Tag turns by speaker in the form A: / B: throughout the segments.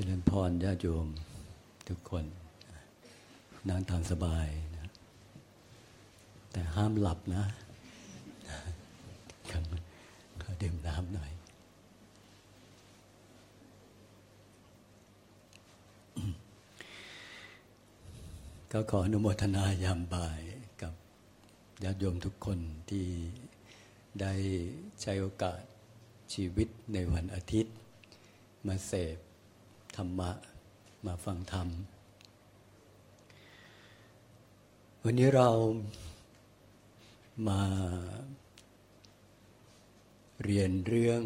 A: จริญพรญาติโยมทุกคนนั่งทางสบายนะแต่ห้ามหลับนะขอดื่มน้ำหน่อย ก็ขออนุโมทนายามบ่ายกับญาติโยมทุกคนที่ได้ใช้โอกาสชีวิตในวันอาทิตย์ มาเสพ ธรรมะ มาฟังธรรม วันนี้เรามาเรียนเรื่อง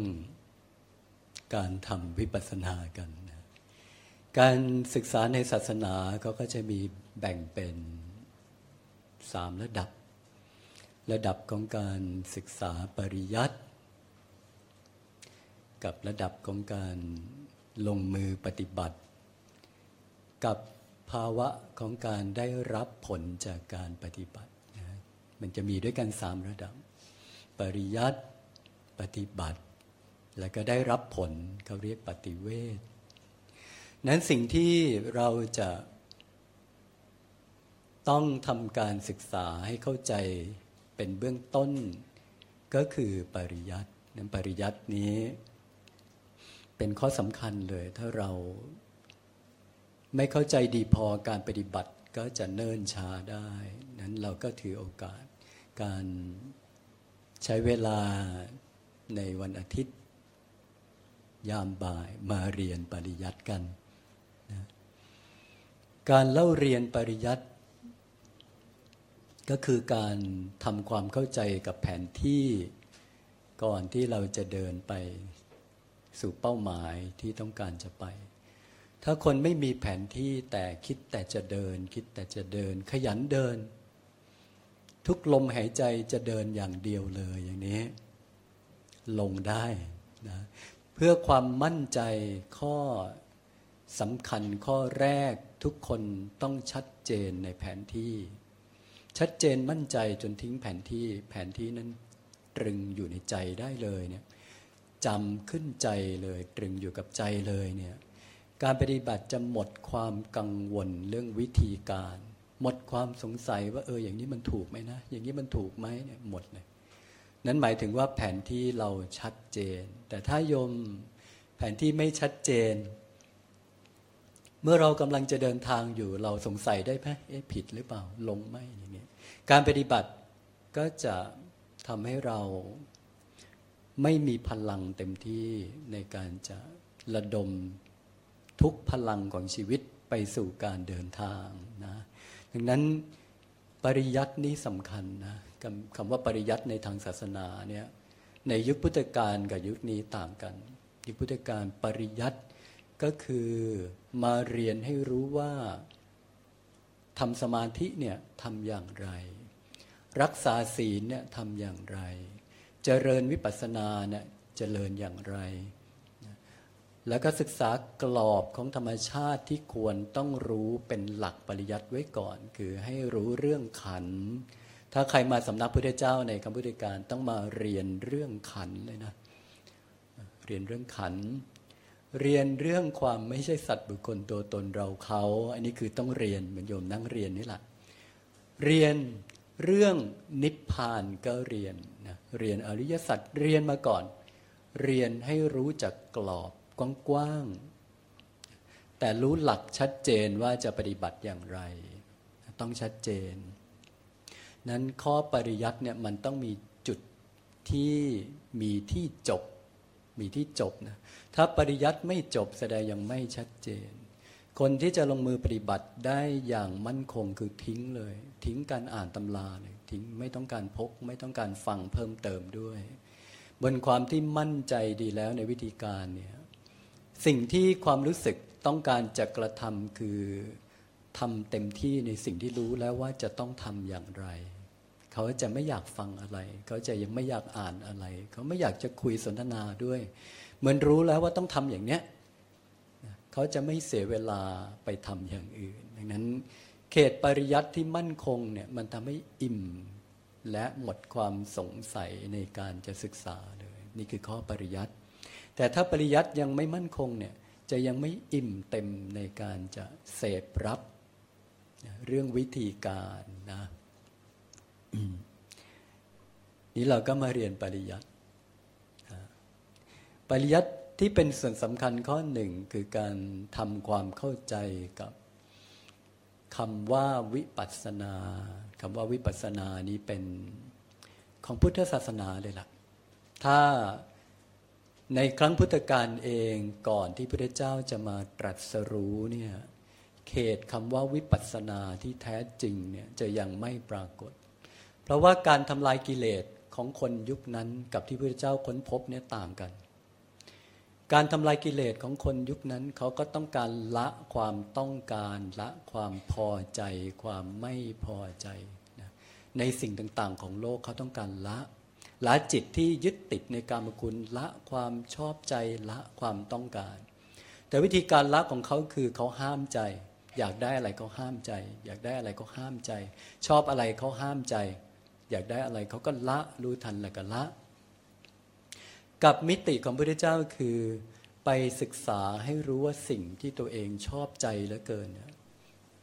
A: การทำวิปัสสนากัน การศึกษาในศาสนาเขาก็จะมีแบ่งเป็นสามระดับ ระดับของการศึกษาปริยัติกับระดับของการ ลงมือปฏิบัติ กับภาวะของการได้รับผลจากการปฏิบัตินะมันจะมีด้วยกันสามระดับ ปริยัติปฏิบัติ แล้วก็ได้รับผลเขาเรียกปฏิเวทนั้นสิ่งที่เราจะต้องทำการศึกษาให้เข้าใจเป็นเบื้องต้น ก็คือปริยัตินั้นปริยัตินี้ เป็นข้อสำคัญเลย ถ้าเราไม่เข้าใจดีพอการปฏิบัติก็จะเนิ่นช้าได้ นั้นเราก็ถือโอกาสการใช้เวลาในวันอาทิตย์ ยามบ่ายมาเรียนปริยัติกันนะการเล่าเรียนปริยัติก็คือการทำความเข้าใจกับแผนที่ก่อนที่เราจะเดินไป สู่เป้าหมายที่ต้องการจะไป ถ้าคนไม่มีแผนที่แต่คิดแต่จะเดิน คิดแต่จะเดิน ขยันเดิน ทุกลมหายใจจะเดินอย่างเดียวเลยอย่างนี้ ลงได้นะเพื่อความมั่นใจข้อสำคัญข้อแรกทุกคนต้องชัดเจนในแผนที่ ชัดเจนมั่นใจจนทิ้งแผนที่แผนที่นั้นตรึงอยู่ในใจได้เลยเนี่ย จำขึ้นใจเลยตรึงอยู่กับใจเลยเนี่ยการปฏิบัติจะหมดความกังวลเรื่องวิธีการ หมดความสงสัยว่าเอออย่างนี้มันถูกไหมนะ อย่างนี้มันถูกไหมเนี่ยหมดเลยนั้นหมายถึงว่าแผนที่เราชัดเจน แต่ถ้ายมแผนที่ไม่ชัดเจน เมื่อเรากำลังจะเดินทางอยู่เราสงสัยได้ไหมเอ๊ะผิดหรือเปล่าลงไหมอย่างนี้การปฏิบัติก็จะทำให้เรา ไม่มีพลังเต็มที่ในการจะระดมทุกพลังของชีวิตไปสู่การเดินทางนะดังนั้นปริยัตินี้สำคัญนะคำว่าปริยัติในทางศาสนาเนี่ยในยุคพุทธกาลกับยุคนี้ต่างกัน ยุคพุทธกาลปริยัติก็คือมาเรียนให้รู้ว่าทำสมาธิเนี่ยทำอย่างไร รักษาศีลเนี่ยทำอย่างไร เจริญวิปัสสนาเนี่ยเจริญอย่างไร แล้วก็ศึกษากรอบของธรรมชาติที่ควรต้องรู้เป็นหลักปริยัติไว้ก่อน คือให้รู้เรื่องขัน ถ้าใครมาสำนักพุทธเจ้าในคำพุทธการต้องมาเรียนเรื่องขันเลยนะ เรียนเรื่องขัน เรียนเรื่องความไม่ใช่สัตว์บุคคลตัวตนเราเขา อันนี้คือต้องเรียนเหมือนโยมนั่งเรียนนี่แหละ เรียนเรื่องนิพพานก็เรียน นะเรียนอริยสัจเรียนมาก่อน เรียนให้รู้จักกรอบกว้างๆแต่รู้หลักชัดเจนว่าจะปฏิบัติอย่างไร ต้องชัดเจน นั้นข้อปริยัติเนี่ยมันต้องมีจุดที่มีที่จบ มีที่จบนะถ้าปริยัติไม่จบแสดงยังไม่ชัดเจนคนที่จะลงมือปฏิบัติได้อย่างมั่นคงคือทิ้งเลย ทิ้งการอ่านตำราเลย ทิ้ง ไม่ต้องการพก ไม่ต้องการฟังเพิ่มเติมด้วย บนความที่มั่นใจดีแล้วในวิธีการเนี่ยสิ่งที่ความรู้สึกต้องการจะกระทำคือทำเต็มที่ในสิ่งที่รู้แล้วว่าจะต้องทำอย่างไร เขาจะไม่อยากฟังอะไร เขาจะยังไม่อยากอ่านอะไร เขาไม่อยากจะคุยสนทนาด้วย เหมือนรู้แล้วว่าต้องทำอย่างเนี้ยเขาจะไม่เสียเวลาไปทำอย่างอื่น ดังนั้น เขตปริยัติที่มั่นคงเนี่ยมันทำให้อิ่ม และหมดความสงสัยในการจะศึกษาเลย นี่คือข้อปริยัติ แต่ถ้าปริยัติยังไม่มั่นคงเนี่ยจะยังไม่อิ่มเต็มในการจะเสพรับเรื่องวิธีการนะนี้เราก็มาเรียนปริยัติปริยัติที่เป็นส่วนสำคัญข้อหนึ่งคือการทำความเข้าใจกับ คำว่าวิปัสนาคำว่าวิปัสนานี้เป็นของพุทธศาสนาเลยล่ะ ถ้าในครั้งพุทธกาลเองก่อนที่พระเจ้าจะมาตรัสรู้เนี่ยเขตคำว่าวิปัสสนาที่แท้จริงเนี่ยจะยังไม่ปรากฏ เพราะว่าการทำลายกิเลสของคนยุคนั้นกับที่พระเจ้าค้นพบเนี่ยต่างกัน การทำลายกิเลสของคนยุคนั้น เขาก็ต้องการละความต้องการละความพอใจ ความไม่พอใจนะในสิ่งต่างๆ ของโลกเขาต้องการละละจิตที่ยึดติดในการมคุณละความชอบใจละความต้องการ แต่วิธีการละของเขาคือเขาห้ามใจ อยากได้อะไรเขาห้ามใจ อยากได้อะไรเขาห้ามใจ ชอบอะไรเขาห้ามใจ อยากได้อะไรเขาก็ละรู้ทันแล้วก็ละ กับมิติของพระพุทธเจ้าคือไปศึกษาให้รู้ว่าสิ่งที่ตัวเองชอบใจเหลือเกิน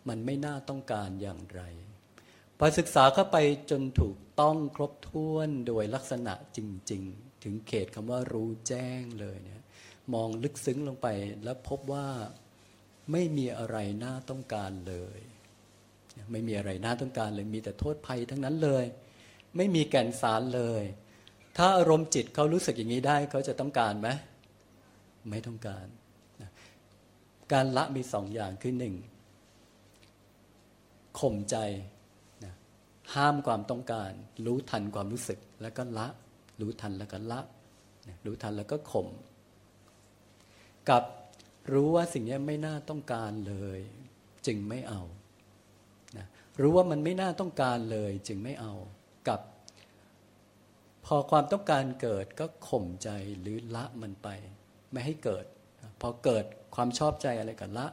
A: มันไม่น่าต้องการอย่างไร พอศึกษาเข้าไปจนถูกต้องครบถ้วนโดยลักษณะจริง ๆ ถึงเขตคำว่ารู้แจ้งเลยเนี่ยมองลึกซึ้งลงไปแล้วพบว่าไม่มีอะไรน่าต้องการเลย ไม่มีอะไรน่าต้องการเลย มีแต่โทษภัยทั้งนั้นเลย ไม่มีแก่นสารเลย ถ้าอารมณ์จิตเขารู้สึกอย่างนี้ได้เขาจะต้องการไหมไม่ต้องการการละมีสองอย่างคือหนึ่งข่มใจห้ามความต้องการ รู้ทันความรู้สึก แล้วก็ละ รู้ทันแล้วก็ละรู้ทันแล้วก็ข่มกับรู้ว่าสิ่งนี้ไม่น่าต้องการเลย จึงไม่เอานะรู้ว่ามันไม่น่าต้องการเลย จึงไม่เอา กับ พอความต้องการเกิดก็ข่มใจหรือละมันไป ไม่ให้เกิด พอเกิดความชอบใจอะไรกับละ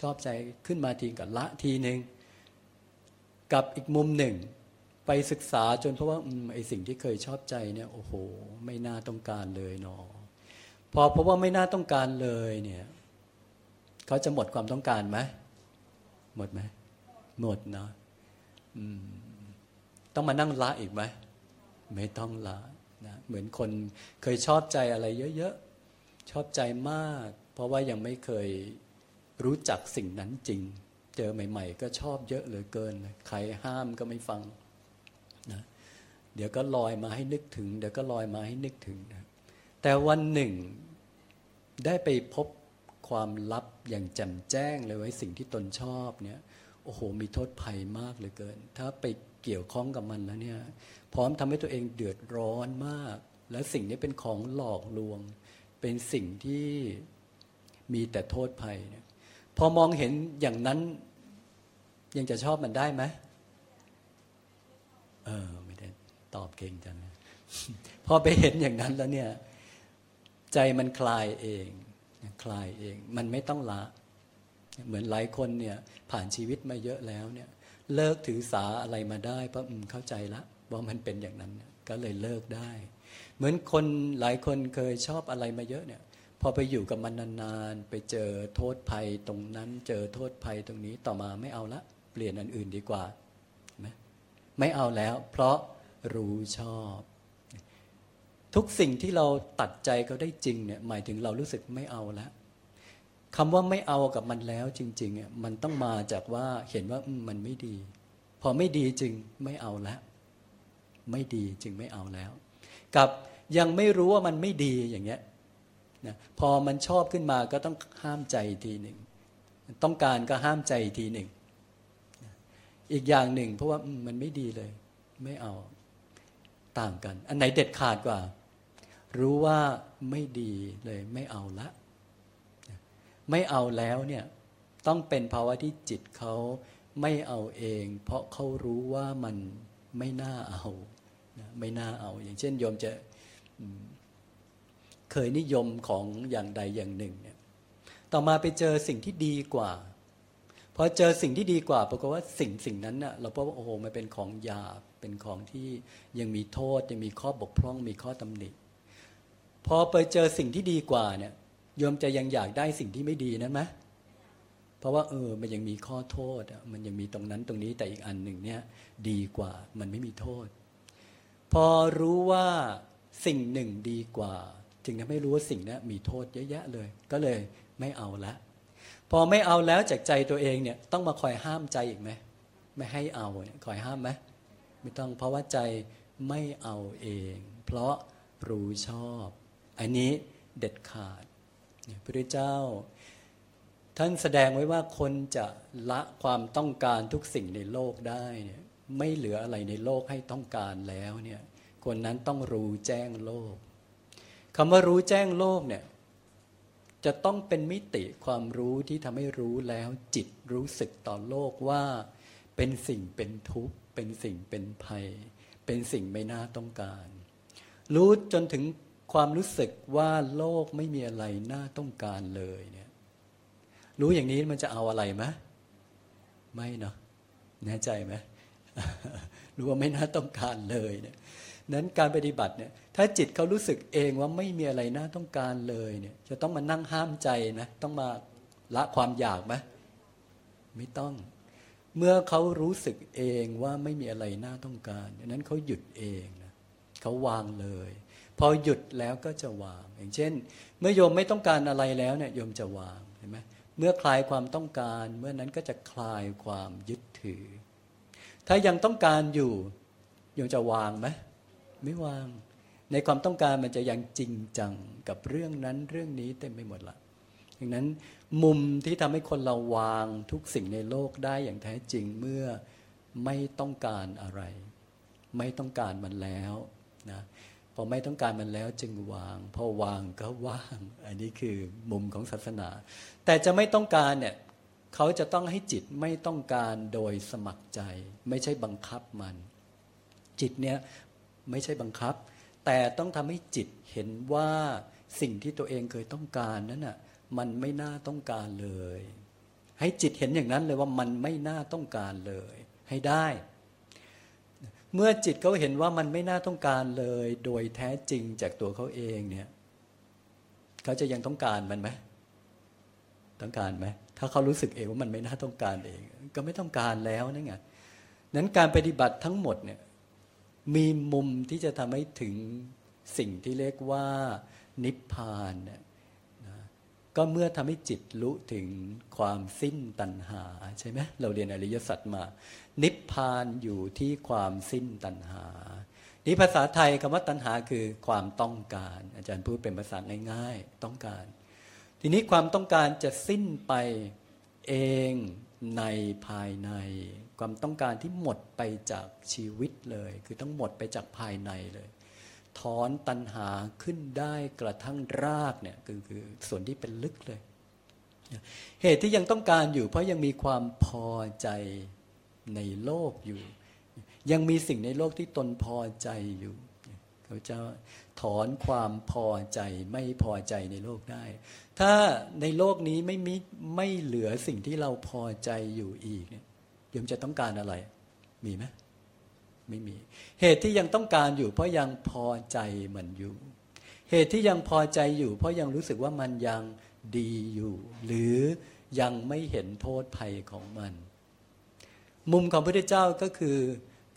A: ชอบใจขึ้นมาทีกับละทีหนึ่งกับอีกมุมหนึ่ง ไปศึกษาจนเพราะว่าไอสิ่งที่เคยชอบใจเนี่ยโอ้โห ไม่น่าต้องการเลยเนาะพอเพราะว่าไม่น่าต้องการเลยเนี่ยเขาจะหมดความต้องการไหมหมดไหมหมดเนาะต้องมานั่งละอีกไหม ไม่ต้องละนะเหมือนคนเคยชอบใจอะไรเยอะๆ ชอบใจมาก เพราะว่ายังไม่เคยรู้จักสิ่งนั้นจริง เจอใหม่ ๆ ก็ชอบเยอะเหลือเกิน ใครห้ามก็ไม่ฟังนะเดี๋ยวก็ลอยมาให้นึกถึง เดี๋ยวก็ลอยมาให้นึกถึงนะแต่วันหนึ่งได้ไปพบความลับอย่างแจ่มแจ้งเลยไว้สิ่งที่ตนชอบเนี่ยโอ้โหมีโทษภัยมากเลยเกิน ถ้าไปเกี่ยวข้องกับมันแล้วเนี่ย พร้อมทำให้ตัวเองเดือดร้อนมาก และสิ่งนี้เป็นของหลอกลวง เป็นสิ่งที่มีแต่โทษภัยเนี่ยพอมองเห็นอย่างนั้น ยังจะชอบมันได้ไหมเออไม่ได้ตอบเก่งจังพอไปเห็นอย่างนั้นแล้วเนี่ย ใจมันคลายเอง คลายเอง มันไม่ต้องละ เหมือนหลายคนเนี่ย ผ่านชีวิตมาเยอะแล้วเนี่ย เลิกถือสาอะไรมาได้เพราะเข้าใจละ ว่ามันเป็นอย่างนั้นก็เลยเลิกได้ เหมือนคนหลายคนเคยชอบอะไรมาเยอะเนี่ยพอไปอยู่กับมันนานๆไปเจอโทษภัยตรงนั้น เจอโทษภัยตรงนี้ต่อมาไม่เอาละ เปลี่ยนอันอื่นดีกว่าไม่เอาแล้ว เพราะรู้ชอบ ทุกสิ่งที่เราตัดใจเขาได้จริงเนี่ยหมายถึงเรารู้สึกไม่เอาแล้วคำว่าไม่เอากับมันแล้วจริงๆอะมันต้องมาจากว่าเห็นว่ามันไม่ดี พอไม่ดีจริงไม่เอาแล้ว ไม่ดีจึงไม่เอาแล้ว กับยังไม่รู้ว่ามันไม่ดีอย่างเงี้ยนะพอมันชอบขึ้นมาก็ต้องห้ามใจทีหนึ่ง ต้องการก็ห้ามใจทีหนึ่ง อีกอย่างหนึ่ง เพราะว่ามันไม่ดีเลย ไม่เอาต่างกัน อันไหนเด็ดขาดกว่า รู้ว่าไม่ดีเลยไม่เอาละ ไม่เอาแล้วเนี่ยต้องเป็นภาวะที่จิตเขาไม่เอาเอง เพราะเขารู้ว่ามันไม่น่าเอา ไม่น่าเอา อย่างเช่นโยมจะเคยนิยมของอย่างใดอย่างหนึ่งเนี่ยต่อมาไปเจอสิ่งที่ดีกว่าพอเจอสิ่งที่ดีกว่าปรากฏว่าสิ่งสิ่งนั้นน่ะเราพบว่าโอ้โหมันเป็นของหยาบเป็นของที่ยังมีโทษยังมีข้อบกพร่องมีข้อตำหนิพอไปเจอสิ่งที่ดีกว่าเนี่ยโยมจะยังอยากได้สิ่งที่ไม่ดีนั้นไหมเพราะว่าเออมันยังมีข้อโทษมันยังมีตรงนั้นตรงนี้แต่อีกอันหนึ่งเนี่ยดีกว่ามันไม่มีโทษ พอรู้ว่าสิ่งหนึ่งดีกว่า จึงทำให้รู้ว่าสิ่งนี้มีโทษเยอะแยะเลย ก็เลยไม่เอาละ พอไม่เอาแล้วจากใจตัวเองเนี่ยต้องมาคอยห้ามใจอีกไหมไม่ให้เอาเนี่ยคอยห้ามไหมไม่ต้องเพราะว่าใจไม่เอาเอง เพราะรู้ชอบ อันนี้เด็ดขาดพระเจ้า ท่านแสดงไว้ว่าคนจะละความต้องการทุกสิ่งในโลกได้เนี่ย ไม่เหลืออะไรในโลกให้ต้องการแล้วเนี่ยคนนั้นต้องรู้แจ้งโลกคำว่ารู้แจ้งโลกเนี่ยจะต้องเป็นมิติความรู้ที่ทำให้รู้แล้วจิตรู้สึกต่อโลกว่า เป็นสิ่งเป็นทุกข์เป็นสิ่งเป็นภัย เป็นสิ่งไม่น่าต้องการ รู้จนถึงความรู้สึกว่าโลกไม่มีอะไรน่าต้องการเลยเนี่ยรู้อย่างนี้มันจะเอาอะไรไหมไม่เนาะแน่ใจไหม รู้ว่าไม่น่าต้องการเลยเนี่ยนั้นการปฏิบัติเนี่ยถ้าจิตเขารู้สึกเองว่าไม่มีอะไรน่าต้องการเลยเนี่ยจะต้องมานั่งห้ามใจนะต้องมาละความอยากไหมไม่ต้อง เมื่อเขารู้สึกเองว่าไม่มีอะไรน่าต้องการนั้นเขาหยุดเองนะเขาวางเลย พอหยุดแล้วก็จะวาง อย่างเช่น เมื่อโยมไม่ต้องการอะไรแล้วเนี่ยโยมจะวางเห็นไหมเมื่อคลายความต้องการ เมื่อนั้นก็จะคลายความยึดถือ ถ้ายังต้องการอยู่โยมจะวางไหมไม่วาง ในความต้องการมันจะยังจริงจังกับเรื่องนั้นเรื่องนี้เต็มไปหมดละดังนั้นมุมที่ทำให้คนเราวางทุกสิ่งในโลกได้อย่างแท้จริงเมื่อไม่ต้องการอะไร ไม่ต้องการมันแล้วนะพอไม่ต้องการมันแล้วจึงวาง พอวางก็ว่าง อันนี้คือมุมของศาสนา แต่จะไม่ต้องการเนี่ย เขาจะต้องให้จิตไม่ต้องการโดยสมัครใจ ไม่ใช่บังคับมัน จิตเนี่ยไม่ใช่บังคับ แต่ต้องทำให้จิตเห็นว่าสิ่งที่ตัวเองเคยต้องการนั้นน่ะมันไม่น่าต้องการเลย ให้จิตเห็นอย่างนั้นเลยว่ามันไม่น่าต้องการเลย ให้ได้ เมื่อจิตเขาเห็นว่ามันไม่น่าต้องการเลย โดยแท้จริงจากตัวเขาเองเนี่ยเขาจะยังต้องการมันไหมต้องการไหม ถ้าเขารู้สึกเองว่ามันไม่น่าต้องการเอง ก็ไม่ต้องการแล้วนั่นไงนั้นการปฏิบัติทั้งหมดเนี่ยมีมุมที่จะทำให้ถึงสิ่งที่เรียกว่านิพพานเนี่ยนะก็เมื่อทำให้จิตรู้ถึงความสิ้นตัณหาใช่ไหมเราเรียนอริยสัจมา นิพพานอยู่ที่ความสิ้นตัณหานี่ภาษาไทยคำว่าตัณหาคือความต้องการ อาจารย์พูดเป็นภาษาง่าย ๆ ต้องการ ทีนี้ความต้องการจะสิ้นไปเองในภายใน ความต้องการที่หมดไปจากชีวิตเลย คือต้องหมดไปจากภายในเลยถอนตัณหาขึ้นได้กระทั่งรากเนี่ยคือคือส่วนที่เป็นลึกเลย เหตุที่ยังต้องการอยู่ เพราะยังมีความพอใจในโลกอยู่ ยังมีสิ่งในโลกที่ตนพอใจอยู่เขาจะถอนความพอใจไม่พอใจในโลกได้ ถ้าในโลกนี้ไม่มีไม่เหลือสิ่งที่เราพอใจอยู่อีกเนี่ยยมจะต้องการอะไร มีไหมไม่มี เหตุที่ยังต้องการอยู่ เพราะยังพอใจมันอยู่ เหตุที่ยังพอใจอยู่ เพราะยังรู้สึกว่ามันยังดีอยู่ หรือยังไม่เห็นโทษภัยของมัน มุมของพระเจ้าก็คือ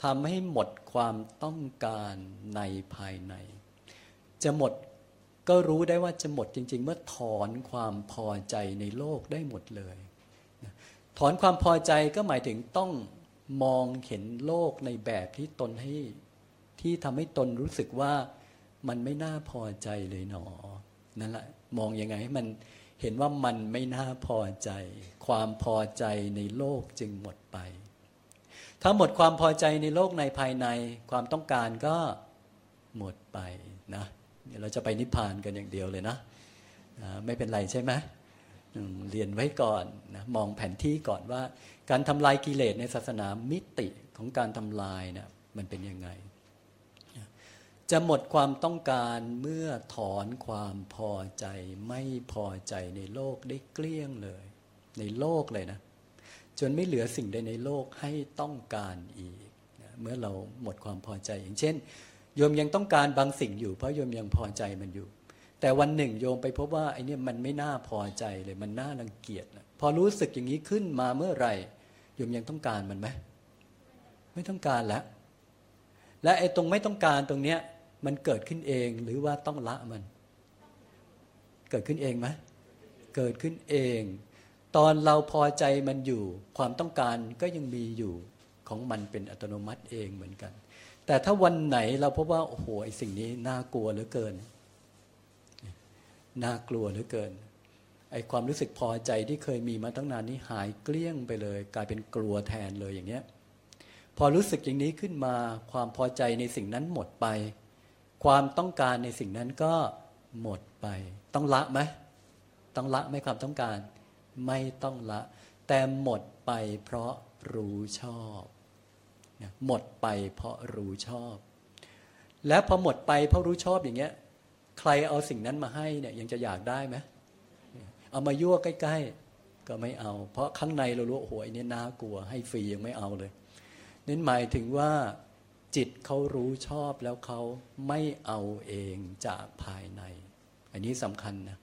A: ทำให้หมดความต้องการในภายใน จะหมด ก็รู้ได้ว่าจะหมดจริง ๆ เมื่อถอนความพอใจในโลกได้หมดเลยถอนความพอใจก็หมายถึงต้องมองเห็นโลกในแบบที่ตนให้ที่ทำให้ตนรู้สึกว่ามันไม่น่าพอใจเลยหนอ นั่นแหละมองยังไงให้มันเห็นว่ามันไม่น่าพอใจ ความพอใจในโลกจึงหมดไป ถ้าหมดความพอใจในโลกในภายใน ความต้องการก็หมดไปนะ เดี๋ยวเราจะไปนิพพานกันอย่างเดียวเลยนะนะไม่เป็นไรใช่ไหมเรียนไว้ก่อนนะมองแผนที่ก่อนว่า การทำลายกิเลสในศาสนามิติของการทำลายนะมันเป็นยังไง จะหมดความต้องการเมื่อถอนความพอใจไม่พอใจในโลกได้เกลี้ยงเลย ในโลกเลยนะ จนไม่เหลือสิ่งใดในโลกให้ต้องการอีกนะเมื่อเราหมดความพอใจอย่างเช่น โยมยังต้องการบางสิ่งอยู่ เพราะโยมยังพอใจมันอยู่ แต่วันหนึ่งโยมไปพบว่าไอ้นี่มันไม่น่าพอใจเลยมันน่ารังเกียจพอรู้สึกอย่างนี้ขึ้นมาเมื่อไหร่โยมยังต้องการมันไหมไม่ต้องการแล้ว และไอ้ตรงไม่ต้องการตรงเนี้ยมันเกิดขึ้นเองหรือว่าต้องละมัน เกิดขึ้นเองไหมเกิดขึ้นเอง ตอนเราพอใจมันอยู่ ความต้องการก็ยังมีอยู่ของมันเป็นอัตโนมัติเองเหมือนกัน แต่ถ้าวันไหนเราพบว่า โอ้โหไอ้สิ่งนี้น่ากลัวเหลือเกิน น่ากลัวเหลือเกิน ไอ้ความรู้สึกพอใจที่เคยมีมาตั้งนานนี้หายเกลี้ยงไปเลย กลายเป็นกลัวแทนเลยอย่างเนี้ย พอรู้สึกอย่างนี้ขึ้นมาความพอใจในสิ่งนั้นหมดไป ความต้องการในสิ่งนั้นก็หมดไป ต้องละไหมต้องละไหมความต้องการ ไม่ต้องละ แต่หมดไปเพราะรู้ชอบ หมดไปเพราะรู้ชอบ และพอหมดไปเพราะรู้ชอบอย่างเงี้ย ใครเอาสิ่งนั้นมาให้เนี่ยยังจะอยากได้ไหมเอามายั่วใกล้ ๆ ก็ไม่เอา เพราะข้างในเรารู้โอ้หไอ้นี่ยน่ากลัว ให้ฟรียังไม่เอาเลยนั่นหมายถึงว่าจิตเขารู้ชอบแล้วเขาไม่เอาเองจากภายใน อันนี้สำคัญนะ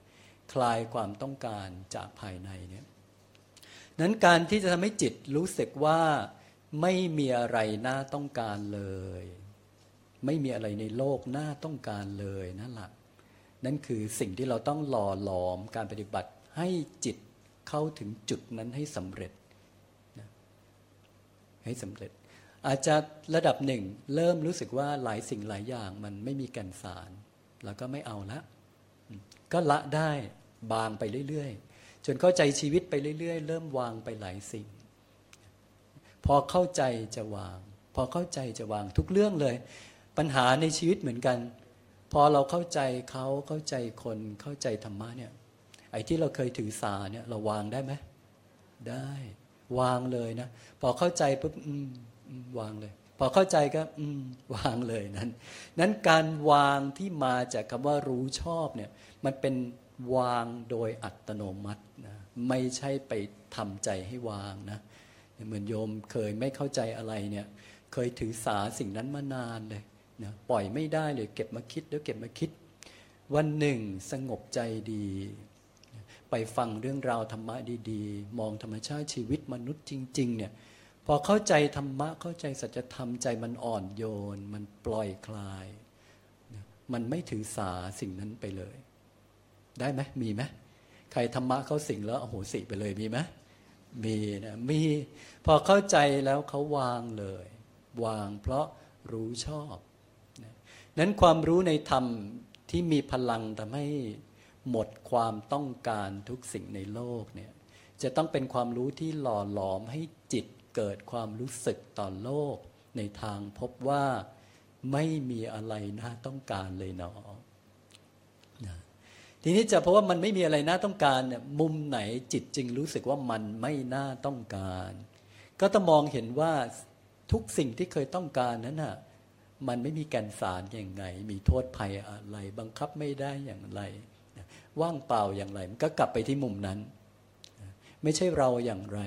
A: คลายความต้องการจากภายในเนี่ยนั้นการที่จะทำให้จิตรู้สึกว่า ไม่มีอะไรน่าต้องการเลย ไม่มีอะไรในโลกน่าต้องการเลยนั่นแหละนั่นคือสิ่งที่เราต้องหล่อหลอมการปฏิบัติให้จิตเข้าถึงจุดนั้นให้สำเร็จนะให้สำเร็จ อาจจะระดับหนึ่ง เริ่มรู้สึกว่าหลายสิ่งหลายอย่างมันไม่มีแก่นสาร แล้วก็ไม่เอาละ ก็ละได้บางไปเรื่อยๆ จนเข้าใจชีวิตไปเรื่อยๆ เริ่มวางไปหลายสิ่ง พอเข้าใจจะวาง พอเข้าใจจะวางทุกเรื่องเลย ปัญหาในชีวิตเหมือนกัน พอเราเข้าใจเขาเข้าใจคนเข้าใจธรรมะเนี่ยไอ้ที่เราเคยถือสาเนี่ยเราวางได้ไหมได้วางเลยนะ พอเข้าใจปุ๊บอืมวางเลย พอเข้าใจก็อืมวางเลยนั้น นั้นการวางที่มาจากคำว่ารู้ชอบเนี่ย มันเป็นวางโดยอัตโนมัตินะไม่ใช่ไปทำใจให้วางนะ เหมือนโยมเคยไม่เข้าใจอะไรเนี่ยเคยถือสาสิ่งนั้นมานานเลยนะปล่อยไม่ได้เลยเก็บมาคิดแล้วเก็บมาคิด วันหนึ่งสงบใจดี ไปฟังเรื่องราวธรรมะดีๆ มองธรรมชาติชีวิตมนุษย์จริง ๆ เนี่ยพอเข้าใจธรรมะเข้าใจสัจธรรมใจมันอ่อนโยน มันปล่อยคลาย มันไม่ถือสาสิ่งนั้นไปเลย ได้ไหมมีไหมใครธรรมะเข้าสิ่งแล้วโอ้โหสิไปเลยมีไหม มีนะมีพอเข้าใจแล้วเขาวางเลย วางเพราะรู้ชอบนั้นความรู้ในธรรมที่มีพลังทำให้หมดความต้องการทุกสิ่งในโลกเนี่ยจะต้องเป็นความรู้ที่หล่อหลอมให้จิตเกิดความรู้สึกต่อโลก ในทางพบว่าไม่มีอะไรน่าต้องการเลยเนาะ ทีนี้จะเพราะว่ามันไม่มีอะไรน่าต้องการเนี่ยมุมไหนจิตจึงรู้สึกว่ามันไม่น่าต้องการ ก็ต้องมองเห็นว่าทุกสิ่งที่เคยต้องการนั้นน่ะมันไม่มีแก่นสารอย่างไง มีโทษภัยอะไร บังคับไม่ได้อย่างไร ว่างเปล่าอย่างไร มันก็กลับไปที่มุมนั้น ไม่ใช่เราอย่างไร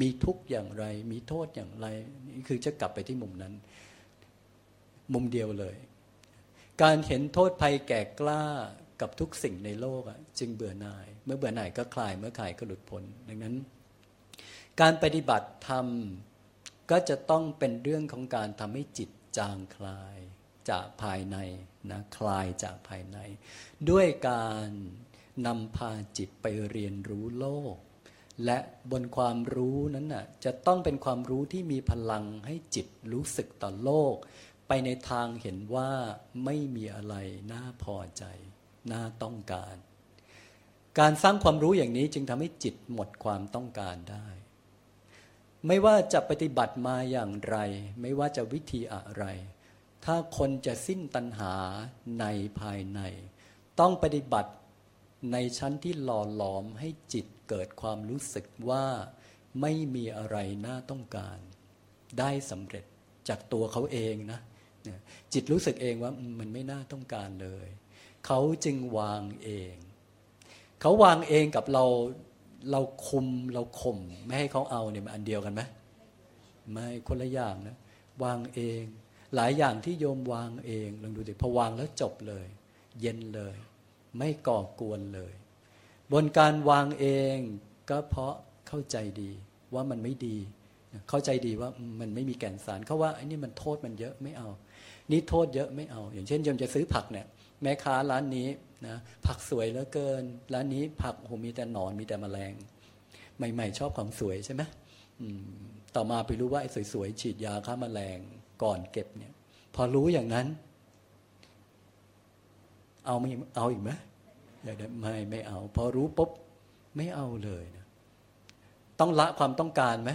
A: มีทุกอย่างไร มีโทษอย่างไร นี่คือจะกลับไปที่มุมนั้น มุมเดียวเลย การเห็นโทษภัยแก่กล้า กับทุกสิ่งในโลกจึงเบื่อหน่าย เมื่อเบื่อหน่ายก็คลายเมื่อคลายก็หลุดพ้นดังนั้น การปฏิบัติธรรมก็จะต้องเป็นเรื่องของการทำให้จิตจางคลายจากภายในนะคลายจากภายใน ด้วยการนำพาจิตไปเรียนรู้โลก และบนความรู้นั้นน่ะจะต้องเป็นความรู้ที่มีพลังให้จิตรู้สึกต่อโลก ไปในทางเห็นว่าไม่มีอะไรน่าพอใจ น่าต้องการ การสร้างความรู้อย่างนี้จึงทำให้จิตหมดความต้องการได้ ไม่ว่าจะปฏิบัติมาอย่างไร ไม่ว่าจะวิธีอะไร ถ้าคนจะสิ้นตัณหาในภายใน ต้องปฏิบัติในชั้นที่หล่อหลอมให้จิตเกิดความรู้สึกว่าไม่มีอะไรน่าต้องการ ได้สำเร็จจากตัวเขาเองนะจิตรู้สึกเองว่ามันไม่น่าต้องการเลย เขาจึงวางเอง เขาวางเองกับเราเราคุมเราข่มไม่ให้เขาเอาเนี่ยมันอันเดียวกันไหมไม่คนละอย่างนะวางเอง หลายอย่างที่โยมวางเองลองดูดิพอวางแล้วจบเลย เย็นเลย ไม่ก่อกวนเลย บนการวางเองก็เพราะเข้าใจดีว่ามันไม่ดี เข้าใจดีว่ามันไม่มีแก่นสารเขาว่าไอ้นี่มันโทษมันเยอะไม่เอา นี่โทษเยอะไม่เอา อย่างเช่นโยมจะซื้อผักเนี่ย แม่ค้าร้านนี้นะผักสวยเหลือเกิน ร้านนี้ผักโหมีแต่หนอนมีแต่แมลง ใหม่ ๆ ชอบของสวยใช่ไหมต่อมาไปรู้ว่าไอ้สวยๆฉีดยาฆ่าแมลงก่อนเก็บเนี่ย พอรู้อย่างนั้น เอาไม่เอาอีกไหมอยากได้ไม่ไม่เอา พอรู้ปุ๊บไม่เอาเลยนะต้องละความต้องการไหม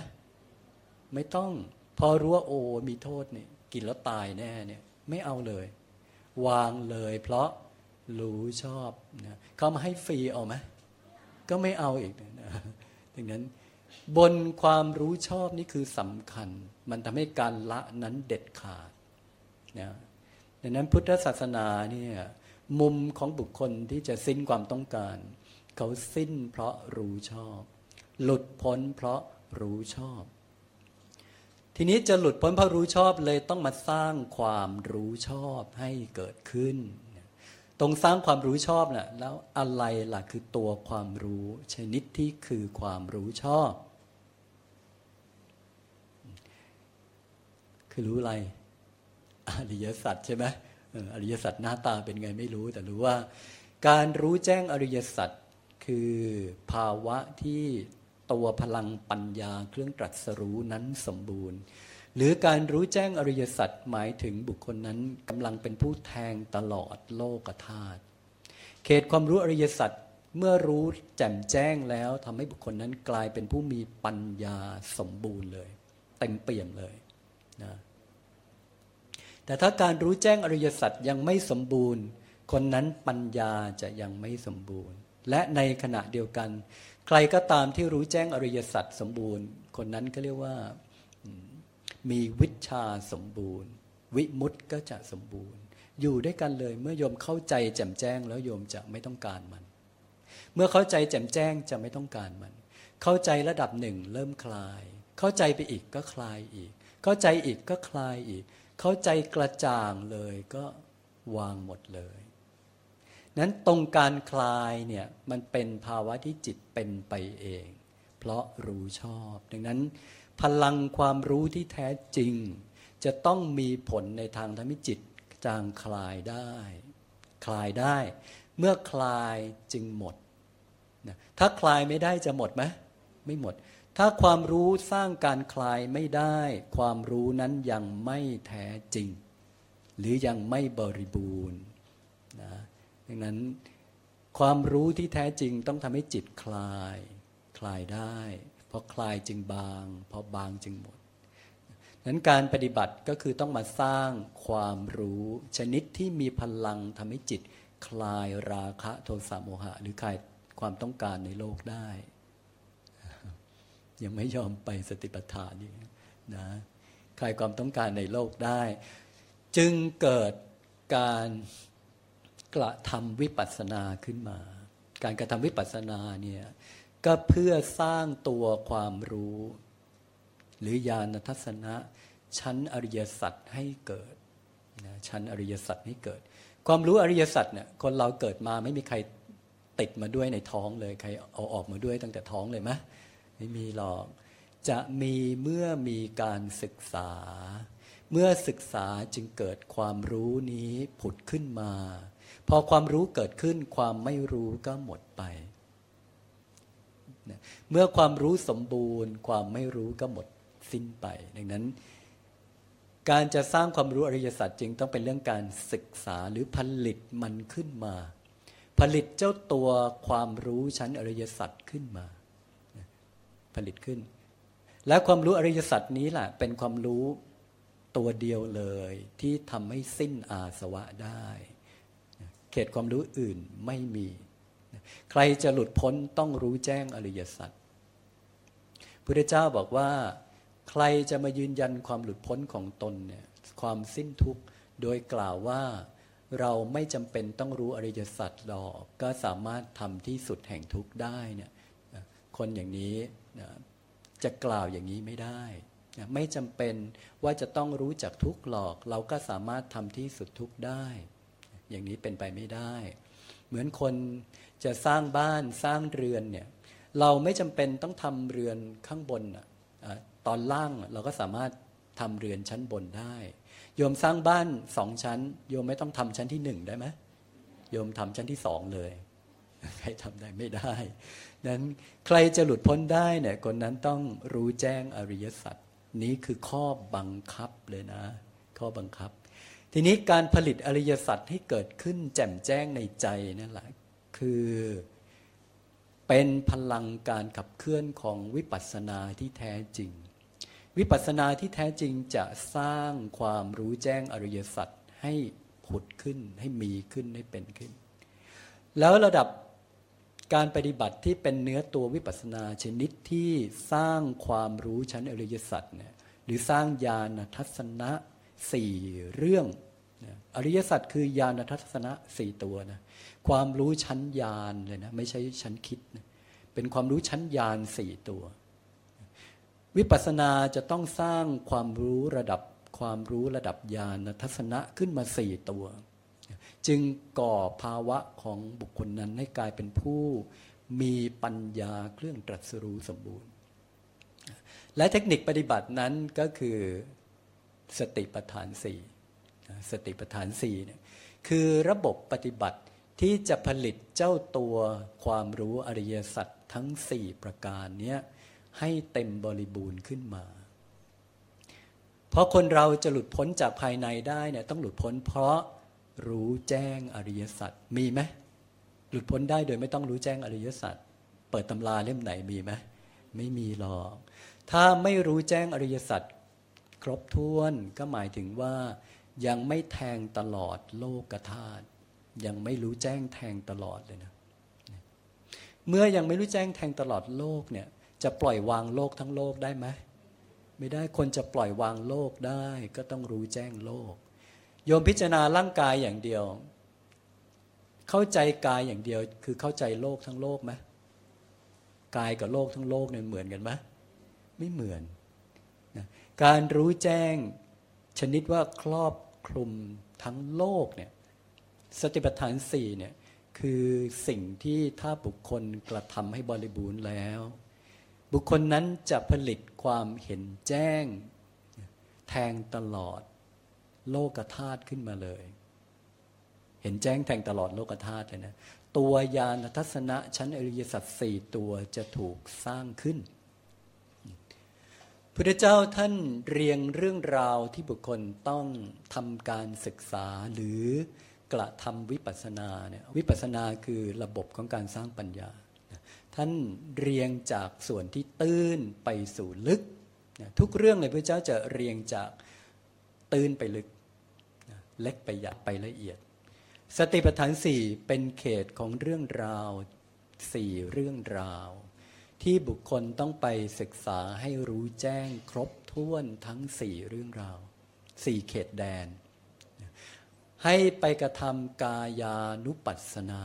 A: ไม่ต้อง พอรู้ว่าโอ้มีโทษเนี่ยกินแล้วตายแน่เนี่ย ไม่เอาเลย วางเลย เพราะรู้ชอบนะเขามาให้ฟรีเอาไหมก็ไม่เอาอีกนะดังนั้นบนความรู้ชอบนี่คือสำคัญ มันทำให้การละนั้นเด็ดขาดนะดังนั้นพุทธศาสนาเนี่ยมุมของบุคคลที่จะสิ้นความต้องการ เขาสิ้นเพราะรู้ชอบ หลุดพ้นเพราะรู้ชอบ ทีนี้จะหลุดพ้นเพราะรู้ชอบเลยต้องมาสร้างความรู้ชอบให้เกิดขึ้น ตรงสร้างความรู้ชอบนะ่ะแล้วอะไรล่ะคือตัวความรู้ชนิดที่คือความรู้ชอบ คือรู้อะไรอริยสัจใช่ไหมอริยสัจหน้าตาเป็นไงไม่รู้แต่รู้ว่า การรู้แจ้งอริยสัจคือภาวะที่ ตัวพลังปัญญาเครื่องตรัสรู้นั้นสมบูรณ์ หรือการรู้แจ้งอริยสัจหมายถึงบุคคลนั้นกำลังเป็นผู้แทงตลอดโลกธาตุเขตความรู้อริยสัจเมื่อรู้แจ่มแจ้งแล้วทำให้บุคคลนั้นกลายเป็นผู้มีปัญญาสมบูรณ์เลยเต็มเปี่ยมเลยนะแต่ถ้าการรู้แจ้งอริยสัจยังไม่สมบูรณ์ คนนั้นปัญญาจะยังไม่สมบูรณ์ และในขณะเดียวกัน ใครก็ตามที่รู้แจ้งอริยสัจสมบูรณ์ คนนั้นก็เรียกว่ามีวิชาสมบูรณ์ วิมุตต์ก็จะสมบูรณ์ อยู่ด้วยกันเลยเมื่อโยมเข้าใจแจ่มแจ้งแล้วโยมจะไม่ต้องการมัน เมื่อเข้าใจแจ่มแจ้งจะไม่ต้องการมัน เข้าใจระดับหนึ่งเริ่มคลาย เข้าใจไปอีกก็คลายอีก เข้าใจอีกก็คลายอีก เข้าใจกระจ่างเลยก็วางหมดเลย นั้นตรงการคลายเนี่ยมันเป็นภาวะที่จิตเป็นไปเอง เพราะรู้ชอบ ดังนั้น พลังความรู้ที่แท้จริง จะต้องมีผลในทางทำให้จิตจางคลายได้ คลายได้ เมื่อคลายจึงหมดนะถ้าคลายไม่ได้จะหมดไหมไม่หมด ถ้าความรู้สร้างการคลายไม่ได้ ความรู้นั้นยังไม่แท้จริง หรือยังไม่บริบูรณ์ ดังนั้นความรู้ที่แท้จริงต้องทำให้จิตคลาย คลายได้พอคลายจึงบาง พอบางจึงหมดนั้นการปฏิบัติก็คือต้องมาสร้างความรู้ชนิดที่มีพลังทำให้จิตคลายราคะโทสะโมหะ หรือคลายความต้องการในโลกได้ ยังไม่ยอมไปสติปัฏฐานนี่นะคลายความต้องการในโลกได้ จึงเกิดการ กระทำวิปัสสนาขึ้นมา การกระทำวิปัสสนาเนี่ยก็เพื่อสร้างตัวความรู้ หรือญาณทัศนะ ชั้นอริยสัจให้เกิดนะชั้นอริยสัจให้เกิด ความรู้อริยสัจเนี่ยคนเราเกิดมาไม่มีใครติดมาด้วยในท้องเลยใครเอาออกมาด้วยตั้งแต่ท้องเลยไหมไม่มีหรอก จะมีเมื่อมีการศึกษา เมื่อศึกษาจึงเกิดความรู้นี้ผุดขึ้นมา พอความรู้เกิดขึ้นความไม่รู้ก็หมดไป เมื่อความรู้สมบูรณ์ ความไม่รู้ก็หมดสิ้นไป ดังนั้น การจะสร้างความรู้อริยสัจจริงต้องเป็นเรื่องการศึกษาหรือผลิตมันขึ้นมา ผลิตเจ้าตัวความรู้ชั้นอริยสัจขึ้นมา ผลิตขึ้น และความรู้อริยสัจนี้แหละเป็นความรู้ตัวเดียวเลยที่ทำให้สิ้นอาสวะได้ เขตความรู้อื่นไม่มี ใครจะหลุดพ้นต้องรู้แจ้งอริยสัจพระเจ้าบอกว่า ใครจะมายืนยันความหลุดพ้นของตนเนี่ยความสิ้นทุกข์โดยกล่าวว่าเราไม่จำเป็นต้องรู้อริยสัจหรอกก็สามารถทำที่สุดแห่งทุกข์ได้เนี่ยคนอย่างนี้จะกล่าวอย่างนี้ไม่ได้ไม่จำเป็นว่าจะต้องรู้จักทุกหลอก เราก็สามารถทำที่สุดทุกได้ อย่างนี้เป็นไปไม่ได้ เหมือนคนจะสร้างบ้านสร้างเรือนเนี่ยเราไม่จำเป็นต้องทำเรือนข้างบนอะตอนล่างเราก็สามารถทำเรือนชั้นบนได้ โยมสร้างบ้านสองชั้น โยมไม่ต้องทำชั้นที่หนึ่งได้ไหมโยมทำชั้นที่สองเลย ใครทำได้ไม่ได้นั้นใครจะหลุดพ้นได้เนี่ยคนนั้นต้องรู้แจ้งอริยสัจนี้คือข้อบังคับเลยนะ ข้อบังคับ ทีนี้การผลิตอริยสัจให้เกิดขึ้นแจ่มแจ้งในใจนั่นแหละคือเป็นพลังการขับเคลื่อนของวิปัสสนาที่แท้จริง วิปัสสนาที่แท้จริงจะสร้างความรู้แจ้งอริยสัจให้ผุดขึ้นให้มีขึ้นให้เป็นขึ้น แล้วระดับการปฏิบัติที่เป็นเนื้อตัววิปัสสนาชนิดที่สร้างความรู้ชั้นอริยสัจเนี่ยหรือสร้างญาณทัศนะ สี่เรื่องอริยสัจคือญาณทัศนะสี่ตัวนะความรู้ชั้นญาณเลยนะไม่ใช่ชั้นคิดนะเป็นความรู้ชั้นญาณสี่ตัว วิปัสสนาจะต้องสร้างความรู้ระดับความรู้ระดับญาณทัศนะขึ้นมาสี่ตัว จึงก่อภาวะของบุคคลนั้นให้กลายเป็นผู้มีปัญญาเครื่องตรัสรู้สมบูรณ์ และเทคนิคปฏิบัตินั้นก็คือ สติปัฏฐานสี่สติปัฏฐานสี่เนี่ยคือระบบปฏิบัติที่จะผลิตเจ้าตัวความรู้อริยสัจทั้งสี่ประการเนี้ยให้เต็มบริบูรณ์ขึ้นมา เพราะคนเราจะหลุดพ้นจากภายในได้เนี่ยต้องหลุดพ้นเพราะรู้แจ้งอริยสัจมีไหมหลุดพ้นได้โดยไม่ต้องรู้แจ้งอริยสัจเปิดตำราเล่มไหนมีไหมไม่มีหรอก ถ้าไม่รู้แจ้งอริยสัจ ครบถ้วนก็หมายถึงว่ายังไม่แทงตลอดโลกธาตุยังไม่รู้แจ้งแทงตลอดเลยนะ เมื่อยังไม่รู้แจ้งแทงตลอดโลกเนี่ย จะปล่อยวางโลกทั้งโลกได้ไหมไม่ได้คนจะปล่อยวางโลกได้ก็ต้องรู้แจ้งโลก โยมพิจารณาร่างกายอย่างเดียว เข้าใจกายอย่างเดียว คือเข้าใจโลกทั้งโลกไหมกายกับโลกทั้งโลกเนี่ยเหมือนกันไหมไม่เหมือน การรู้แจ้งชนิดว่าครอบคลุมทั้งโลกเนี่ยสติปัฏฐานสี่เนี่ยคือสิ่งที่ถ้าบุคคลกระทำให้บริบูรณ์แล้ว บุคคลนั้นจะผลิตความเห็นแจ้ง แทงตลอดโลกธาตุขึ้นมาเลย เห็นแจ้งแทงตลอดโลกธาตุเลยนะตัวยานทัศนะชั้นอริยสัจสี่ตัวจะถูกสร้างขึ้น พระเจ้าท่านเรียงเรื่องราวที่บุคคลต้องทำการศึกษาหรือกระทำวิปัสนาเนี่ยวิปัสนาคือระบบของการสร้างปัญญา ท่านเรียงจากส่วนที่ตื้นไปสู่ลึก ทุกเรื่องเลยพระเจ้าจะเรียงจากตื้นไปลึก เล็กไปหยาบไปละเอียด สติปัฏฐานสี่เป็นเขตของเรื่องราวสี่เรื่องราว ที่บุคคลต้องไปศึกษาให้รู้แจ้งครบถ้วนทั้งสี่เรื่องราวสี่เขตแดน ให้ไปกระทำกายานุปัสสนา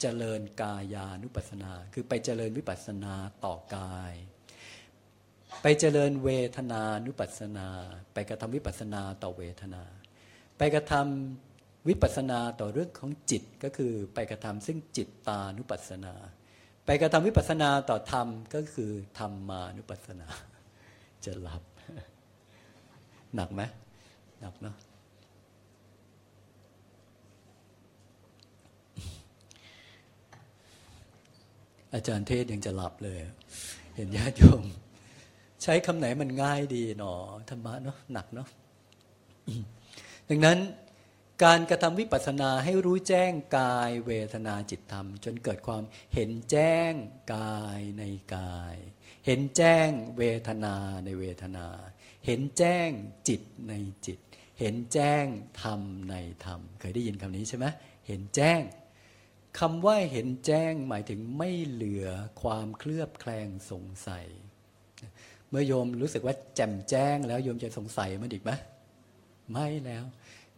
A: เจริญกายานุปัสสนา คือไปเจริญวิปัสสนาต่อกาย ไปเจริญเวทนานุปัสสนา ไปกระทำวิปัสสนาต่อเวทนา ไปกระทำวิปัสสนาต่อเรื่องของจิตก็คือไปกระทำซึ่งจิตตานุปัสสนา ไปกระทำวิปัสสนาต่อธรรมก็คือธรรมานุปัสสนา จะหลับ หนักไหมหนักเนาะอาจารย์เทศยังจะหลับเลย เห็นญาติโยม ใช้คำไหนมันง่ายดีหนอธรรมะเนาะหนักเนาะดังนั้น การกระทำวิปัสสนาให้รู้แจ้งกายเวทนาจิตธรรม จนเกิดความเห็นแจ้งกายในกาย เห็นแจ้งเวทนาในเวทนา เห็นแจ้งจิตในจิต เห็นแจ้งธรรมในธรรม เคยได้ยินคำนี้ใช่ไหมเห็นแจ้งคำว่าเห็นแจ้งหมายถึงไม่เหลือความเคลือบแคลงสงสัย เมื่อโยมรู้สึกว่าแจ่มแจ้งแล้วโยมจะสงสัยมันอีกไหมไม่แล้ว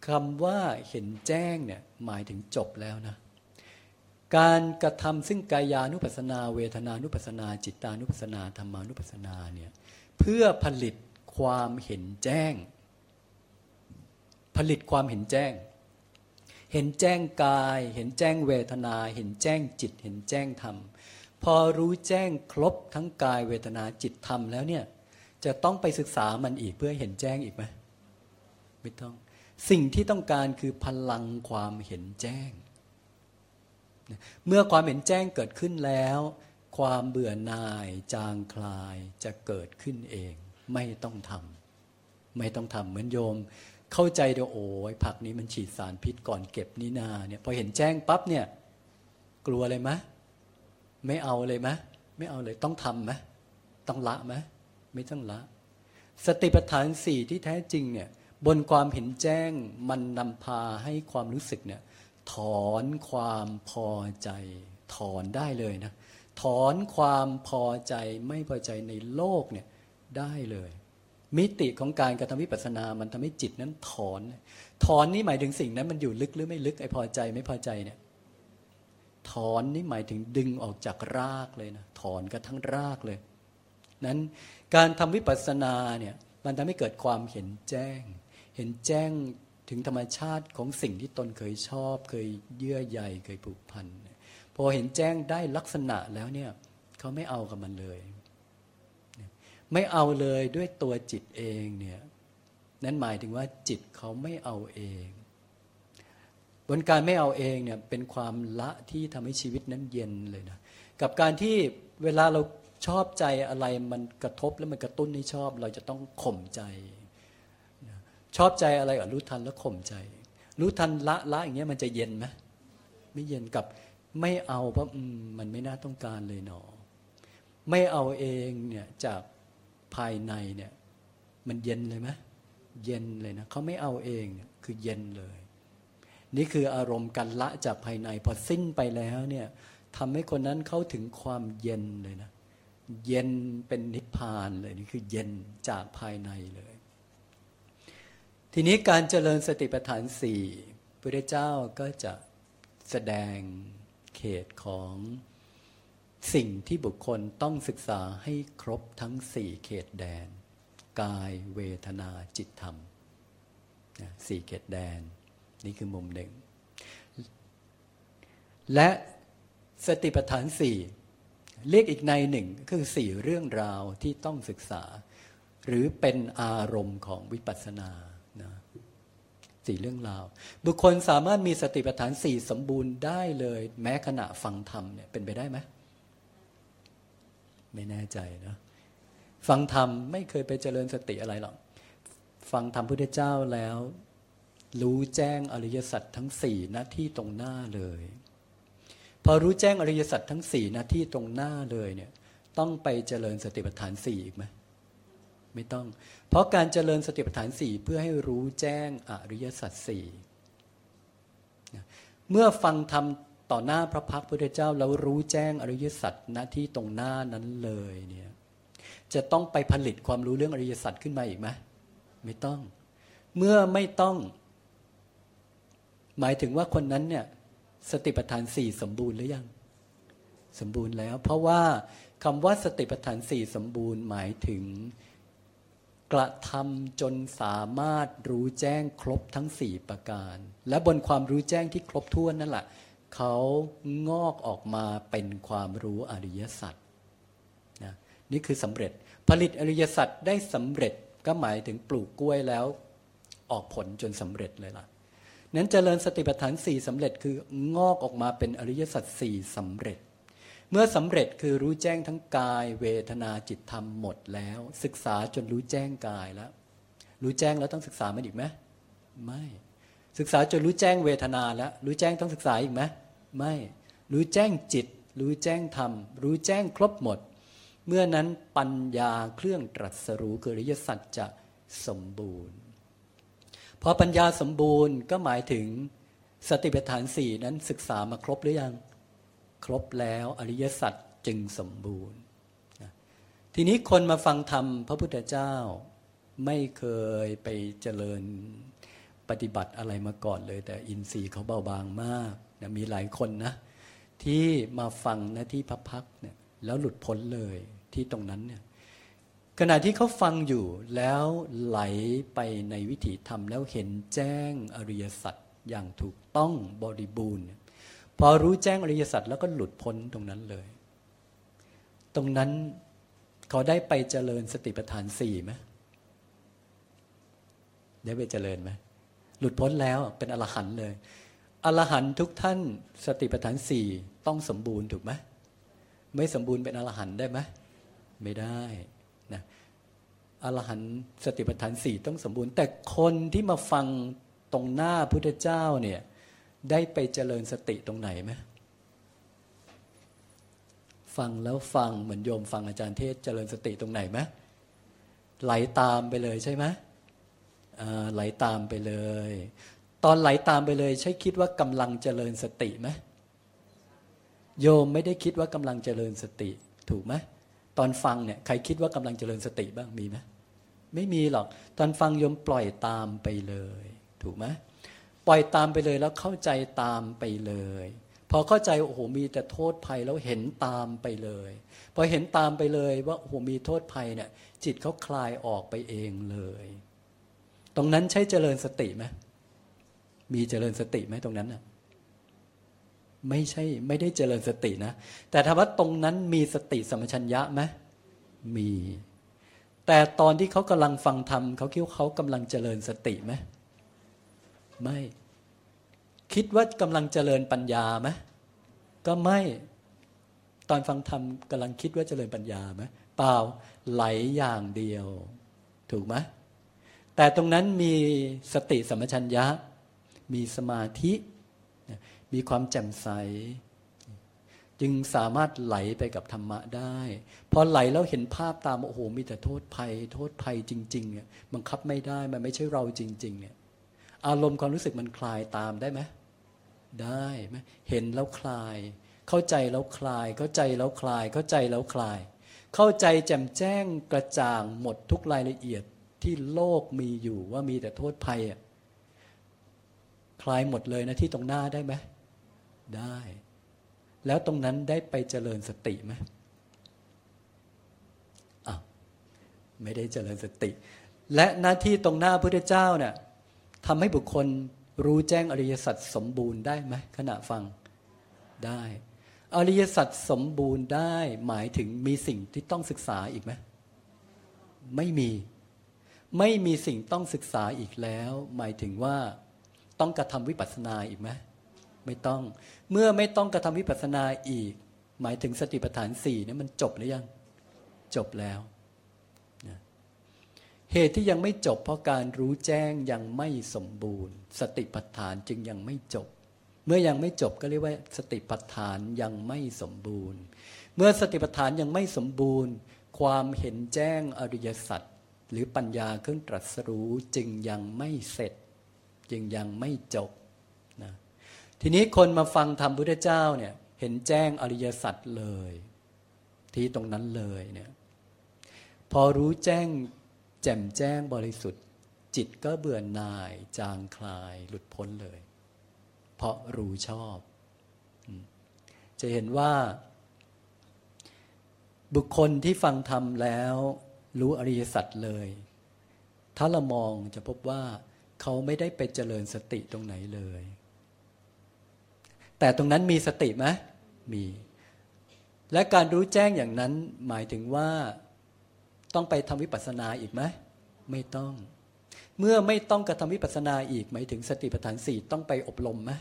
A: คำว่าเห็นแจ้งเนี่ยหมายถึงจบแล้วนะ การกระทำซึ่งกายานุปัสนา เวทนานุปัสนา จิตานุปัสนาธรรมานุปัสนาเนี่ยเพื่อผลิตความเห็นแจ้ง ผลิตความเห็นแจ้ง เห็นแจ้งกาย เห็นแจ้งเวทนา เห็นแจ้งจิต เห็นแจ้งธรรม พอรู้แจ้งครบทั้งกายเวทนาจิตธรรมแล้วเนี่ยจะต้องไปศึกษามันอีกเพื่อเห็นแจ้งอีกไหมไม่ต้อง สิ่งที่ต้องการคือพลังความเห็นแจ้ง เมื่อความเห็นแจ้งเกิดขึ้นแล้ว ความเบื่อหน่าย จางคลายจะเกิดขึ้นเอง ไม่ต้องทำไม่ต้องทำเหมือนโยม เข้าใจเดี๋ยวโอ้ยผักนี้มันฉีดสารพิษก่อนเก็บนี่นาเนี่ยพอเห็นแจ้งปั๊บเนี่ย กลัวเลยไหมไม่เอาเลยไหมไม่เอาเลยต้องทำไหมต้องละไหมไม่ต้องละ สติปัฏฐานสี่ที่แท้จริงเนี่ย บนความเห็นแจ้งมันนำพาให้ความรู้สึกเนี่ยถอนความพอใจ ถอนได้เลยนะ ถอนความพอใจไม่พอใจในโลกเนี่ยได้เลย มิติของการกระทำวิปัสสนามันทำให้จิตนั้นถอน ถอนนี่หมายถึงสิ่งนั้นมันอยู่ลึกหรือไม่ลึกไอ้พอใจไม่พอใจเนี่ยถอนนี่หมายถึงดึงออกจากรากเลยนะถอนกระทั่งรากเลย นั้นการทำวิปัสสนาเนี่ยมันทำให้เกิดความเห็นแจ้ง เห็นแจ้งถึงธรรมชาติของสิ่งที่ตนเคยชอบ เคยเยื่อใยเคยผูกพันพอเห็นแจ้งได้ลักษณะแล้วเนี่ยเขาไม่เอากับมันเลย ไม่เอาเลยด้วยตัวจิตเองเนี่ยนั้นหมายถึงว่าจิตเขาไม่เอาเองบนการไม่เอาเองเนี่ยเป็นความละที่ทำให้ชีวิตนั้นเย็นเลยนะกับการที่เวลาเราชอบใจอะไรมันกระทบแล้วมันกระตุ้นให้ชอบ เราจะต้องข่มใจ ชอบใจอะไรก็รู้ทันแล้วข่มใจ รู้ทันละละอย่างเงี้ยมันจะเย็นไหมไม่เย็นกับไม่เอาเพราะมันไม่น่าต้องการเลยหนอ ไม่เอาเองเนี่ยจากภายในเนี่ยมันเย็นเลยไหมเย็นเลยนะเขาไม่เอาเองคือเย็นเลย นี่คืออารมณ์กันละจากภายใน พอสิ้นไปแล้วเนี่ยทำให้คนนั้นเข้าถึงความเย็นเลยนะ เย็นเป็นนิพพานเลยนี่คือเย็นจากภายในเลย ทีนี้การเจริญสติปัฏฐานสี่พระเจ้าก็จะแสดงเขตของสิ่งที่บุคคลต้องศึกษาให้ครบทั้งสี่เขตแดน กายเวทนาจิตธรรมสี่เขตแดน นี่คือมุมหนึ่ง และสติปัฏฐานสี่เรียกอีกในหนึ่งคือสี่เรื่องราวที่ต้องศึกษา หรือเป็นอารมณ์ของวิปัสสนา สี่เรื่องราว บุคคลสามารถมีสติปัฏฐานสี่สมบูรณ์ได้เลย แม้ขณะฟังธรรมเนี่ยเป็นไปได้ไหมไม่แน่ใจเนาะฟังธรรมไม่เคยไปเจริญสติอะไรหรอกฟังธรรมพุทธเจ้าแล้ว รู้แจ้งอริยสัจทั้งสี่หน้าที่ตรงหน้าเลย พอรู้แจ้งอริยสัจทั้งสี่หน้าที่ตรงหน้าเลยเนี่ย ต้องไปเจริญสติปัฏฐานสี่อีกไหม ไม่ต้อง เพราะการเจริญสติปัฏฐานสี่เพื่อให้รู้แจ้งอริยสัจสี่เมื่อฟังธรรมต่อหน้าพระพักพุทธเจ้าแล้วรู้แจ้งอริยสัจณที่ตรงหน้านั้นเลยเนี่ยจะต้องไปผลิตความรู้เรื่องอริยสัจขึ้นมาอีกไหมไม่ต้อง เมื่อไม่ต้อง หมายถึงว่าคนนั้นเนี่ยสติปัฏฐานสี่สมบูรณ์หรือยัง สมบูรณ์แล้ว เพราะว่าคำว่าสติปัฏฐานสี่สมบูรณ์หมายถึง กระทำจนสามารถรู้แจ้งครบทั้งสี่ประการ และบนความรู้แจ้งที่ครบถ้วนนั่นแหละเขางอกออกมาเป็นความรู้อริยสัจนะนี่คือสำเร็จผลิตอริยสัจได้สำเร็จก็หมายถึงปลูกกล้วยแล้ว ออกผลจนสำเร็จเลยล่ะนั้นเจริญสติปัฏฐานสี่สำเร็จคืองอกออกมาเป็นอริยสัจสี่สำเร็จ เมื่อสำเร็จคือรู้แจ้งทั้งกาย เวทนาจิตธรรมหมดแล้ว ศึกษาจนรู้แจ้งกายแล้ว รู้แจ้งแล้วต้องศึกษามันอีกไหมไม่ ศึกษาจนรู้แจ้งเวทนาแล้ว รู้แจ้งต้องศึกษาอีกไหมไม่ รู้แจ้งจิต รู้แจ้งธรรม รู้แจ้งครบหมด เมื่อนั้นปัญญาเครื่องตรัสรู้คือริยสัจจะสมบูรณ์พอปัญญาสมบูรณ์ก็หมายถึงสติปัฏฐานสี่นั้นศึกษามาครบหรือยัง ครบแล้วอริยสัจจึงสมบูรณ์ ทีนี้คนมาฟังธรรมพระพุทธเจ้าไม่เคยไปเจริญปฏิบัติอะไรมาก่อนเลย แต่อินทรีย์เขาเบาบางมากนะมีหลายคนนะ ที่มาฟังนะที่พักพักเนี่ยแล้วหลุดพ้นเลยที่ตรงนั้นเนี่ยขณะที่เขาฟังอยู่แล้วไหลไปในวิถีธรรมแล้วเห็นแจ้งอริยสัจอย่างถูกต้องบริบูรณ์ พอรู้แจ้งอริยสัจแล้วก็หลุดพ้นตรงนั้นเลย ตรงนั้นเขาได้ไปเจริญสติปัฏฐานสี่ไหมได้ไปเจริญไหมหลุดพ้นแล้วเป็นอรหันต์เลยอรหันต์ทุกท่านสติปัฏฐานสี่ต้องสมบูรณ์ถูกไหมไม่สมบูรณ์เป็นอรหันต์ได้ไหมไม่ได้นะอรหันต์สติปัฏฐานสี่ต้องสมบูรณ์ แต่คนที่มาฟังตรงหน้าพุทธเจ้าเนี่ย ได้ไปเจริญสติตรงไหนไหมฟังแล้วฟังเหมือนโยมฟังอาจารย์เทศเจริญสติตรงไหนไหมไหลตามไปเลยใช่ไหมไหลตามไปเลย ตอนไหลตามไปเลย ใช่คิดว่ากำลังเจริญสติไหมโยมไม่ได้คิดว่ากำลังเจริญสติ ถูกไหมตอนฟังเนี่ยใครคิดว่ากำลังเจริญสติบ้างมีไหมไม่มีหรอก ตอนฟังโยมปล่อยตามไปเลย ถูกไหม ปล่อยตามไปเลยแล้วเข้าใจตามไปเลย พอเข้าใจโอ้โหมีแต่โทษภัยแล้วเห็นตามไปเลยพอเห็นตามไปเลยว่าโอ้โหมีโทษภัยเนี่ย จิตเขาคลายออกไปเองเลย ตรงนั้นใช่เจริญสติไหมมีเจริญสติไหมตรงนั้นน่ะไม่ใช่ไม่ได้เจริญสตินะ แต่ถ้าว่าตรงนั้นมีสติสมัชัญญะไหมมี แต่ตอนที่เขากำลังฟังธรรมเขาคิดว่าเขากำลังเจริญสติไหม ไม่ คิดว่ากำลังเจริญปัญญาไหมก็ไม่ ตอนฟังธรรมกำลังคิดว่าเจริญปัญญาไหมเปล่าไหลอย่างเดียว ถูกไหมแต่ตรงนั้นมีสติสมัชัญญะ มีสมาธิ มีความแจ่มใส จึงสามารถไหลไปกับธรรมะได้ พอไหลแล้วเห็นภาพตาม โอ้โห มีแต่โทษภัย โทษภัยจริงๆเนี่ยบังคับไม่ได้ มันไม่ใช่เราจริงๆเนี่ย อารมณ์ความรู้สึกมันคลายตามได้ไหมได้ไหมเห็นแล้วคลาย เข้าใจแล้วคลาย เข้าใจแล้วคลาย เข้าใจแล้วคลาย เข้าใจแจ่มแจ้งกระจ่างหมดทุกรายละเอียดที่โลกมีอยู่ว่ามีแต่โทษภัยอะคลายหมดเลยนะที่ตรงหน้าได้ไหมได้ แล้วตรงนั้นได้ไปเจริญสติไหมอะไม่ได้เจริญสติ และหน้าที่ตรงหน้าพระเจ้าเนี่ย ทำให้บุคคลรู้แจ้งอริยสัจสมบูรณ์ได้ไหมขณะฟังได้ อริยสัจสมบูรณ์ได้หมายถึงมีสิ่งที่ต้องศึกษาอีกไหมไม่มีไม่มีสิ่งต้องศึกษาอีกแล้ว หมายถึงว่าต้องกระทำวิปัสสนาอีกไหมไม่ต้องเมื่อไม่ต้องกระทำวิปัสสนาอีก หมายถึงสติปัฏฐานสี่นี่มันจบหรือยัง จบแล้ว เหตุที่ยังไม่จบเพราะการรู้แจ้งยังไม่สมบูรณ์ สติปัฏฐานจึงยังไม่จบ เมื่อยังไม่จบก็เรียกว่าสติปัฏฐานยังไม่สมบูรณ์ เมื่อสติปัฏฐานยังไม่สมบูรณ์ ความเห็นแจ้งอริยสัจหรือปัญญาเครื่องตรัสรู้จึงยังไม่เสร็จ จึงยังไม่จบทีนี้คนมาฟังธรรมพุทธเจ้าเนี่ยเห็นแจ้งอริยสัจเลย ที่ตรงนั้นเลยเนี่ยพอรู้แจ้ง แจ่มแจ้งบริสุทธิ์ จิตก็เบื่อหน่าย จางคลายหลุดพ้นเลย เพราะรู้ชอบ จะเห็นว่า บุคคลที่ฟังธรรมแล้ว รู้อริยสัจเลย ถ้าเรามองจะพบว่า เขาไม่ได้ไปเจริญสติตรงไหนเลย แต่ตรงนั้นมีสติไหมมี และการรู้แจ้งอย่างนั้นหมายถึงว่า ต้องไปทำวิปัสสนาอีกไหมไม่ต้อง เมื่อไม่ต้องกระทำวิปัสสนาอีกหมายถึงสติปัฏฐานสี่ต้องไปอบรมไหม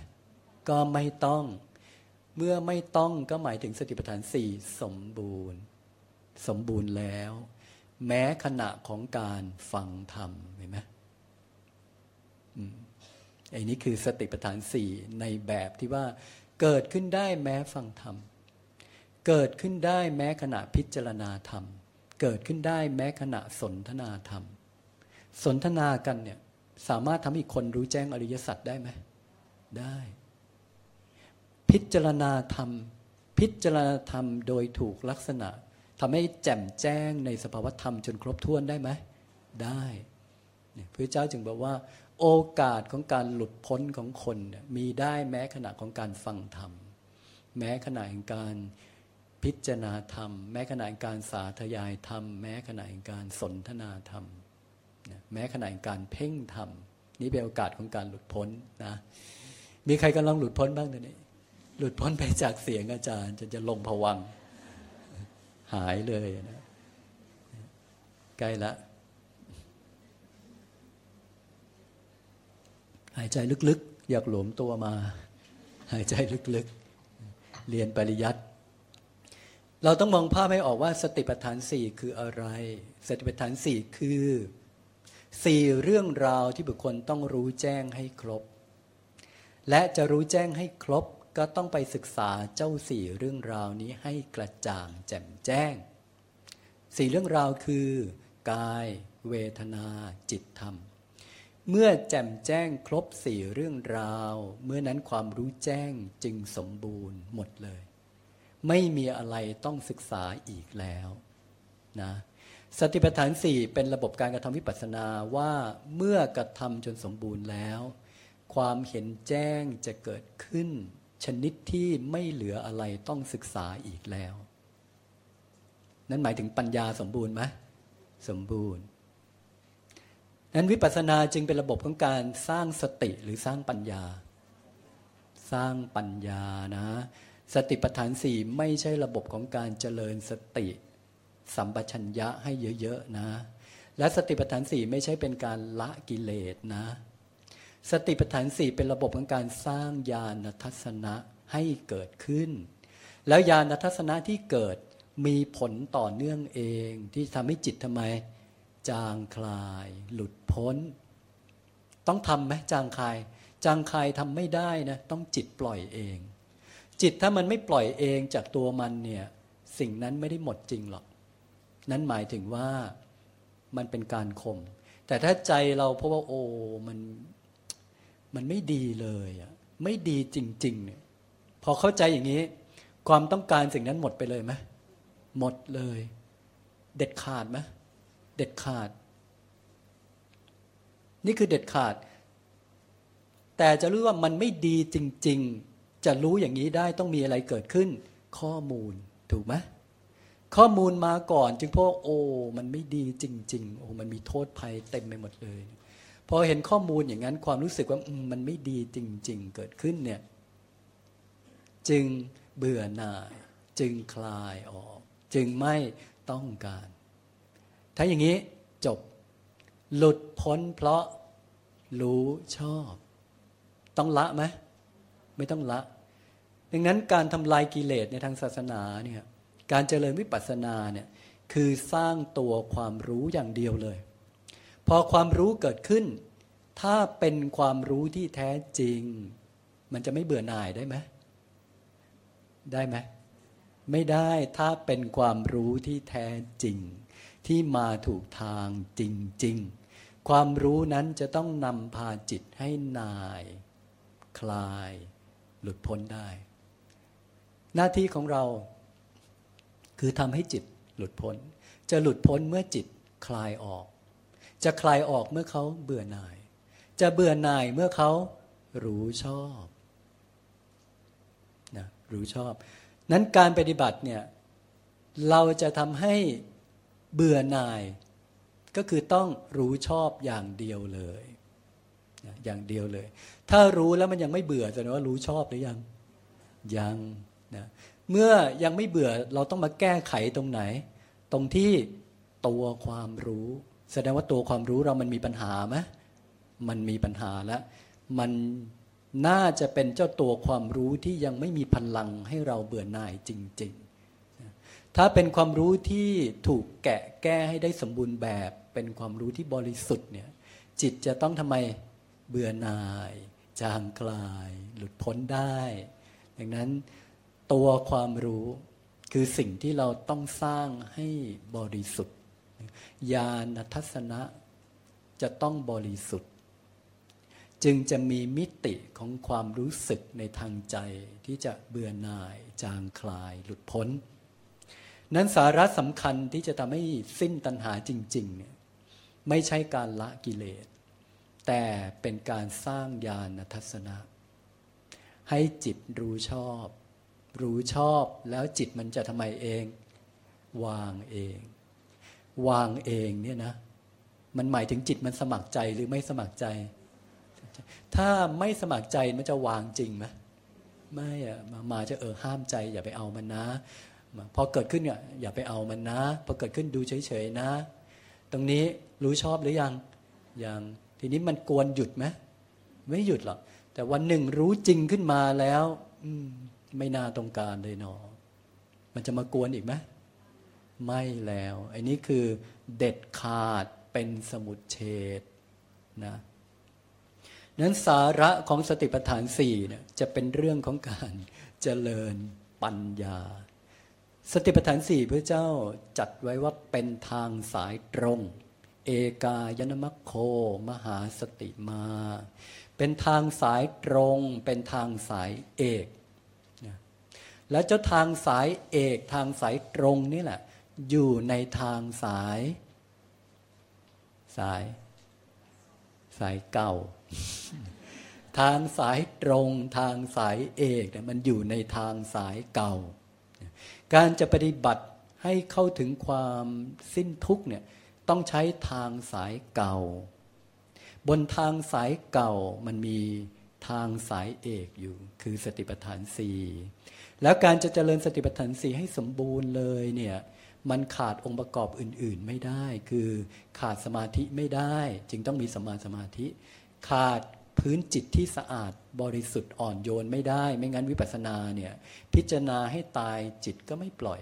A: ก็ไม่ต้อง เมื่อไม่ต้องก็หมายถึงสติปัฏฐานสี่สมบูรณ์ สมบูรณ์แล้ว แม้ขณะของการฟังธรรมเห็นไหมไอ้นี้คือสติปัฏฐานสี่ในแบบที่ว่า เกิดขึ้นได้แม้ฟังธรรม เกิดขึ้นได้แม้ขณะพิจารณาธรรม เกิดขึ้นได้แม้ขณะสนทนาธรรม สนทนากันเนี่ยสามารถทำให้คนรู้แจ้งอริยสัจได้ไหม ได้ พิจารณาธรรม พิจารณาธรรมโดยถูกลักษณะทำให้แจ่มแจ้งในสภาวธรรมจนครบถ้วนได้ไหม ได้พระเจ้าจึงบอกว่า โอกาสของการหลุดพ้นของคนมีได้แม้ขณะของการฟังธรรม แม้ขณะแห่งการ พิจารณาธรรม แม้ขณะการสาธยายธรรม แม้ขณะการสนทนาธรรม แม้ขณะการเพ่งธรรม นี่เป็นโอกาสของการหลุดพ้นนะมีใครกำลังหลุดพ้นบ้างตอนนี้ หลุดพ้นไปจากเสียงอาจารย์จนจะลงผวังหายเลยนะใกล้ละหายใจลึกๆ อยากหลวมตัวมา หายใจลึกๆ เรียนปริยัติ เราต้องมองภาพให้ออกว่าสติปัฏฐานสี่คืออะไร สติปัฏฐานสี่คือสี่เรื่องราวที่บุคคลต้องรู้แจ้งให้ครบ และจะรู้แจ้งให้ครบก็ต้องไปศึกษาเจ้าสี่เรื่องราวนี้ให้กระจ่างแจ่มแจ้งสี่เรื่องราวคือกาย เวทนา จิตธรรม เมื่อแจ่มแจ้งครบสี่เรื่องราว เมื่อนั้นความรู้แจ้งจึงสมบูรณ์หมดเลย ไม่มีอะไรต้องศึกษาอีกแล้วนะสติปัฏฐานสี่เป็นระบบการกระทำวิปัสสนาว่าเมื่อกระทำจนสมบูรณ์แล้ว ความเห็นแจ้งจะเกิดขึ้น ชนิดที่ไม่เหลืออะไรต้องศึกษาอีกแล้ว นั่นหมายถึงปัญญาสมบูรณ์ไหมสมบูรณ์นั้นวิปัสสนาจึงเป็นระบบของการสร้างสติหรือสร้างปัญญา สร้างปัญญานะ สติปัฏฐานสี่ไม่ใช่ระบบของการเจริญสติ สัมปชัญญะให้เยอะๆนะ และสติปัฏฐานสี่ไม่ใช่เป็นการละกิเลสนะ สติปัฏฐานสี่เป็นระบบของการสร้างญาณทัศนะให้เกิดขึ้น แล้วญาณทัศนะที่เกิดมีผลต่อเนื่องเองที่ทำให้จิตทำไม จางคลาย หลุดพ้น ต้องทำไหมจางคลาย จางคลายทำไม่ได้นะ ต้องจิตปล่อยเอง จิตถ้ามันไม่ปล่อยเองจากตัวมันเนี่ย สิ่งนั้นไม่ได้หมดจริงหรอก นั้นหมายถึงว่ามันเป็นการข่มแต่ถ้าใจเราเพราะว่าโอ้มันมันไม่ดีเลยอะไม่ดีจริง ๆ เนี่ย พอเข้าใจอย่างนี้ ความต้องการสิ่งนั้นหมดไปเลยไหมหมดเลย เด็ดขาดไหมเด็ดขาด นี่คือเด็ดขาด แต่จะรู้ว่ามันไม่ดีจริง ๆ จะรู้อย่างนี้ได้ต้องมีอะไรเกิดขึ้น ข้อมูลถูกไหมข้อมูลมาก่อนจึงพบโอ้มันไม่ดีจริง ๆ โอ้มันมีโทษภัยเต็มไปหมดเลย พอเห็นข้อมูลอย่างนั้นความรู้สึกว่ามันไม่ดีจริง ๆ เกิดขึ้นเนี่ยจึงเบื่อหน่าย จึงคลายออก จึงไม่ต้องการ ถ้าอย่างนี้จบหลุดพ้นเพราะรู้ชอบ ต้องละไหม ไม่ต้องละ ดังนั้นการทำลายกิเลสในทางศาสนาเนี่ยการเจริญวิปัสสนาเนี่ยคือสร้างตัวความรู้อย่างเดียวเลย พอความรู้เกิดขึ้น ถ้าเป็นความรู้ที่แท้จริง มันจะไม่เบื่อหน่ายได้ไหมได้ไหมไม่ได้ถ้าเป็นความรู้ที่แท้จริง ที่มาถูกทางจริง ๆ ความรู้นั้นจะต้องนำพาจิตให้นาย คลาย หลุดพ้นได้ หน้าที่ของเรา คือทำให้จิตหลุดพ้น จะหลุดพ้นเมื่อจิตคลายออก จะคลายออกเมื่อเขาเบื่อหน่าย จะเบื่อหน่ายเมื่อเขารู้ชอบนะรู้ชอบ นั้นการปฏิบัติเนี่ยเราจะทำให้เบื่อหน่าย ก็คือต้องรู้ชอบอย่างเดียวเลย อย่างเดียวเลย ถ้ารู้แล้วมันยังไม่เบื่อแสดงว่ารู้ชอบหรือยังยังนะเมื่อยังไม่เบื่อเราต้องมาแก้ไขตรงไหน ตรงที่ตัวความรู้ แสดงว่าตัวความรู้เรามันมีปัญหาไหมมันมีปัญหาแล้ว มันน่าจะเป็นเจ้าตัวความรู้ที่ยังไม่มีพลังให้เราเบื่อหน่ายจริง ๆ ถ้าเป็นความรู้ที่ถูกแกะแก้ให้ได้สมบูรณ์แบบ เป็นความรู้ที่บริสุทธิ์เนี่ยจิตจะต้องทำไมเบื่อหน่าย จางคลาย หลุดพ้นได้ ดังนั้นตัวความรู้คือสิ่งที่เราต้องสร้างให้บริสุทธิ์ญาณทัศนะจะต้องบริสุทธิ์ จึงจะมีมิติของความรู้สึกในทางใจที่จะเบื่อหน่าย จางคลาย หลุดพ้น นั้นสาระสำคัญที่จะทำให้สิ้นตัณหาจริง ๆ เนี่ยไม่ใช่การละกิเลส แต่เป็นการสร้างญาณทัศนะ ให้จิตรู้ชอบ รู้ชอบแล้วจิตมันจะทำไมเอง วางเอง วางเองเนี่ยนะ มันหมายถึงจิตมันสมัครใจหรือไม่สมัครใจ ถ้าไม่สมัครใจมันจะวางจริงไหมไม่อะมาจะเออห้ามใจ อย่าไปเอามันนะ พอเกิดขึ้นเนี่ยอย่าไปเอามันนะ พอเกิดขึ้นดูเฉยๆนะ ตรงนี้รู้ชอบหรือยังยัง ทีนี้มันกวนหยุดไหมไม่หยุดหรอกแต่วันหนึ่งรู้จริงขึ้นมาแล้ว อืม ไม่น่าต้องการเลยเนาะมันจะมากวนอีกไหมไม่แล้วไอ้นี้คือเด็ดขาดเป็นสมุดเฉดนะนั้นสาระของสติปัฏฐานสี่เนี่ยจะเป็นเรื่องของการเจริญปัญญา สติปัฏฐานสี่พระเจ้าจัดไว้ว่าเป็นทางสายตรง เอกายนมัคโคมหาสติมา เป็นทางสายตรง เป็นทางสายเอกนะแล้วเจ้าทางสายเอกทางสายตรงนี่แหละ อยู่ในทางสาย สาย สายเก่า ทางสายตรงทางสายเอกเนี่ยมันอยู่ในทางสายเก่า การจะปฏิบัติให้เข้าถึงความสิ้นทุกเนี่ย ต้องใช้ทางสายเก่า บนทางสายเก่ามันมีทางสายเอกอยู่ คือสติปัฏฐานสี่แล้วการจะเจริญสติปัฏฐานสี่ให้สมบูรณ์เลยเนี่ยมันขาดองค์ประกอบอื่น ๆไม่ได้ คือขาดสมาธิไม่ได้ จึงต้องมีสมาสมาธิ ขาดพื้นจิตที่สะอาดบริสุทธิ์อ่อนโยนไม่ได้ ไม่งั้นวิปัสสนาเนี่ยพิจารณาให้ตายจิตก็ไม่ปล่อย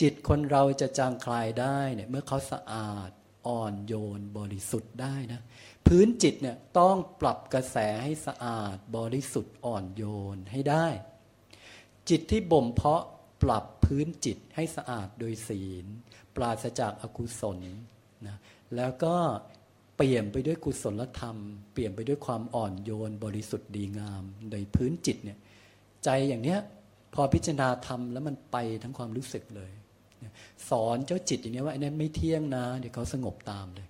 A: จิตคนเราจะจางคลายได้เนี่ยเมื่อเขาสะอาดอ่อนโยนบริสุทธิ์ได้นะพื้นจิตเนี่ยต้องปรับกระแสให้สะอาดบริสุทธิ์อ่อนโยนให้ได้ จิตที่บ่มเพาะปรับพื้นจิตให้สะอาดโดยศีล ปราศจากอากุศลนะแล้วก็เปลี่ยนไปด้วยกุศลธรรม เปลี่ยนไปด้วยความอ่อนโยนบริสุทธิ์ดีงามโดยพื้นจิตเนี่ยใจอย่างเนี้ยพอพิจารณาทำแล้วมันไปทั้งความรู้สึกเลย สอนเจ้าจิตอย่างนี้ว่าไอ้นั้นไม่เที่ยงนะ เดี๋ยวเขาสงบตามเลย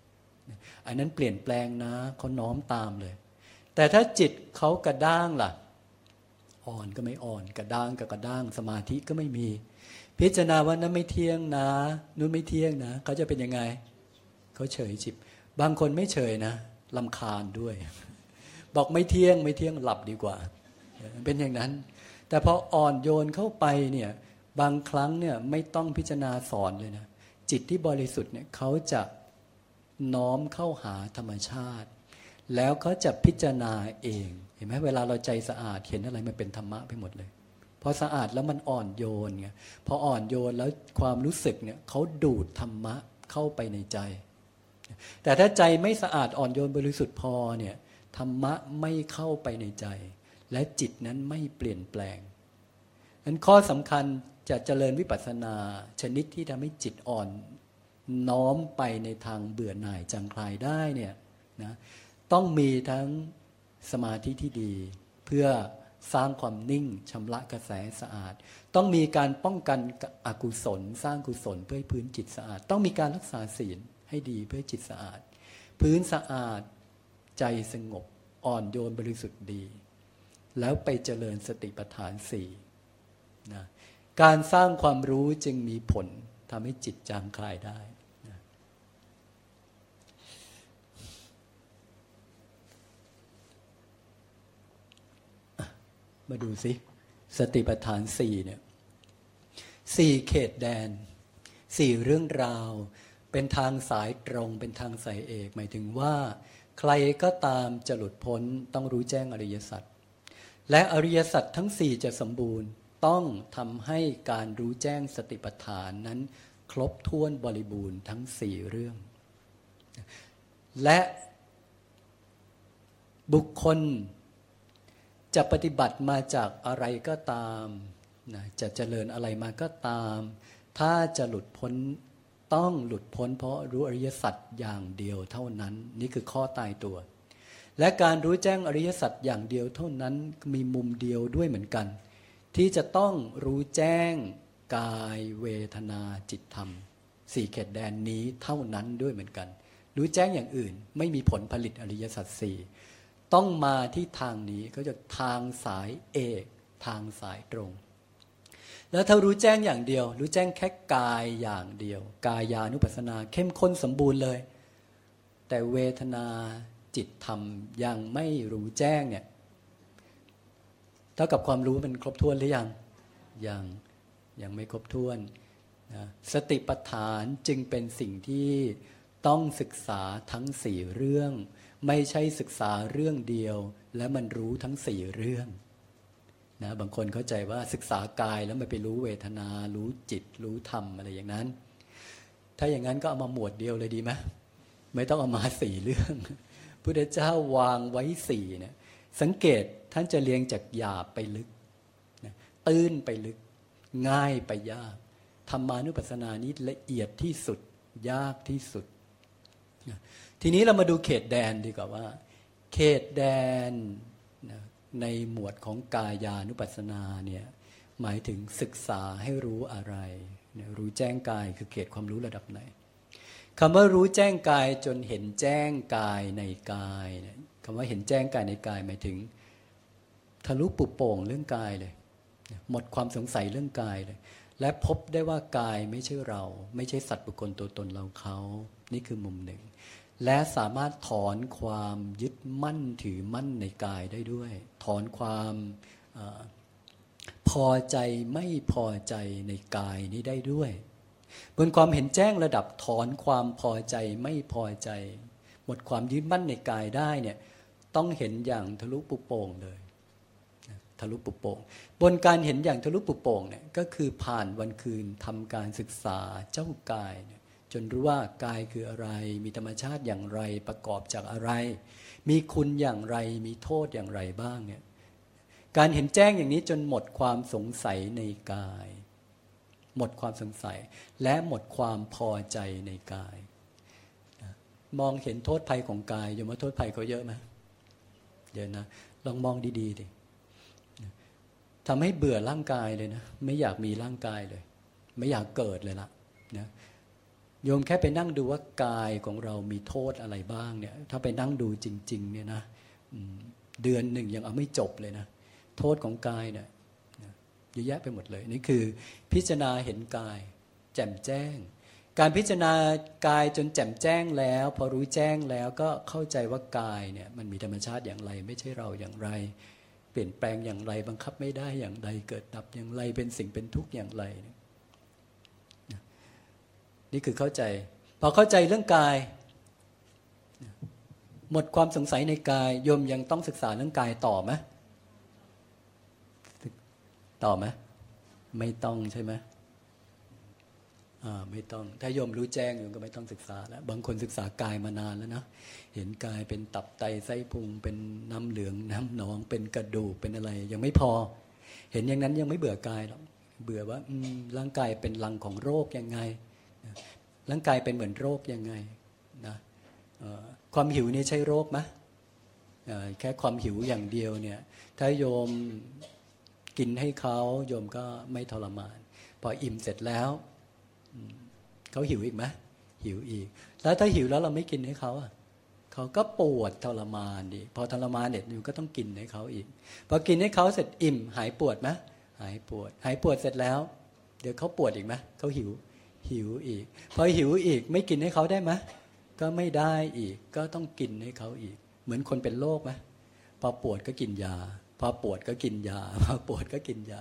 A: อันนั้นเปลี่ยนแปลงนะเขาน้อมตามเลย แต่ถ้าจิตเขากระด้างล่ะ อ่อนก็ไม่อ่อนกระด้างกับกระด้าง สมาธิก็ไม่มี พิจารณาว่านั้นไม่เที่ยงนะนู้นไม่เที่ยงนะเขาจะเป็นยังไงเขาเฉยจิบบางคนไม่เฉยนะลำคาญด้วย บอกไม่เที่ยงไม่เที่ยงหลับดีกว่า เป็นอย่างนั้น แต่พออ่อนโยนเข้าไปเนี่ย บางครั้งเนี่ยไม่ต้องพิจารณาสอนเลยนะ จิตที่บริสุทธิ์เนี่ยเขาจะน้อมเข้าหาธรรมชาติ แล้วเขาจะพิจารณาเอง เห็นไหมเวลาเราใจสะอาดเห็นอะไรมันเป็นธรรมะไปหมดเลยพอสะอาดแล้วมันอ่อนโยนไงพออ่อนโยนแล้วความรู้สึกเนี่ยเขาดูดธรรมะเข้าไปในใจ แต่ถ้าใจไม่สะอาดอ่อนโยนบริสุทธิ์พอเนี่ยธรรมะไม่เข้าไปในใจ และจิตนั้นไม่เปลี่ยนแปลงนั้นข้อสำคัญ จะเจริญวิปัสสนา ชนิดที่ทำให้จิตอ่อน น้อมไปในทางเบื่อหน่ายจางคลายได้เนี่ยนะต้องมีทั้งสมาธิที่ดี เพื่อสร้างความนิ่งชำระกระแสสะอาด ต้องมีการป้องกันอกุศล สร้างกุศลเพื่อให้พื้นจิตสะอาด ต้องมีการรักษาศีลให้ดีเพื่อจิตสะอาด พื้นสะอาดใจสงบอ่อนโยนบริสุทธิ์ดี แล้วไปเจริญสติปัฏฐานสี่นะ การสร้างความรู้จึงมีผลทำให้จิตจางคลายได้มาดูสิ สติปัฏฐานสี่เนี่ยสี่เขตแดน สี่เรื่องราว เป็นทางสายตรง เป็นทางสายเอก หมายถึงว่า ใครก็ตามจะหลุดพ้นต้องรู้แจ้งอริยสัจ และอริยสัจทั้งสี่จะสมบูรณ์ ต้องทำให้การรู้แจ้งสติปัฏฐานนั้น ครบถ้วนบริบูรณ์ทั้งสี่เรื่อง และบุคคลจะปฏิบัติมาจากอะไรก็ตามนะจะเจริญอะไรมาก็ตาม ถ้าจะหลุดพ้นต้องหลุดพ้น เพราะรู้อริยสัจอย่างเดียวเท่านั้น นี่คือข้อตายตัว และการรู้แจ้งอริยสัจอย่างเดียวเท่านั้นมีมุมเดียวด้วยเหมือนกัน ที่จะต้องรู้แจ้งกายเวทนาจิตธรรมสี่เขตแดนนี้เท่านั้นด้วยเหมือนกัน รู้แจ้งอย่างอื่น ไม่มีผลผลิตอริยสัจสี่ต้องมาที่ทางนี้ก็จะทางสายเอก ทางสายตรง แล้วถ้ารู้แจ้งอย่างเดียว รู้แจ้งแค่กายอย่างเดียว กายานุปัสสนาเข้มข้นสมบูรณ์เลย แต่เวทนาจิตทำยังไม่รู้แจ้งเนี่ย เท่ากับความรู้มันครบถ้วนหรือยัง ยังยังไม่ครบถ้วนนะสติปัฏฐานจึงเป็นสิ่งที่ต้องศึกษาทั้งสี่เรื่อง ไม่ใช่ศึกษาเรื่องเดียว และมันรู้ทั้งสี่เรื่องนะบางคนเข้าใจว่าศึกษากายแล้วมันไปรู้เวทนา รู้จิต รู้ธรรมอะไรอย่างนั้น ถ้าอย่างนั้นก็เอามาหมวดเดียวเลยดีไหมไม่ต้องเอามาสี่เรื่องพุทธเจ้าวางไว้สี่เนี่ย สังเกตท่านจะเรียงจากหยาบไปลึกตื้นไปลึก ง่ายไปยากธรรมานุปัสสนานี้ละเอียดที่สุด ยากที่สุดทีนี้เรามาดูเขตแดนดีกว่าว่า เขตแดนในหมวดของกายานุปัสสนาเนี่ยหมายถึงศึกษาให้รู้อะไรรู้แจ้งกายคือเขตความรู้ระดับไหนคำว่ารู้แจ้งกายจนเห็นแจ้งกายในกาย คำว่าเห็นแจ้งกายในกายหมายถึง ทะลุปุโป่งเรื่องกายเลย หมดความสงสัยเรื่องกายเลย และพบได้ว่ากายไม่ใช่เรา ไม่ใช่สัตว์บุคคลตัวตนเราเขา นี่คือมุมหนึ่ง และสามารถถอนความยึดมั่นถือมั่นในกายได้ด้วย ถอนความอพอใจไม่พอใจในกายนี้ได้ด้วยบนความเห็นแจ้งระดับถอนความพอใจไม่พอใจ หมดความยึดมั่นในกายได้เนี่ย ต้องเห็นอย่างทะลุปุโป่งเลยทะลุปุโป่งบนการเห็นอย่างทะลุปุโป่งเนี่ยก็คือผ่านวันคืนทำการศึกษาเจ้ากายเนี่ยจนรู้ว่ากายคืออะไร มีธรรมชาติอย่างไรประกอบจากอะไร มีคุณอย่างไรมีโทษอย่างไรบ้างเนี่ยการเห็นแจ้งอย่างนี้จนหมดความสงสัยในกาย หมดความสงสัย และหมดความพอใจในกาย มองเห็นโทษภัยของกายยมว่าโทษภัยเขาเยอะไหม เยอะนะลองมองดีๆดิทำให้เบื่อร่างกายเลยนะไม่อยากมีร่างกายเลย ไม่อยากเกิดเลยละนะโยมแค่ไปนั่งดูว่ากายของเรามีโทษอะไรบ้างเนี่ย ถ้าไปนั่งดูจริง ๆ เนี่ยนะเดือนหนึ่งยังเอาไม่จบเลยนะโทษของกายเนี่ยเยอะแยะไปหมดเลย นี่คือพิจารณาเห็นกาย แจ่มแจ้ง การพิจารณากายจนแจ่มแจ้งแล้ว พอรู้แจ้งแล้วก็เข้าใจว่ากายเนี่ยมันมีธรรมชาติอย่างไร ไม่ใช่เราอย่างไร เปลี่ยนแปลงอย่างไรบังคับไม่ได้อย่างไรเกิดดับอย่างไรเป็นสิ่งเป็นทุกข์อย่างไร นี่คือเข้าใจ พอเข้าใจเรื่องกาย หมดความสงสัยในกายโยมยังต้องศึกษาเรื่องกายต่อไหมต่อไหมไม่ต้องใช่ไหม ไม่ต้องถ้าโยมรู้แจ้งโยมก็ไม่ต้องศึกษาแล้วบางคนศึกษากายมานานแล้วนะเห็นกายเป็นตับไตไส้พุงเป็นน้ำเหลืองน้ำหนอง เป็นกระดูกเป็นอะไร ยังไม่พอ เห็นอย่างนั้นยังไม่เบื่อกายหรอกเบื่อว่าร่างกายเป็นรังของโรคยังไงร่างกายเป็นเหมือนโรคยังไงนะความหิวนี่ใช่โรคไหมแค่ความหิวอย่างเดียวเนี่ยถ้าโยมกินให้เขาโยมก็ไม่ทรมาน พออิ่มเสร็จแล้ว เขาหิวอีกไหมหิวอีก แล้วถ้าหิวแล้วเราไม่กินให้เขาอะเขาก็ปวดทรมานดิพอทรมานเด็ดอยู่ก็ต้องกินให้เขาอีก พอกินให้เขาเสร็จอิ่ม หายปวดไหมหายปวด หายปวดเสร็จแล้ว เดี๋ยวเขาปวดอีกไหมเขาหิว หิวอีก พอหิวอีกไม่กินให้เขาได้ไหมก็ไม่ได้อีก ก็ต้องกินให้เขาอีก เหมือนคนเป็นโรคไหมพอปวดก็กินยา พอปวดก็กินยา พอปวดก็กินยา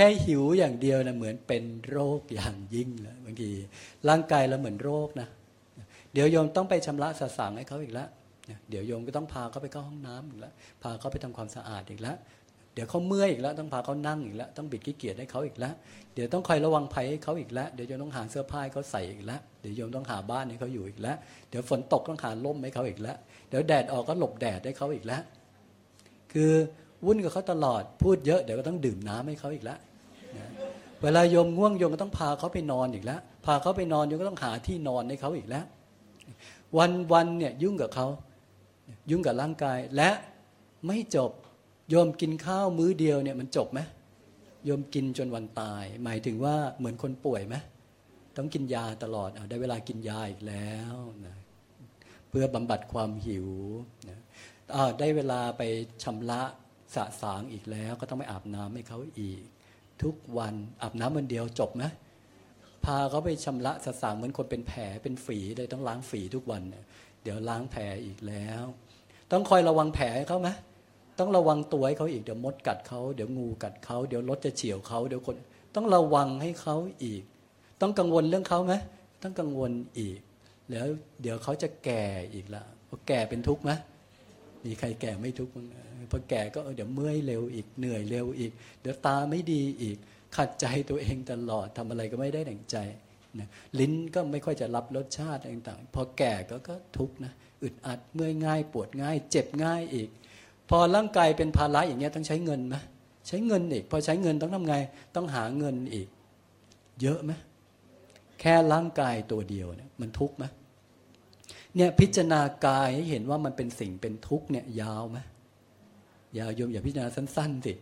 A: แค่หิวอย่างเดียวนะเหมือนเป็นโรคอย่างยิ่งเลยบางทีร่างกายเราเหมือนโรคนะเดี๋ยวโยมต้องไปชำระสสางให้เขาอีกแล้วเดี๋ยวโยมก็ต้องพาเขาไปเข้าห้องน้ำอีกแล้วพาเขาไปทำความสะอาดอีกแล้วเดี๋ยวเขาเมื่อยอีกแล้วต้องพาเขานั่งอีกแล้วต้องบิดขี้เกียจให้เขาอีกแล้วเดี๋ยวต้องคอยระวังภัยให้เขาอีกแล้วเดี๋ยวโยมต้องหาเสื้อผ้าให้เขาใส่อีกแล้วเดี๋ยวโยมต้องหาบ้านให้เขาอยู่อีกแล้วเดี๋ยวฝนตกต้องหาร่มให้เขาอีกแล้วเดี๋ยวแดดออกก็หลบแดดให้เขาอีกแล้วคือวุ่นกับเขาตลอดพูดเยอะเดี๋ยวก็ต้องดื่มน้ำให้เขาอีกแล้ว เวลาโยมง่วงโยมก็ต้องพาเขาไปนอนอีกแล้ว พาเขาไปนอนโยมก็ต้องหาที่นอนให้เขาอีกแล้ว วันวันเนี่ยยุ่งกับเขา ยุ่งกับร่างกายและไม่จบโยมกินข้าวมื้อเดียวเนี่ยมันจบไหมโยมกินจนวันตาย หมายถึงว่าเหมือนคนป่วยไหมต้องกินยาตลอดอได้เวลากินยาอีกแล้วนะเพื่อบำบัดความหิวนะได้เวลาไปชำระสะสางอีกแล้ว ก็ต้องไปอาบน้ำให้เขาอีก ทุกวันอาบน้ำวันเดียวจบไหมพาเขาไปชำระสะสางเหมือนคนเป็นแผลเป็นฝีเลยต้องล้างฝีทุกวันเดี๋ยวล้างแผลอีกแล้ว ต้องคอยระวังแผลให้เขาไหมต้องระวังตัวให้เขาอีกเดี๋ยวมดกัดเขาเดี๋ยวงูกัดเขาเดี๋ยวรถจะเฉียวเขาเดี๋ยวคน ต้องระวังให้เขาอีก ต้องกังวลเรื่องเขาไหมต้องกังวลอีก แล้วเดี๋ยวเขาจะแก่อีกละแก่เป็นทุกข์ไหมมีใครแก่ไม่ทุกข์มั้ง พอแก่ก็เดี๋ยวเมื่อยเร็วอีกเหนื่อยเร็วอีก เดี๋ยวตาไม่ดีอีกขัดใจตัวเองตลอดทำอะไรก็ไม่ได้ดั่งใจนะลิ้นก็ไม่ค่อยจะรับรสชาติต่างๆ พอแก่ก็ก็ทุกข์นะอึดอัดเมื่อยง่ายปวดง่าย เจ็บง่ายอีก พอร่างกายเป็นภาระอย่างเงี้ยต้องใช้เงินไหมใช้เงินอีก พอใช้เงินต้องทำไงต้องหาเงินอีก เยอะไหมแค่ร่างกายตัวเดียวเนี่ยมันทุกข์ไหมเนี่ยพิจารณากายให้เห็นว่ามันเป็นสิ่งเป็นทุกข์เนี่ยยาวไหม อย่าโยมอย่าพิจารณาสั้น ๆ สิ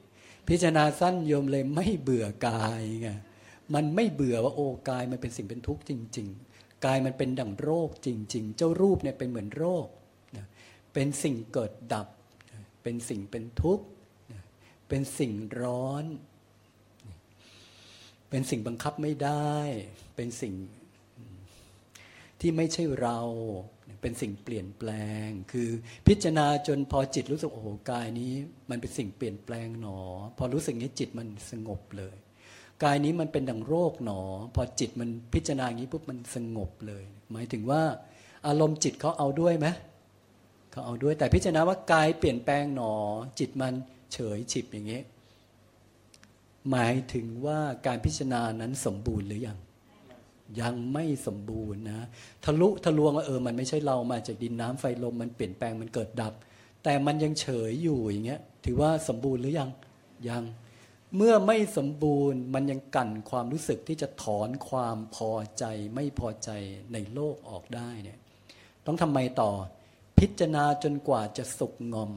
A: พิจารณาสั้นโยมเลยไม่เบื่อกายไงมันไม่เบื่อว่าโอ้กายมันเป็นสิ่งเป็นทุกข์จริง ๆ กายมันเป็นดั่งโรคจริง ๆ เจ้ารูปเนี่ยเป็นเหมือนโรค เป็นสิ่งเกิดดับ เป็นสิ่งเป็นทุกข์ เป็นสิ่งร้อน เป็นสิ่งบังคับไม่ได้ เป็นสิ่งที่ไม่ใช่เรา เป็นสิ่งเปลี่ยนแปลง คือพิจารณาจนพอจิตรู้สึกโอ้โหกายนี้ มันเป็นสิ่งเปลี่ยนแปลงหนอ พอรู้สึกนี้จิตมันสงบเลย กายนี้มันเป็นดังโรคหนอ พอจิตมันพิจารณาอย่างนี้ปุ๊บมันสงบเลย หมายถึงว่า อารมณ์จิตเขาเอาด้วยไหมเขาเอาด้วยแต่พิจารณาว่ากายเปลี่ยนแปลงหนอ จิตมันเฉยฉิบอย่างนี้หมายถึงว่าการพิจารณานั้นสมบูรณ์หรือยัง ยังไม่สมบูรณ์นะทะลุทะลวงว่าเออมันไม่ใช่เรามาจากดินน้ำไฟลมมันเปลี่ยนแปลงมันเกิดดับ แต่มันยังเฉยอยู่อย่างเงี้ยถือว่าสมบูรณ์หรือยังยัง เมื่อไม่สมบูรณ์มันยังกั่นความรู้สึกที่จะถอนความพอใจไม่พอใจในโลกออกได้เนี่ยต้องทำไมต่อ พิจารณาจนกว่าจะสุกงอม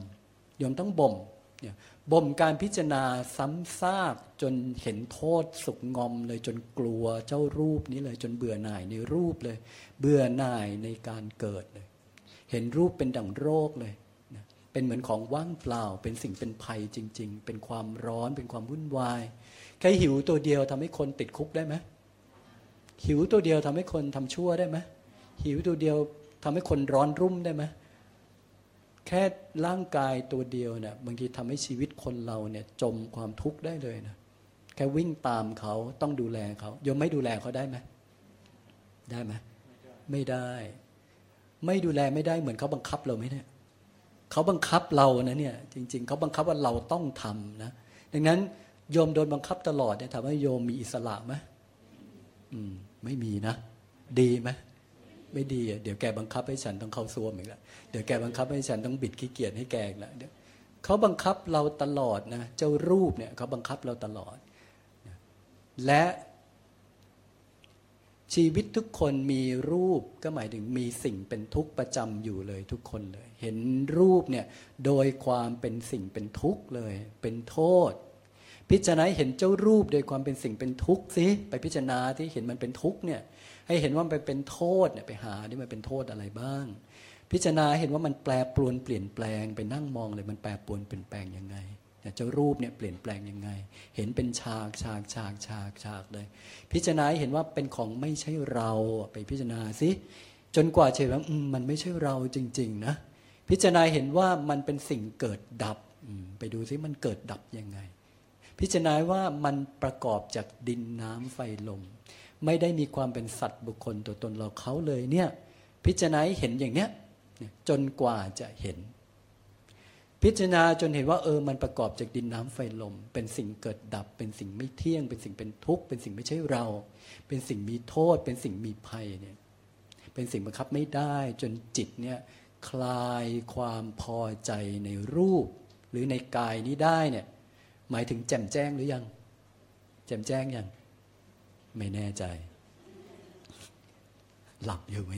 A: ยมต้องบ่ม เนี่ยบ่มการพิจารณาซ้ำซากจนเห็นโทษสุกงอมเลยจนกลัวเจ้ารูปนี้เลยจนเบื่อหน่ายในรูปเลย เบื่อหน่ายในการเกิดเลย เห็นรูปเป็นดั่งโรคเลยเป็นเหมือนของว่างเปล่า เป็นสิ่งเป็นภัยจริง ๆ เป็นความร้อนเป็นความวุ่นวายแค่หิวตัวเดียวทำให้คนติดคุกได้ไหมหิวตัวเดียวทำให้คนทำชั่วได้ไหมหิวตัวเดียวทำให้คนร้อนรุ่มได้ไหม แค่ร่างกายตัวเดียวเนี่ยบางทีทำให้ชีวิตคนเราเนี่ยจมความทุกข์ได้เลยนะแค่วิ่งตามเขาต้องดูแลเขายมไม่ดูแลเขาได้ไหมได้ไหมไม่ได้ ไม่ดูแลไม่ได้เหมือนเขาบังคับเราไหมเนี่ยเขาบังคับเรานะเนี่ย จริง ๆเขาบังคับว่าเราต้องทำนะดังนั้นโยมโดนบังคับตลอดเนี่ยถามว่าโยมมีอิสระไหมอืม ไม่มีนะ ดีไหม ไม่ดีเดี๋ยวแกบังคับให้ฉันต้องเข้าซ่วมอีกแล้วเดี๋ยวแกบังคับให้ฉันต้องบิดขี้เกียจให้แกอีกแล้วเขาบังคับเราตลอดนะเจ้ารูปเนี่ยเขาบังคับเราตลอด และชีวิตทุกคนมีรูปก็หมายถึงมีสิ่งเป็นทุกข์ประจำอยู่เลยทุกคนเลย เห็นรูปเนี่ยโดยความเป็นสิ่งเป็นทุกข์เลย เป็นโทษ พิจารณาเห็นเจ้ารูปโดยความเป็นสิ่งเป็นทุกข์สิไปพิจารณาที่เห็นมันเป็นทุกข์เนี่ย ให้เห็นว่ามันเป็นโทษเนี่ยไปหาที่มันเป็นโทษอะไรบ้าง พิจารณาเห็นว่ามันแปรปรวนเปลี่ยนแปลงไปนั่งมองเลยมันแปรปรวนเปลี่ยนแปลงยังไงเจ้ารูปเนี่ยเปลี่ยนแปลงยังไง เห็นเป็นฉากฉากฉากฉากฉากเลย พิจารณาเห็นว่าเป็นของไม่ใช่เราไปพิจารณาสิจนกว่าเห็นว่ามันไม่ใช่เราจริง ๆ นะ พิจารณาเห็นว่ามันเป็นสิ่งเกิดดับไปดูซิมันเกิดดับยังไง พิจารณาว่ามันประกอบจากดินน้ำไฟลม ไม่ได้มีความเป็นสัตว์บุคคลตัวตนเราเขาเลยเนี่ย พิจารณาเห็นอย่างเนี้ยจนกว่าจะเห็น พิจารณาจนเห็นว่าเออมันประกอบจากดินน้ำไฟลม เป็นสิ่งเกิดดับ เป็นสิ่งไม่เที่ยง เป็นสิ่งเป็นทุกข์ เป็นสิ่งไม่ใช่เรา เป็นสิ่งมีโทษ เป็นสิ่งมีภัยเนี่ยเป็นสิ่งบังคับไม่ได้จนจิตเนี่ยคลายความพอใจในรูป หรือในกายนี้ได้เนี่ยหมายถึงแจ่มแจ้งหรือยัง แจ่มแจ้งยัง ไม่แน่ใจ หลับอยู่ไหม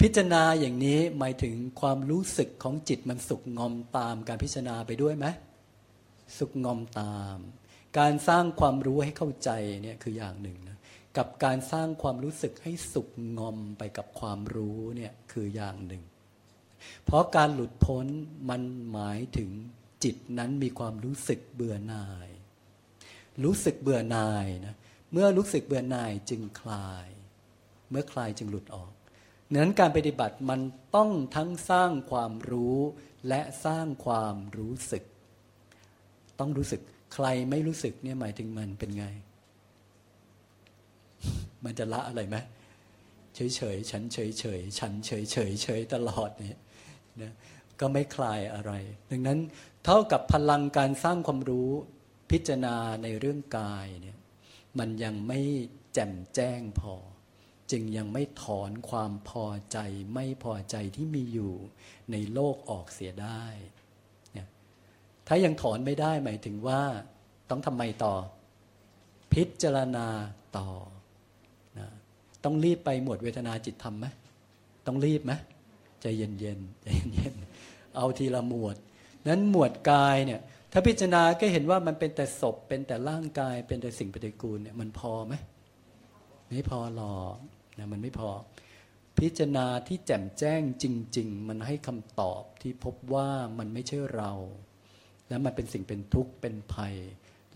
A: พิจารณาอย่างนี้หมายถึงความรู้สึกของจิตมันสุกงอมตามการพิจารณาไปด้วยไหมสุกงอมตาม การสร้างความรู้ให้เข้าใจเนี่ยคืออย่างหนึ่งนะกับการสร้างความรู้สึกให้สุกงอมไปกับความรู้เนี่ยคืออย่างหนึ่ง เพราะการหลุดพ้นมันหมายถึงจิตนั้นมีความรู้สึกเบื่อหน่าย รู้สึกเบื่อหน่ายนะ เมื่อรู้สึกเบื่อหน่ายจึงคลาย เมื่อคลายจึงหลุดออกนั้นการปฏิบัติมันต้องทั้งสร้างความรู้และสร้างความรู้สึก ต้องรู้สึกใครไม่รู้สึกเนี่ยหมายถึงมันเป็นไง มันจะละอะไรไหมเฉยเฉยฉันเฉยเฉยฉันเฉยเฉยเฉยตลอดเนี่ยนะก็ไม่คลายอะไร ดังนั้นเท่ากับพลังการสร้างความรู้พิจารณาในเรื่องกายเนี่ย มันยังไม่แจ่มแจ้งพอ จึงยังไม่ถอนความพอใจไม่พอใจที่มีอยู่ในโลกออกเสียได้เนี่ยถ้ายังถอนไม่ได้หมายถึงว่าต้องทำไมต่อ พิจารณาต่อนะต้องรีบไปหมวดเวทนาจิตธรรมไหมต้องรีบไหมใจเย็นๆใจเย็นๆเอาทีละหมวดนั้นหมวดกายเนี่ย ถ้าพิจารณาก็เห็นว่ามันเป็นแต่ศพเป็นแต่ร่างกาย เป็นแต่สิ่งปฏิกูลเนี่ยมันพอไหมไม่พอหรอกนะมันไม่พอ พิจารณาที่แจ่มแจ้งจริง ๆ มันให้คำตอบที่พบว่ามันไม่ใช่เรา และมันเป็นสิ่งเป็นทุกข์เป็นภัย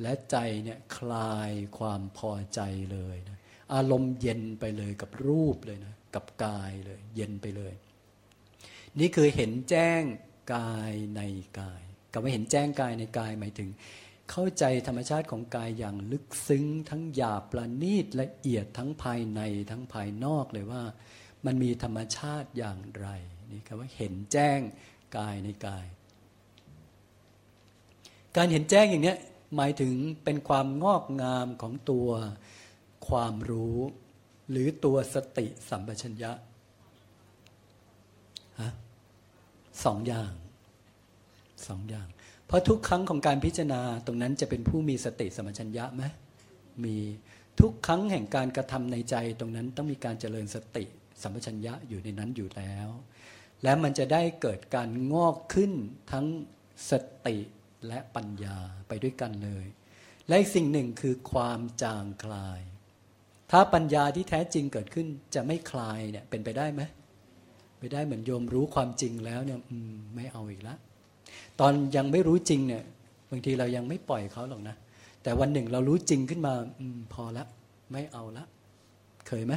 A: และใจเนี่ยคลายความพอใจเลยนะอารมณ์เย็นไปเลยกับรูปเลยนะกับกายเลย เย็นไปเลย นี่คือเห็นแจ้งกายในกาย กับว่าเห็นแจ้งกายในกายหมายถึง เข้าใจธรรมชาติของกายอย่างลึกซึ้ง ทั้งหยาบประณีตละเอียดทั้งภายในทั้งภายนอกเลยว่า มันมีธรรมชาติอย่างไรนี่คำว่าเห็นแจ้งกายในกาย การเห็นแจ้งอย่างนี้หมายถึงเป็นความงอกงามของตัวความรู้ หรือตัวสติสัมปชัญญะฮะสองอย่าง สองอย่าง เพราะทุกครั้งของการพิจารณาตรงนั้นจะเป็นผู้มีสติสมัชัญญะไหมมีทุกครั้งแห่งการกระทำในใจตรงนั้นต้องมีการเจริญสติสัมปชัญญะอยู่ในนั้นอยู่แล้ว และมันจะได้เกิดการงอกขึ้นทั้งสติและปัญญาไปด้วยกันเลย และสิ่งหนึ่งคือความจางคลาย ถ้าปัญญาที่แท้จริงเกิดขึ้นจะไม่คลายเนี่ยเป็นไปได้ไหมไม่ได้เหมือนโยมรู้ความจริงแล้วเนี่ยไม่เอาอีกแล้ว ตอนยังไม่รู้จริงเนี่ยบางทีเรายังไม่ปล่อยเขาหรอกนะ แต่วันหนึ่งเรารู้จริงขึ้นมาอพอละไม่เอาละ เคยไหม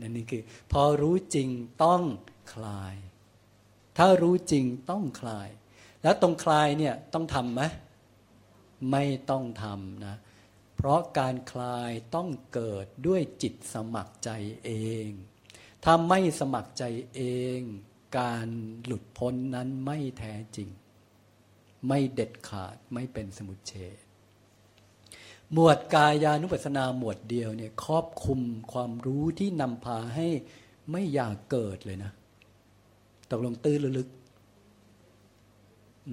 A: นั่นนี่คือ พอรู้จริงต้องคลาย ถ้ารู้จริงต้องคลาย แล้วตรงคลายเนี่ยต้องทำไหมไม่ต้องทำนะ เพราะการคลายต้องเกิดด้วยจิตสมัครใจเอง ถ้าไม่สมัครใจเอง การหลุดพ้นนั้นไม่แท้จริง ไม่เด็ดขาดไม่เป็นสมุทเฉดหมวดกายานุปัสสนาหมวดเดียวเนี่ยครอบคุมความรู้ที่นำพาให้ไม่อยากเกิดเลยนะตกลงตื้นลึกอ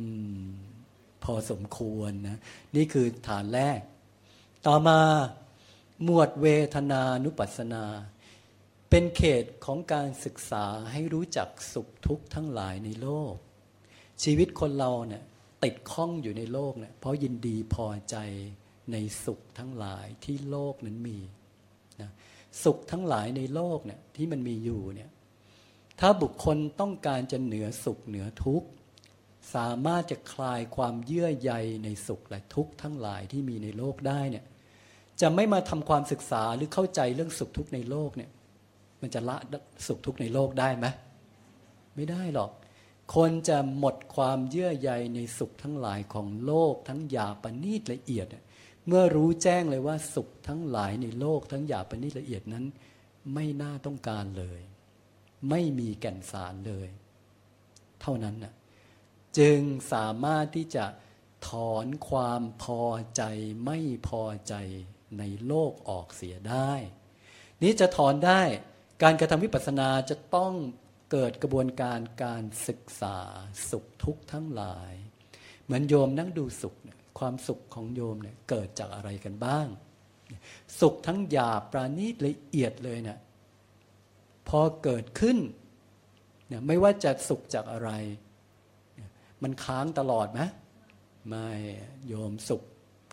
A: พอสมควรนะ นี่คือฐานแรก ต่อมาหมวดเวทนานุปัสสนา เป็นเขตของการศึกษาให้รู้จักสุขทุกข์ทั้งหลายในโลก ชีวิตคนเราเนี่ยติดข้องอยู่ในโลกเนี่ยเพราะยินดีพอใจในสุขทั้งหลายที่โลกนั้นมีนะสุขทั้งหลายในโลกเนี่ยที่มันมีอยู่เนี่ยถ้าบุคคลต้องการจะเหนือสุขเหนือทุกข์ สามารถจะคลายความเยื่อใยในสุขและทุกข์ทั้งหลายที่มีในโลกได้เนี่ยจะไม่มาทำความศึกษาหรือเข้าใจเรื่องสุขทุกข์ในโลกเนี่ย มันจะละสุขทุกข์ในโลกได้ไหมไม่ได้หรอก คนจะหมดความเยื่อใยในสุขทั้งหลายของโลกทั้งหยาประณีตละเอียด เมื่อรู้แจ้งเลยว่าสุขทั้งหลายในโลกทั้งหยาประณีตละเอียดนั้น ไม่น่าต้องการเลย ไม่มีแก่นสารเลย เท่านั้นน่ะจึงสามารถที่จะถอนความพอใจไม่พอใจในโลกออกเสียได้ นี้จะถอนได้ การกระทำวิปัสสนาจะต้องเกิดกระบวนการการศึกษาสุขทุกข์ทั้งหลาย เหมือนโยมนั่งดูสุขความสุขของโยมเนี่ยเกิดจากอะไรกันบ้าง สุขทั้งหยาบปราณีตละเอียดเลยเนะี่ยพอเกิดขึ้นเนี่ยไม่ว่าจะสุขจากอะไร มันค้างตลอดไหมไม่โยมสุข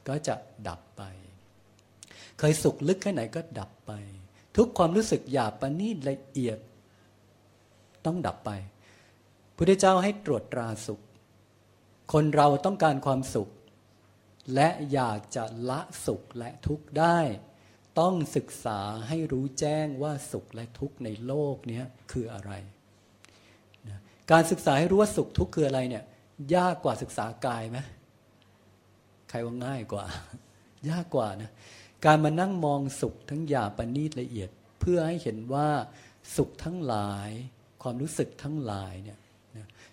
A: ก็จะดับไป เคยสุขลึกแค่ไหนก็ดับไป ทุกความรู้สึกหยาบปณีตละเอียด ต้องดับไปพุทธเจ้าให้ตรวจตราสุข คนเราต้องการความสุข และอยากจะละสุขและทุกข์ได้ ต้องศึกษาให้รู้แจ้งว่าสุขและทุกข์ในโลกนี้คืออะไรนะการศึกษาให้รู้ว่าสุขทุกข์คืออะไรเนี่ยยากกว่าศึกษากายไหมใครว่าง่ายกว่า ยากกว่านะ การมานั่งมองสุขทั้งหยาบปณีตละเอียด เพื่อให้เห็นว่าสุขทั้งหลาย ความรู้สึกทั้งหลายเนี่ย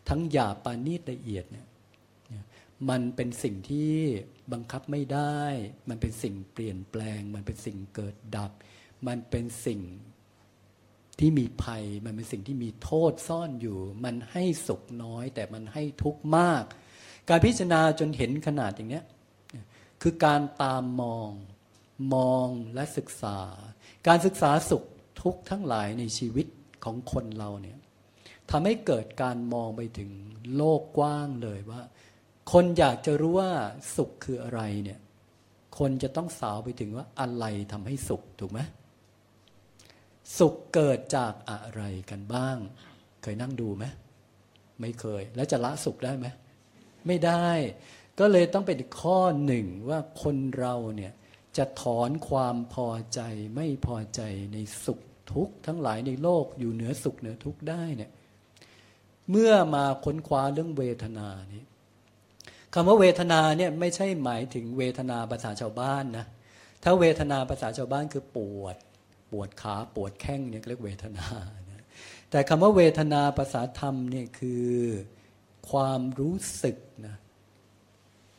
A: ทั้งหยาบปานีตละเอียดเนี่ยมันเป็นสิ่งที่บังคับไม่ได้ มันเป็นสิ่งเปลี่ยนแปลง มันเป็นสิ่งเกิดดับ มันเป็นสิ่งที่มีภัย มันเป็นสิ่งที่มีโทษซ่อนอยู่ มันให้สุขน้อย แต่มันให้ทุกข์มาก การพิจารณาจนเห็นขนาดอย่างนี้คือการตามมอง มองและศึกษา การศึกษาสุขทุกทั้งหลายในชีวิตของคนเราเนี่ยทำให้เกิดการมองไปถึงโลกกว้างเลยว่า คนอยากจะรู้ว่าสุขคืออะไรเนี่ยคนจะต้องสาวไปถึงว่าอะไรทำให้สุขถูกไหมสุขเกิดจากอะไรกันบ้าง เคยนั่งดูไหมไม่เคย แล้วจะละสุขได้ไหมไม่ได้ ก็เลยต้องเป็นข้อหนึ่งว่าคนเราเนี่ย จะถอนความพอใจไม่พอใจในสุขทุกข์ทั้งหลายในโลกอยู่เหนือสุขเหนือทุกข์ได้เนี่ยเมื่อมาค้นคว้าเรื่องเวทนานี้คำว่าเวทนาเนี่ยไม่ใช่หมายถึงเวทนาภาษาชาวบ้านนะถ้าเวทนาภาษาชาวบ้านคือปวด ปวดขาปวดแข้งเนี่ยเรียกเวทนาแต่คำว่าเวทนาภาษาธรรมเนี่ยคือความรู้สึกนะ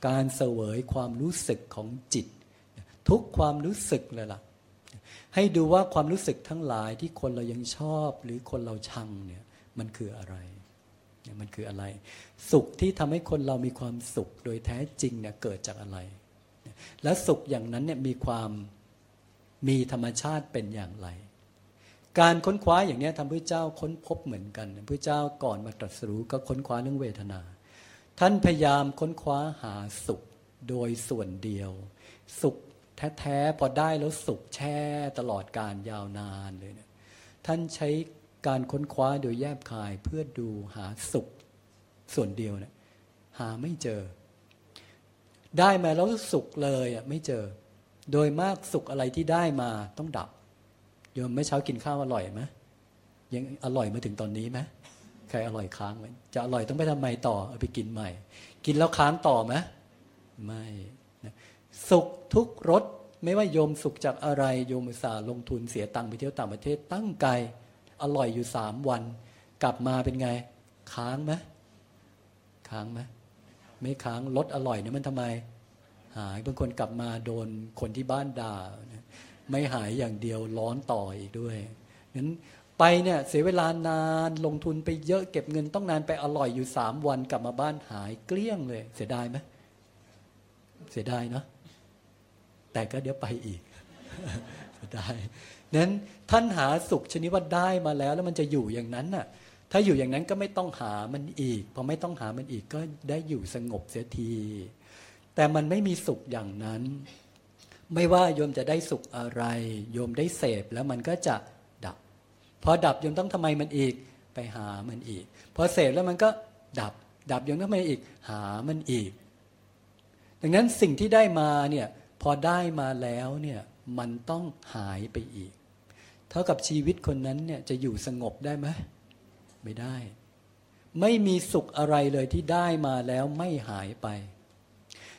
A: การเสวยความรู้สึกของจิต ทุกความรู้สึกเลยล่ะ ให้ดูว่าความรู้สึกทั้งหลายที่คนเรายังชอบ หรือคนเราชังเนี่ยมันคืออะไรเนี่ยมันคืออะไร สุขที่ทำให้คนเรามีความสุขโดยแท้จริงเนี่ยเกิดจากอะไร และสุขอย่างนั้นเนี่ยมีความมีธรรมชาติเป็นอย่างไร การค้นคว้าอย่างนี้ทำพระเจ้าค้นพบเหมือนกันพระเจ้าก่อนมาตรัสรู้ก็ค้นคว้าเรื่องเวทนา ท่านพยายามค้นคว้าหาสุขโดยส่วนเดียว สุข แท้ๆพอได้แล้วสุขแช่ตลอดการยาวนานเลยเนี่ยท่านใช้การค้นคว้าโดยแยบคายเพื่อดูหาสุขส่วนเดียวเนะี่ยหาไม่เจอ ได้มาแล้วสุขเลยอะไม่เจอ โดยมากสุขอะไรที่ได้มาต้องดับโยมไม่เช้ากินข้าวอร่อยไหมยังอร่อยมาถึงตอนนี้ไหมใครอร่อยค้างไหมจะอร่อยต้องไปทำไมต่อเอาไปกินใหม่ กินแล้วค้างต่อไหมไม่ สุขทุกรสไม่ว่าโยมสุขจากอะไร โยมอุตส่าห์ลงทุนเสียตังค์ไปเที่ยวต่างประเทศตั้งไกลอร่อยอยู่สามวัน กลับมาเป็นไง ค้างไหมค้างไหมไม่ค้างลดอร่อยเนี่ยมันทำไม หายบางคนกลับมาโดนคนที่บ้านด่าไม่หายอย่างเดียวร้อนต่ออีกด้วยนั้นไปเนี่ยเสียเวลานานลงทุนไปเยอะเก็บเงินต้องนานไปอร่อยอยู่สามวันกลับมาบ้านหายเกลี้ยงเลย เสียดายไหมเสียดายเนาะ แต่ก็เดี๋ยวไปอีกเสียดายนั้นท่านหาสุขชนิดว่าได้มาแล้วแล้วมันจะอยู่อย่างนั้นน่ะ ถ้าอยู่อย่างนั้นก็ไม่ต้องหามันอีก พอไม่ต้องหามันอีกก็ได้อยู่สงบเสียที แต่มันไม่มีสุขอย่างนั้น ไม่ว่าโยมจะได้สุขอะไร โยมได้เสพแล้วมันก็จะดับ พอดับโยมต้องทำไมมันอีก ไปหามันอีก พอเสพแล้วมันก็ดับ ดับโยมต้องทำไมอีก หามันอีก ดังนั้นสิ่งที่ได้มาเนี่ย พอได้มาแล้วเนี่ยมันต้องหายไปอีก เท่ากับชีวิตคนนั้นเนี่ยจะอยู่สงบได้ไหมไม่ได้ ไม่มีสุขอะไรเลยที่ได้มาแล้วไม่หายไป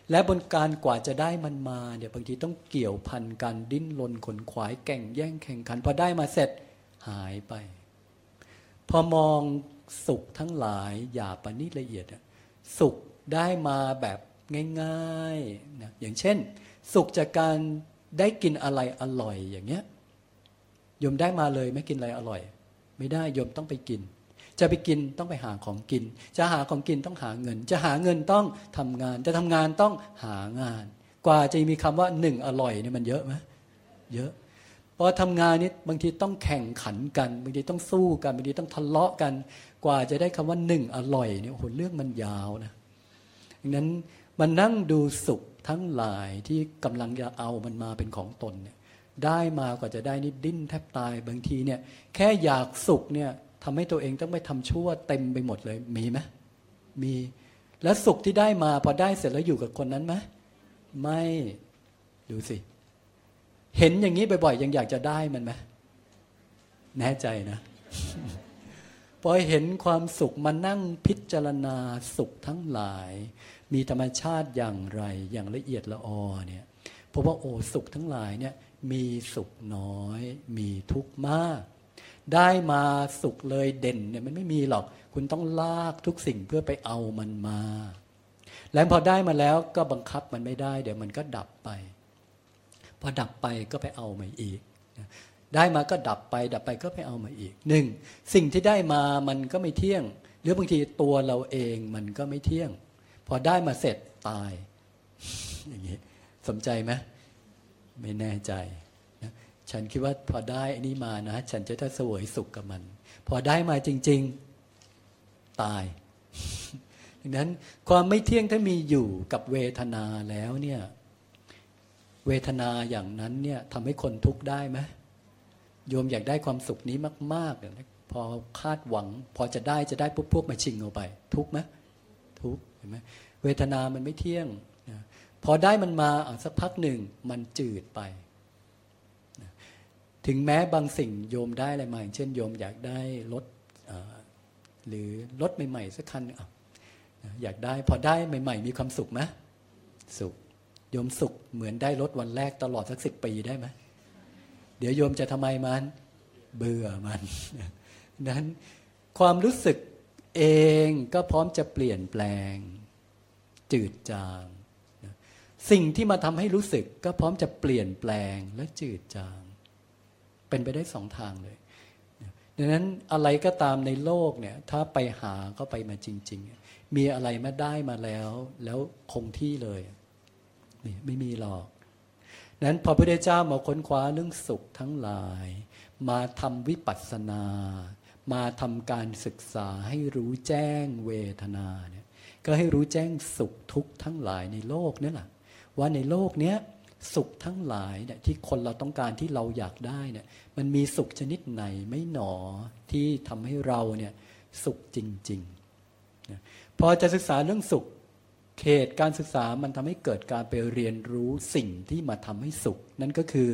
A: และบนการกว่าจะได้มันมาเนี่ยบางทีต้องเกี่ยวพันกันดิ้นรนขนขวายแก่งแย่งแข่งขัน พอได้มาเสร็จหายไป พอมองสุขทั้งหลายอย่าปณิละเอียด สุขได้มาแบบง่ายๆนะอย่างเช่น สุขจากการได้กินอะไรอร่อยอย่างเงี้ยโยมได้มาเลยไม่กินอะไรอร่อย ไม่ได้โยมต้องไปกิน จะไปกินต้องไปหาของกิน จะหาของกินต้องหาเงิน จะหาเงินต้องทำงาน จะทำงานต้องหางาน กว่าจะมีคำว่าหนึ่งอร่อยเนี่ยมันเยอะไหมเยอะพอทำงานนี้บางทีต้องแข่งขันกันบางทีต้องสู้กันบางทีต้องทะเลาะกัน กว่าจะได้คำว่าหนึ่งอร่อยเนี่ยโอ้โหเรื่องมันยาวนะดังนั้นมันนั่งดูสุข ทั้งหลายที่กำลังจะเอามันมาเป็นของตนเนี่ยได้มากว่าจะได้นี่ดิ้นแทบตายบางทีเนี่ย แค่อยากสุขเนี่ยทำให้ตัวเองต้องไปทำชั่วเต็มไปหมดเลยมีไหมมีแล้วสุขที่ได้มาพอได้เสร็จแล้วอยู่กับคนนั้นไหมไม่ดูสิ เห็นอย่างนี้บ่อยๆยังอยากจะได้มันไหมแน่ใจนะ พอเห็นความสุขมานั่งพิจารณาสุขทั้งหลาย มีธรรมชาติอย่างไรอย่างละเอียดละออเนี่ยพบว่าโอ้สุขทั้งหลายเนี่ยมีสุขน้อย มีทุกข์มาก ได้มาสุขเลยเด่นเนี่ยมันไม่มีหรอก คุณต้องลากทุกสิ่งเพื่อไปเอามันมา แล้วพอได้มาแล้วก็บังคับมันไม่ได้ เดี๋ยวมันก็ดับไป พอดับไปก็ไปเอามาอีก ได้มาก็ดับไป ดับไปก็ไปเอามาอีกหนึ่งสิ่งที่ได้มามันก็ไม่เที่ยง หรือบางทีตัวเราเองมันก็ไม่เที่ยง พอได้มาเสร็จตาย อย่างนี้สนใจไหมไม่แน่ใจนะฉันคิดว่าพอได้อันนี้มานะ ฉันจะได้สวยสุขกับมัน พอได้มาจริง ๆตายดังนั้นความไม่เที่ยงถ้ามีอยู่กับเวทนาแล้วเนี่ย เวทนาอย่างนั้นเนี่ยทำให้คนทุกข์ได้ไหม โยมอยากได้ความสุขนี้มากๆเนี่ยพอคาดหวัง พอจะได้จะได้ปุ๊บพวกมาชิงเอาไป ทุกไหมทุกเห็นไหมเวทนามันไม่เที่ยงพอได้มันมาสักพักหนึ่งมันจืดไปถึงแม้บางสิ่งโยมได้อะไรมาอย่างเช่นโยมอยากได้รถหรือรถใหม่ๆสักคันอยากได้พอได้ใหม่ ๆ มีความสุขไหมสุขโยมสุขเหมือนได้รถวันแรกตลอดสักสิบปีได้ไหม เดี๋ยวโยมจะทำไมมัน เบื่อมันนั้นความรู้สึกเองก็พร้อมจะเปลี่ยนแปลง จืดจางสิ่งที่มาทำให้รู้สึกก็พร้อมจะเปลี่ยนแปลงและจืดจาง เป็นไปได้สองทางเลยดังนั้นอะไรก็ตามในโลกเนี่ย ถ้าไปหาก็ไปมาจริง ๆ มีอะไรมาได้มาแล้ว แล้วคงที่เลยไม่มีหรอก นั้นพอพระพุทธเจ้ามาค้นคว้าเรื่องสุขทั้งหลาย มาทำวิปัสสนา มาทำการศึกษาให้รู้แจ้งเวทนาเนี่ยก็ให้รู้แจ้งสุขทุกข์ทั้งหลายในโลกนี่แหละว่าในโลกเนี้ยสุขทั้งหลายเนี่ยที่คนเราต้องการที่เราอยากได้เนี่ยมันมีสุขชนิดไหนไม่หนอที่ทำให้เราเนี่ยสุขจริงๆพอจะศึกษาเรื่องสุข เขตการศึกษามันทำให้เกิดการไปเรียนรู้สิ่งที่มาทำให้สุข นั่นก็คือ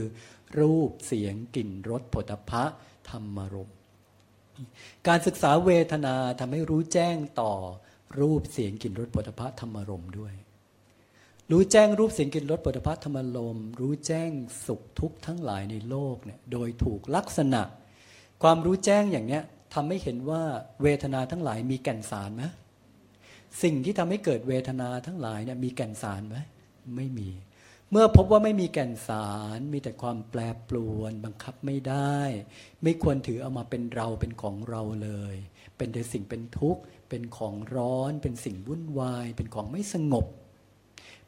A: รูปเสียงกลิ่นรสผลิตภะธรรมารมการศึกษาเวทนาทำให้รู้แจ้งต่อรูปเสียงกลิ่นรสผลิตภะธรรมารมด้วย รู้แจ้งรูปเสียงกลิ่นรสปุถะธรรมลมรู้แจ้งสุขทุกข์ทั้งหลายในโลกเนี่ยโดยถูกลักษณะ ความรู้แจ้งอย่างเนี้ยทำให้เห็นว่าเวทนาทั้งหลายมีแก่นสารไหม สิ่งที่ทำให้เกิดเวทนาทั้งหลายเนี่ยมีแก่นสารไหมไม่มี เมื่อพบว่าไม่มีแก่นสารมีแต่ความแปรปรวน บังคับไม่ได้ ไม่ควรถือเอามาเป็นเราเป็นของเราเลย เป็นแต่สิ่งเป็นทุกข์ เป็นของร้อน เป็นสิ่งวุ่นวาย เป็นของไม่สงบ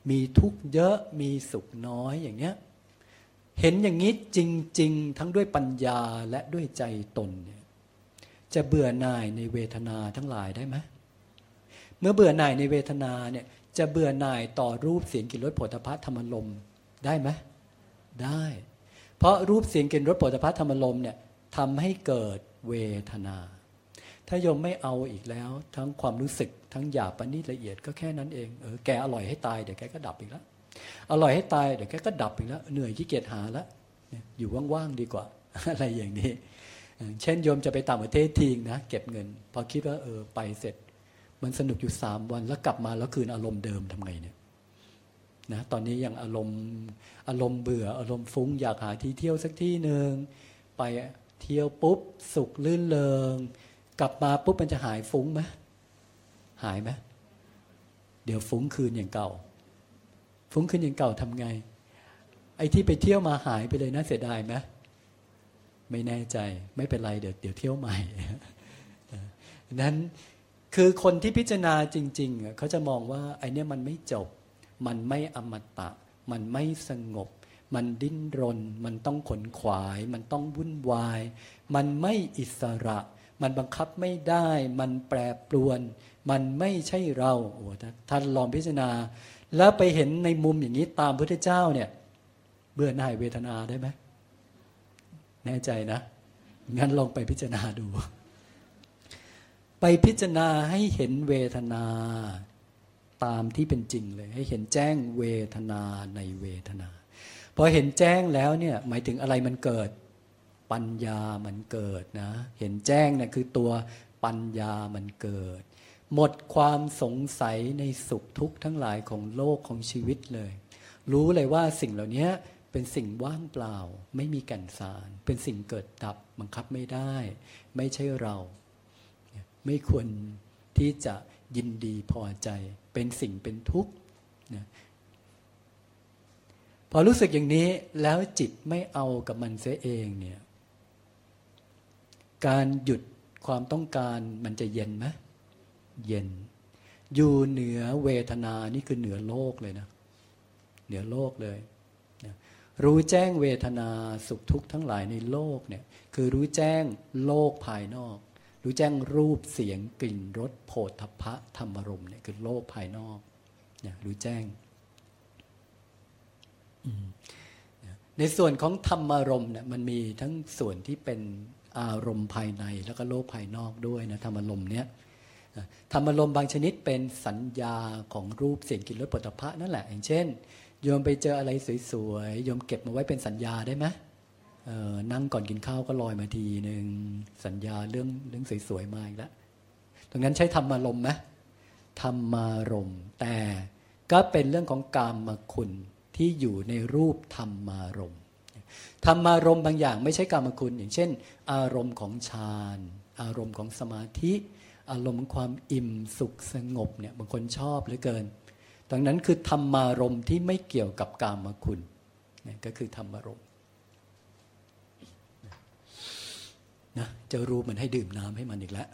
A: มีทุกข์เยอะมีสุขน้อยอย่างเนี้ยเห็นอย่างนี้จริง ๆ ทั้งด้วยปัญญาและด้วยใจตนเนี่ยจะเบื่อหน่ายในเวทนาทั้งหลายได้ไหม เมื่อเบื่อหน่ายในเวทนาเนี่ยจะเบื่อหน่ายต่อรูปเสียงกลิ่นรสผลิภัณฑ์ธรรมลมได้ไหมได้ เพราะรูปเสียงกลิ่นรสผลิภัณฑ์ธรรมลมเนี่ยทำให้เกิดเวทนา ถ้ายมไม่เอาอีกแล้ว ทั้งความรู้สึกทั้งหยาบปณิละเอียดก็แค่นั้นเองเออแกอร่อยให้ตายเดี๋ยวแกก็ดับอีกแล้วอร่อยให้ตายเดี๋ยวแกก็ดับอีกแล้วเหนื่อยที่เกียจหาแล้วอยู่ว่างๆดีกว่า อะไรอย่างนี้ เช่นโยมจะไปต่างประเทศทีงนะ เก็บเงิน พอคิดว่าเออไปเสร็จ มันสนุกอยู่สามวันแล้วกลับมาแล้วคืนอารมณ์เดิมทำไงเนี่ยนะตอนนี้ยังอารมณ์อารมณ์เบื่ออารมณ์ฟุ้งอยากหาที่เที่ยวสักที่หนึ่งไปเที่ยวปุ๊บสุขลื่นเลงกลับมาปุ๊บมันจะหายฟุ้งไหมหายไหมเดี๋ยวฟุ้งคืนอย่างเก่า ฟุ้งคืนอย่างเก่าทำไง ไอ้ที่ไปเที่ยวมาหายไปเลยนะเสียดายไหมไม่แน่ใจไม่เป็นไรเดี๋ยวเดี๋ยวเที่ยวใหม่นั้น คือคนที่พิจารณาจริงๆเขาจะมองว่าไอ้นี่มันไม่จบ มันไม่อมตะ มันไม่สงบ มันดิ้นรน มันต้องขนขวาย มันต้องวุ่นวาย มันไม่อิสระ มันบังคับไม่ได้ มันแปรปรวน มันไม่ใช่เราโอ้ท่านลองพิจารณา แล้วไปเห็นในมุมอย่างนี้ตามพระเจ้าเนี่ย เบื่อหน่ายเวทนาได้ไหมแน่ใจนะงั้นลองไปพิจารณาดู ไปพิจารณาให้เห็นเวทนา ตามที่เป็นจริงเลย ให้เห็นแจ้งเวทนาในเวทนาพอเห็นแจ้งแล้วเนี่ยหมายถึงอะไรมันเกิด ปัญญามันเกิดนะ เห็นแจ้งเนี่ยคือตัวปัญญามันเกิด หมดความสงสัยในสุขทุกข์ทั้งหลายของโลกของชีวิตเลย รู้เลยว่าสิ่งเหล่านี้เป็นสิ่งว่างเปล่า ไม่มีแก่นสาร เป็นสิ่งเกิดดับบังคับไม่ได้ ไม่ใช่เรา ไม่ควรที่จะยินดีพอใจเป็นสิ่งเป็นทุกข์นะพอรู้สึกอย่างนี้แล้วจิตไม่เอากับมันเสียเองเนี่ยการหยุดความต้องการมันจะเย็นไหมเย็น อยู่เหนือเวทนานี่คือเหนือโลกเลยนะ เหนือโลกเลยนะรู้แจ้งเวทนาสุขทุกข์ทั้งหลายในโลกเนี่ยคือรู้แจ้งโลกภายนอก รู้แจ้งรูปเสียงกลิ่นรสโผฏฐพะธรรมรมเนี่ยคือโลกภายนอกเนี่ยรู้แจ้ง ในส่วนของธรรมารมเนี่ยมันมีทั้งส่วนที่เป็นอารมณ์ภายในแล้วก็โลกภายนอกด้วยนะธรรมารมเนี้ยธรรมารมบางชนิดเป็นสัญญาของรูปเสียงกลิ่นรสปุถะนั่นแหละอย่างเช่นโยมไปเจออะไรสวยๆโยมเก็บมาไว้เป็นสัญญาได้ไหม นั่งก่อนกินข้าวก็ลอยมาทีหนึ่งสัญญาเรื่องเรื่องสวยๆมาอีกแล้วตรงนั้นใช้ธรรมารมไหมธรรมารมแต่ก็เป็นเรื่องของกามมคุณที่อยู่ในรูปธรรมารมธรรมารมบางอย่างไม่ใช่กรรมคุณ อย่างเช่น อารมณ์ของฌานอารมณ์ของสมาธิ อารมณ์ความอิ่มสุขสงบเนี่ยบางคนชอบเหลือเกินดังนั้นคือธรรมารมที่ไม่เกี่ยวกับกามคุณก็คือธรรมารมณ์ นะจะรู้มันให้ดื่มน้ำให้มันอีกแล้ว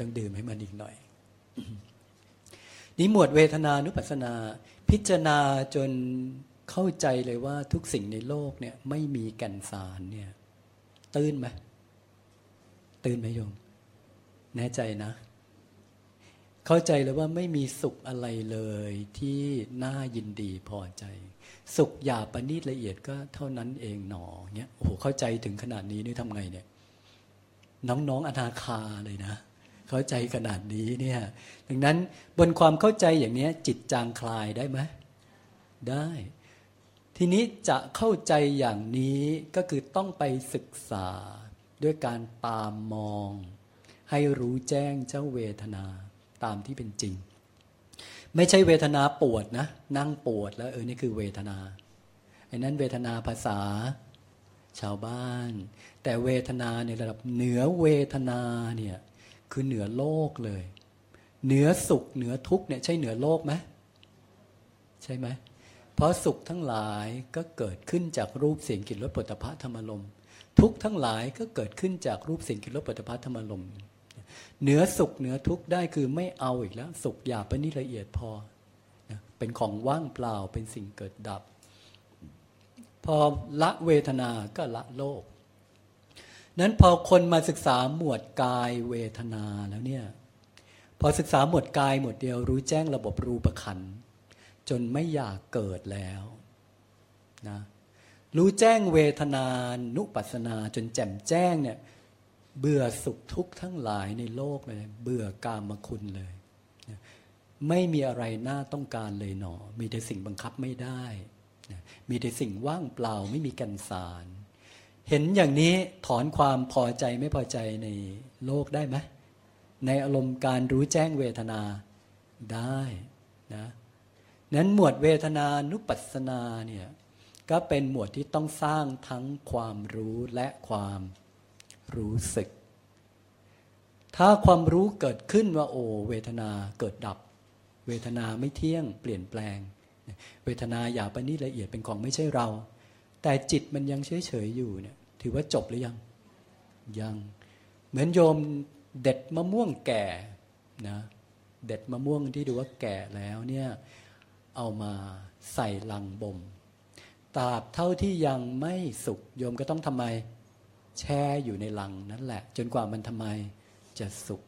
A: ต้องดื่มให้มันอีกหน่อย นี่หมวดเวทนานุปัสสนา พิจารณาจนเข้าใจเลยว่าทุกสิ่งในโลกเนี่ยไม่มีแก่นสารเนี่ยตื่นไหมตื่นไหมโยม แน่ใจนะ เข้าใจเลยว่าไม่มีสุขอะไรเลยที่น่ายินดีพอใจ สุขหยาบประณีตละเอียดก็เท่านั้นเองหนอเนี่ยโอ้โหเข้าใจถึงขนาดนี้นี่ทำไงเนี่ย น้องๆอนาคาเลยนะ เข้าใจขนาดนี้เนี่ยดังนั้นบนความเข้าใจอย่างนี้จิตจางคลายได้ไหมได้ ทีนี้จะเข้าใจอย่างนี้ก็คือต้องไปศึกษาด้วยการตามมอง ให้รู้แจ้งเจ้าเวทนาตามที่เป็นจริง ไม่ใช่เวทนาปวดนะ นั่งปวดแล้วเออนี่คือเวทนาไอ้นั้นเวทนาภาษาชาวบ้าน แต่เวทนาในระดับเหนือเวทนาเนี่ยคือเหนือโลกเลย เหนือสุขเหนือทุกเนี่ยใช่เหนือโลกไหมใช่ไหมเพราะสุขทั้งหลายก็เกิดขึ้นจากรูปเสียงกลิ่นรสปุถะธรรมลมทุกทั้งหลายก็เกิดขึ้นจากรูปเสียงกลิ่นรสปุถะธรรมลมเหนือสุขเหนือทุกได้คือไม่เอาอีกแล้ว สุขหยาบปณิละเอียดพอเป็นของว่างเปล่าเป็นสิ่งเกิดดับ พอละเวทนาก็ละโลก นั้นพอคนมาศึกษาหมวดกายเวทนาแล้วเนี่ยพอศึกษาหมวดกายหมวดเดียวรู้แจ้งระบบรูปขันจนไม่อยากเกิดแล้วนะรู้แจ้งเวทนานุปัสนาจนแจ่มแจ้งเนี่ยเบื่อสุขทุกข์ทั้งหลายในโลกเลย เบื่อกามคุณเลย ไม่มีอะไรน่าต้องการเลยหนอ มีแต่สิ่งบังคับไม่ได้ มีแต่สิ่งว่างเปล่าไม่มีกันสาร เห็นอย่างนี้ถอนความพอใจไม่พอใจในโลกได้ไหมในอารมณ์การรู้แจ้งเวทนาได้นะนั้นหมวดเวทนานุปัสสนาเนี่ยก็เป็นหมวดที่ต้องสร้างทั้งความรู้และความรู้สึก ถ้าความรู้เกิดขึ้นว่าโอเวทนาเกิดดับ เวทนาไม่เที่ยงเปลี่ยนแปลง เวทนาอย่าไปนี่ละเอียดเป็นของไม่ใช่เรา แต่จิตมันยังเฉยเฉยอยู่เนี่ย ถือว่าจบหรือยัง ยัง เหมือนโยมเด็ดมะม่วงแก่นะเด็ดมะม่วงที่ดูว่าแก่แล้วเนี่ยเอามาใส่ลังบ่มตราบเท่าที่ยังไม่สุกโยมก็ต้องทำไม แช่อยู่ในลังนั่นแหละ จนกว่ามันทำไมจะสุก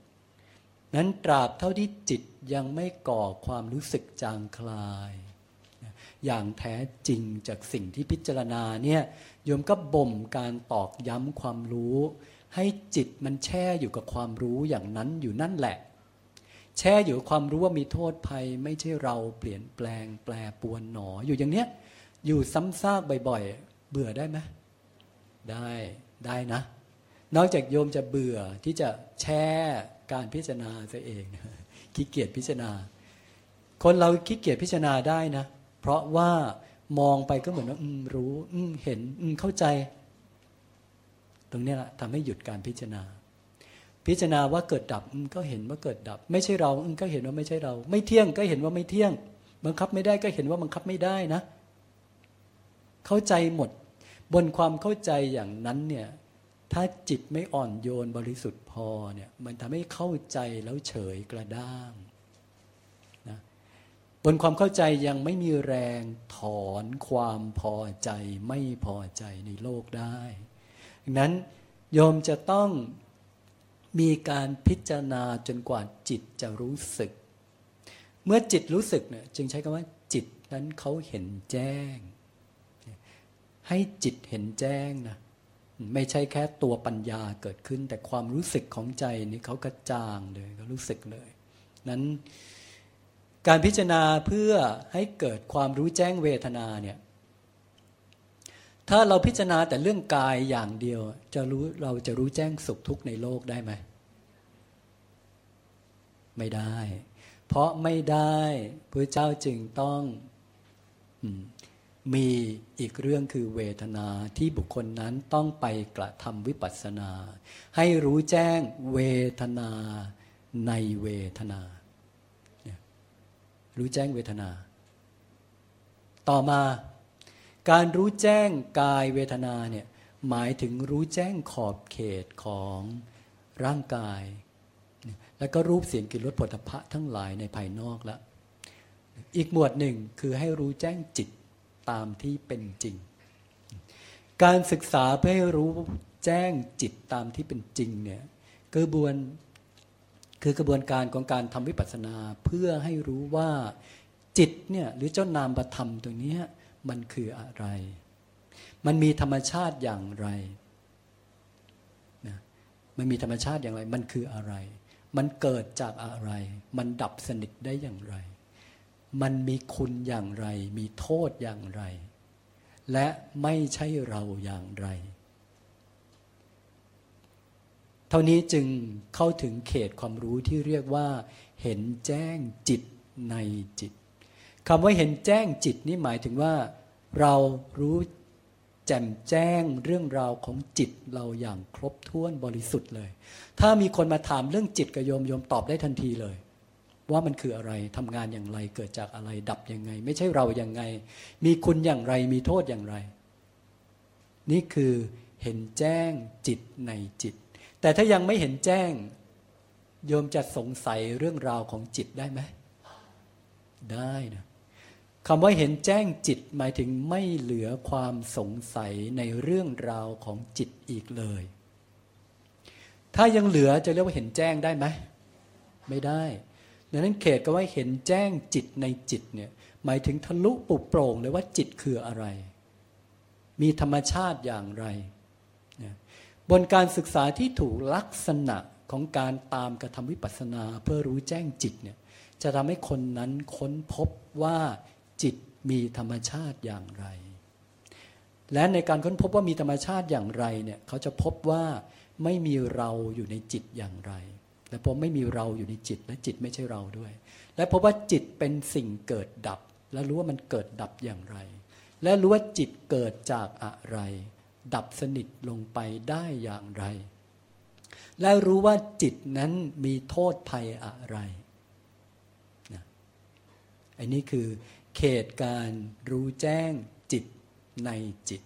A: นั้นตราบเท่าที่จิตยังไม่ก่อความรู้สึกจางคลาย อย่างแท้จริงจากสิ่งที่พิจารณาเนี่ยโยมก็บ่มการตอกย้ำความรู้ ให้จิตมันแช่อยู่กับความรู้อย่างนั้นอยู่นั่นแหละ แช่อยู่ความรู้ว่ามีโทษภัยไม่ใช่เราเปลี่ยนแปลงแปรปวนหนออยู่อย่างเนี้ยอยู่ซ้ำซากบ่อยๆ เบื่อได้ไหมได้ได้นะ นอกจากโยมจะเบื่อที่จะแช่การพิจารณาตัวเองขี้เกียจพิจารณา คนเราขี้เกียจพิจารณาได้นะ เพราะว่ามองไปก็เหมือนว่าอืมรู้อืมเห็นอืมเข้าใจ ตรงนี้แหละทำให้หยุดการพิจารณา พิจารณาว่าเกิดดับก็เห็นว่าเกิดดับ ไม่ใช่เราก็เห็นว่าไม่ใช่เรา ไม่เที่ยงก็เห็นว่าไม่เที่ยง บังคับไม่ได้ก็เห็นว่าบังคับไม่ได้นะ เข้าใจหมด บนความเข้าใจอย่างนั้นเนี่ยถ้าจิตไม่อ่อนโยนบริสุทธิ์พอเนี่ยมันทำให้เข้าใจแล้วเฉยกระด้าง นความเข้าใจยังไม่มีแรงถอนความพอใจไม่พอใจในโลกได้ดังนั้นโยมจะต้องมีการพิจารณาจนกว่าจิตจะรู้สึก เมื่อจิตรู้สึกเนี่ยจึงใช้คำว่าจิตนั้นเขาเห็นแจ้ง ให้จิตเห็นแจ้งนะไม่ใช่แค่ตัวปัญญาเกิดขึ้น แต่ความรู้สึกของใจนี่เขากระจ่างเลยเขารู้สึกเลย นั้น การพิจารณาเพื่อให้เกิดความรู้แจ้งเวทนาเนี่ยถ้าเราพิจารณาแต่เรื่องกายอย่างเดียว จะรู้เราจะรู้แจ้งสุขทุกข์ในโลกได้ไหม ไม่ได้ เพราะไม่ได้พระเจ้าจึงต้องมีอีกเรื่องคือเวทนาที่บุคคลนั้นต้องไปกระทำวิปัสสนา ให้รู้แจ้งเวทนาในเวทนา รู้แจ้งเวทนา ต่อมาการรู้แจ้งกายเวทนาเนี่ยหมายถึงรู้แจ้งขอบเขตของร่างกาย แล้วก็รูปเสียงกลิ่นรสผลิตภัณฑ์ทั้งหลายในภายนอกละอีกหมวดหนึ่งคือให้รู้แจ้งจิตตามที่เป็นจริง การศึกษาเพื่อให้รู้แจ้งจิตตามที่เป็นจริงเนี่ยกระบวน คือกระบวนการของการทำวิปัสสนาเพื่อให้รู้ว่าจิตเนี่ยหรือเจ้านามธรรมตรงนี้มันคืออะไร มันมีธรรมชาติอย่างไรนะมันมีธรรมชาติอย่างไร มันคืออะไร มันเกิดจากอะไร มันดับสนิทได้อย่างไร มันมีคุณอย่างไร มีโทษอย่างไร และไม่ใช่เราอย่างไร เท่านี้จึงเข้าถึงเขตความรู้ที่เรียกว่า เห็นแจ้งจิตในจิตคำว่าเห็นแจ้งจิตนี่หมายถึงว่า เรารู้แจ่มแจ้งเรื่องราวของจิตเราอย่างครบถ้วนบริสุทธิ์เลย ถ้ามีคนมาถามเรื่องจิตกับโยมโยมตอบได้ทันทีเลย ว่ามันคืออะไรทำงานอย่างไรเกิดจากอะไรดับยังไง ไม่ใช่เราอย่างไง มีคุณอย่างไรมีโทษอย่างไร นี่คือเห็นแจ้งจิตในจิต แต่ถ้ายังไม่เห็นแจ้ง โยมจะสงสัยเรื่องราวของจิตได้ไหม ได้นะคำว่าเห็นแจ้งจิตหมายถึงไม่เหลือความสงสัยในเรื่องราวของจิตอีกเลย ถ้ายังเหลือจะเรียกว่าเห็นแจ้งได้ไหม ไม่ได้ดังนั้นเขตก็ว่าเห็นแจ้งจิตในจิตเนี่ยหมายถึงทะลุปุโปร่งเลยว่าจิตคืออะไร มีธรรมชาติอย่างไร บนการศึกษาที่ถูกลักษณะของการตามกระทำวิปัสสนาเพื่อรู้แจ้งจิตเนี่ยจะทำให้คนนั้นค้นพบว่าจิตมีธรรมชาติอย่างไร และในการค้นพบว่ามีธรรมชาติอย่างไรเนี่ยเขาจะพบว่าไม่มีเราอยู่ในจิตอย่างไร และพบไม่มีเราอยู่ในจิตและจิตไม่ใช่เราด้วย และพบว่าจิตเป็นสิ่งเกิดดับ และรู้ว่ามันเกิดดับอย่างไร และรู้ว่าจิตเกิดจากอะไร ดับสนิทลงไปได้อย่างไร และรู้ว่าจิตนั้นมีโทษภัยอะไรนะอันนี้คือเขตการรู้แจ้งจิตในจิต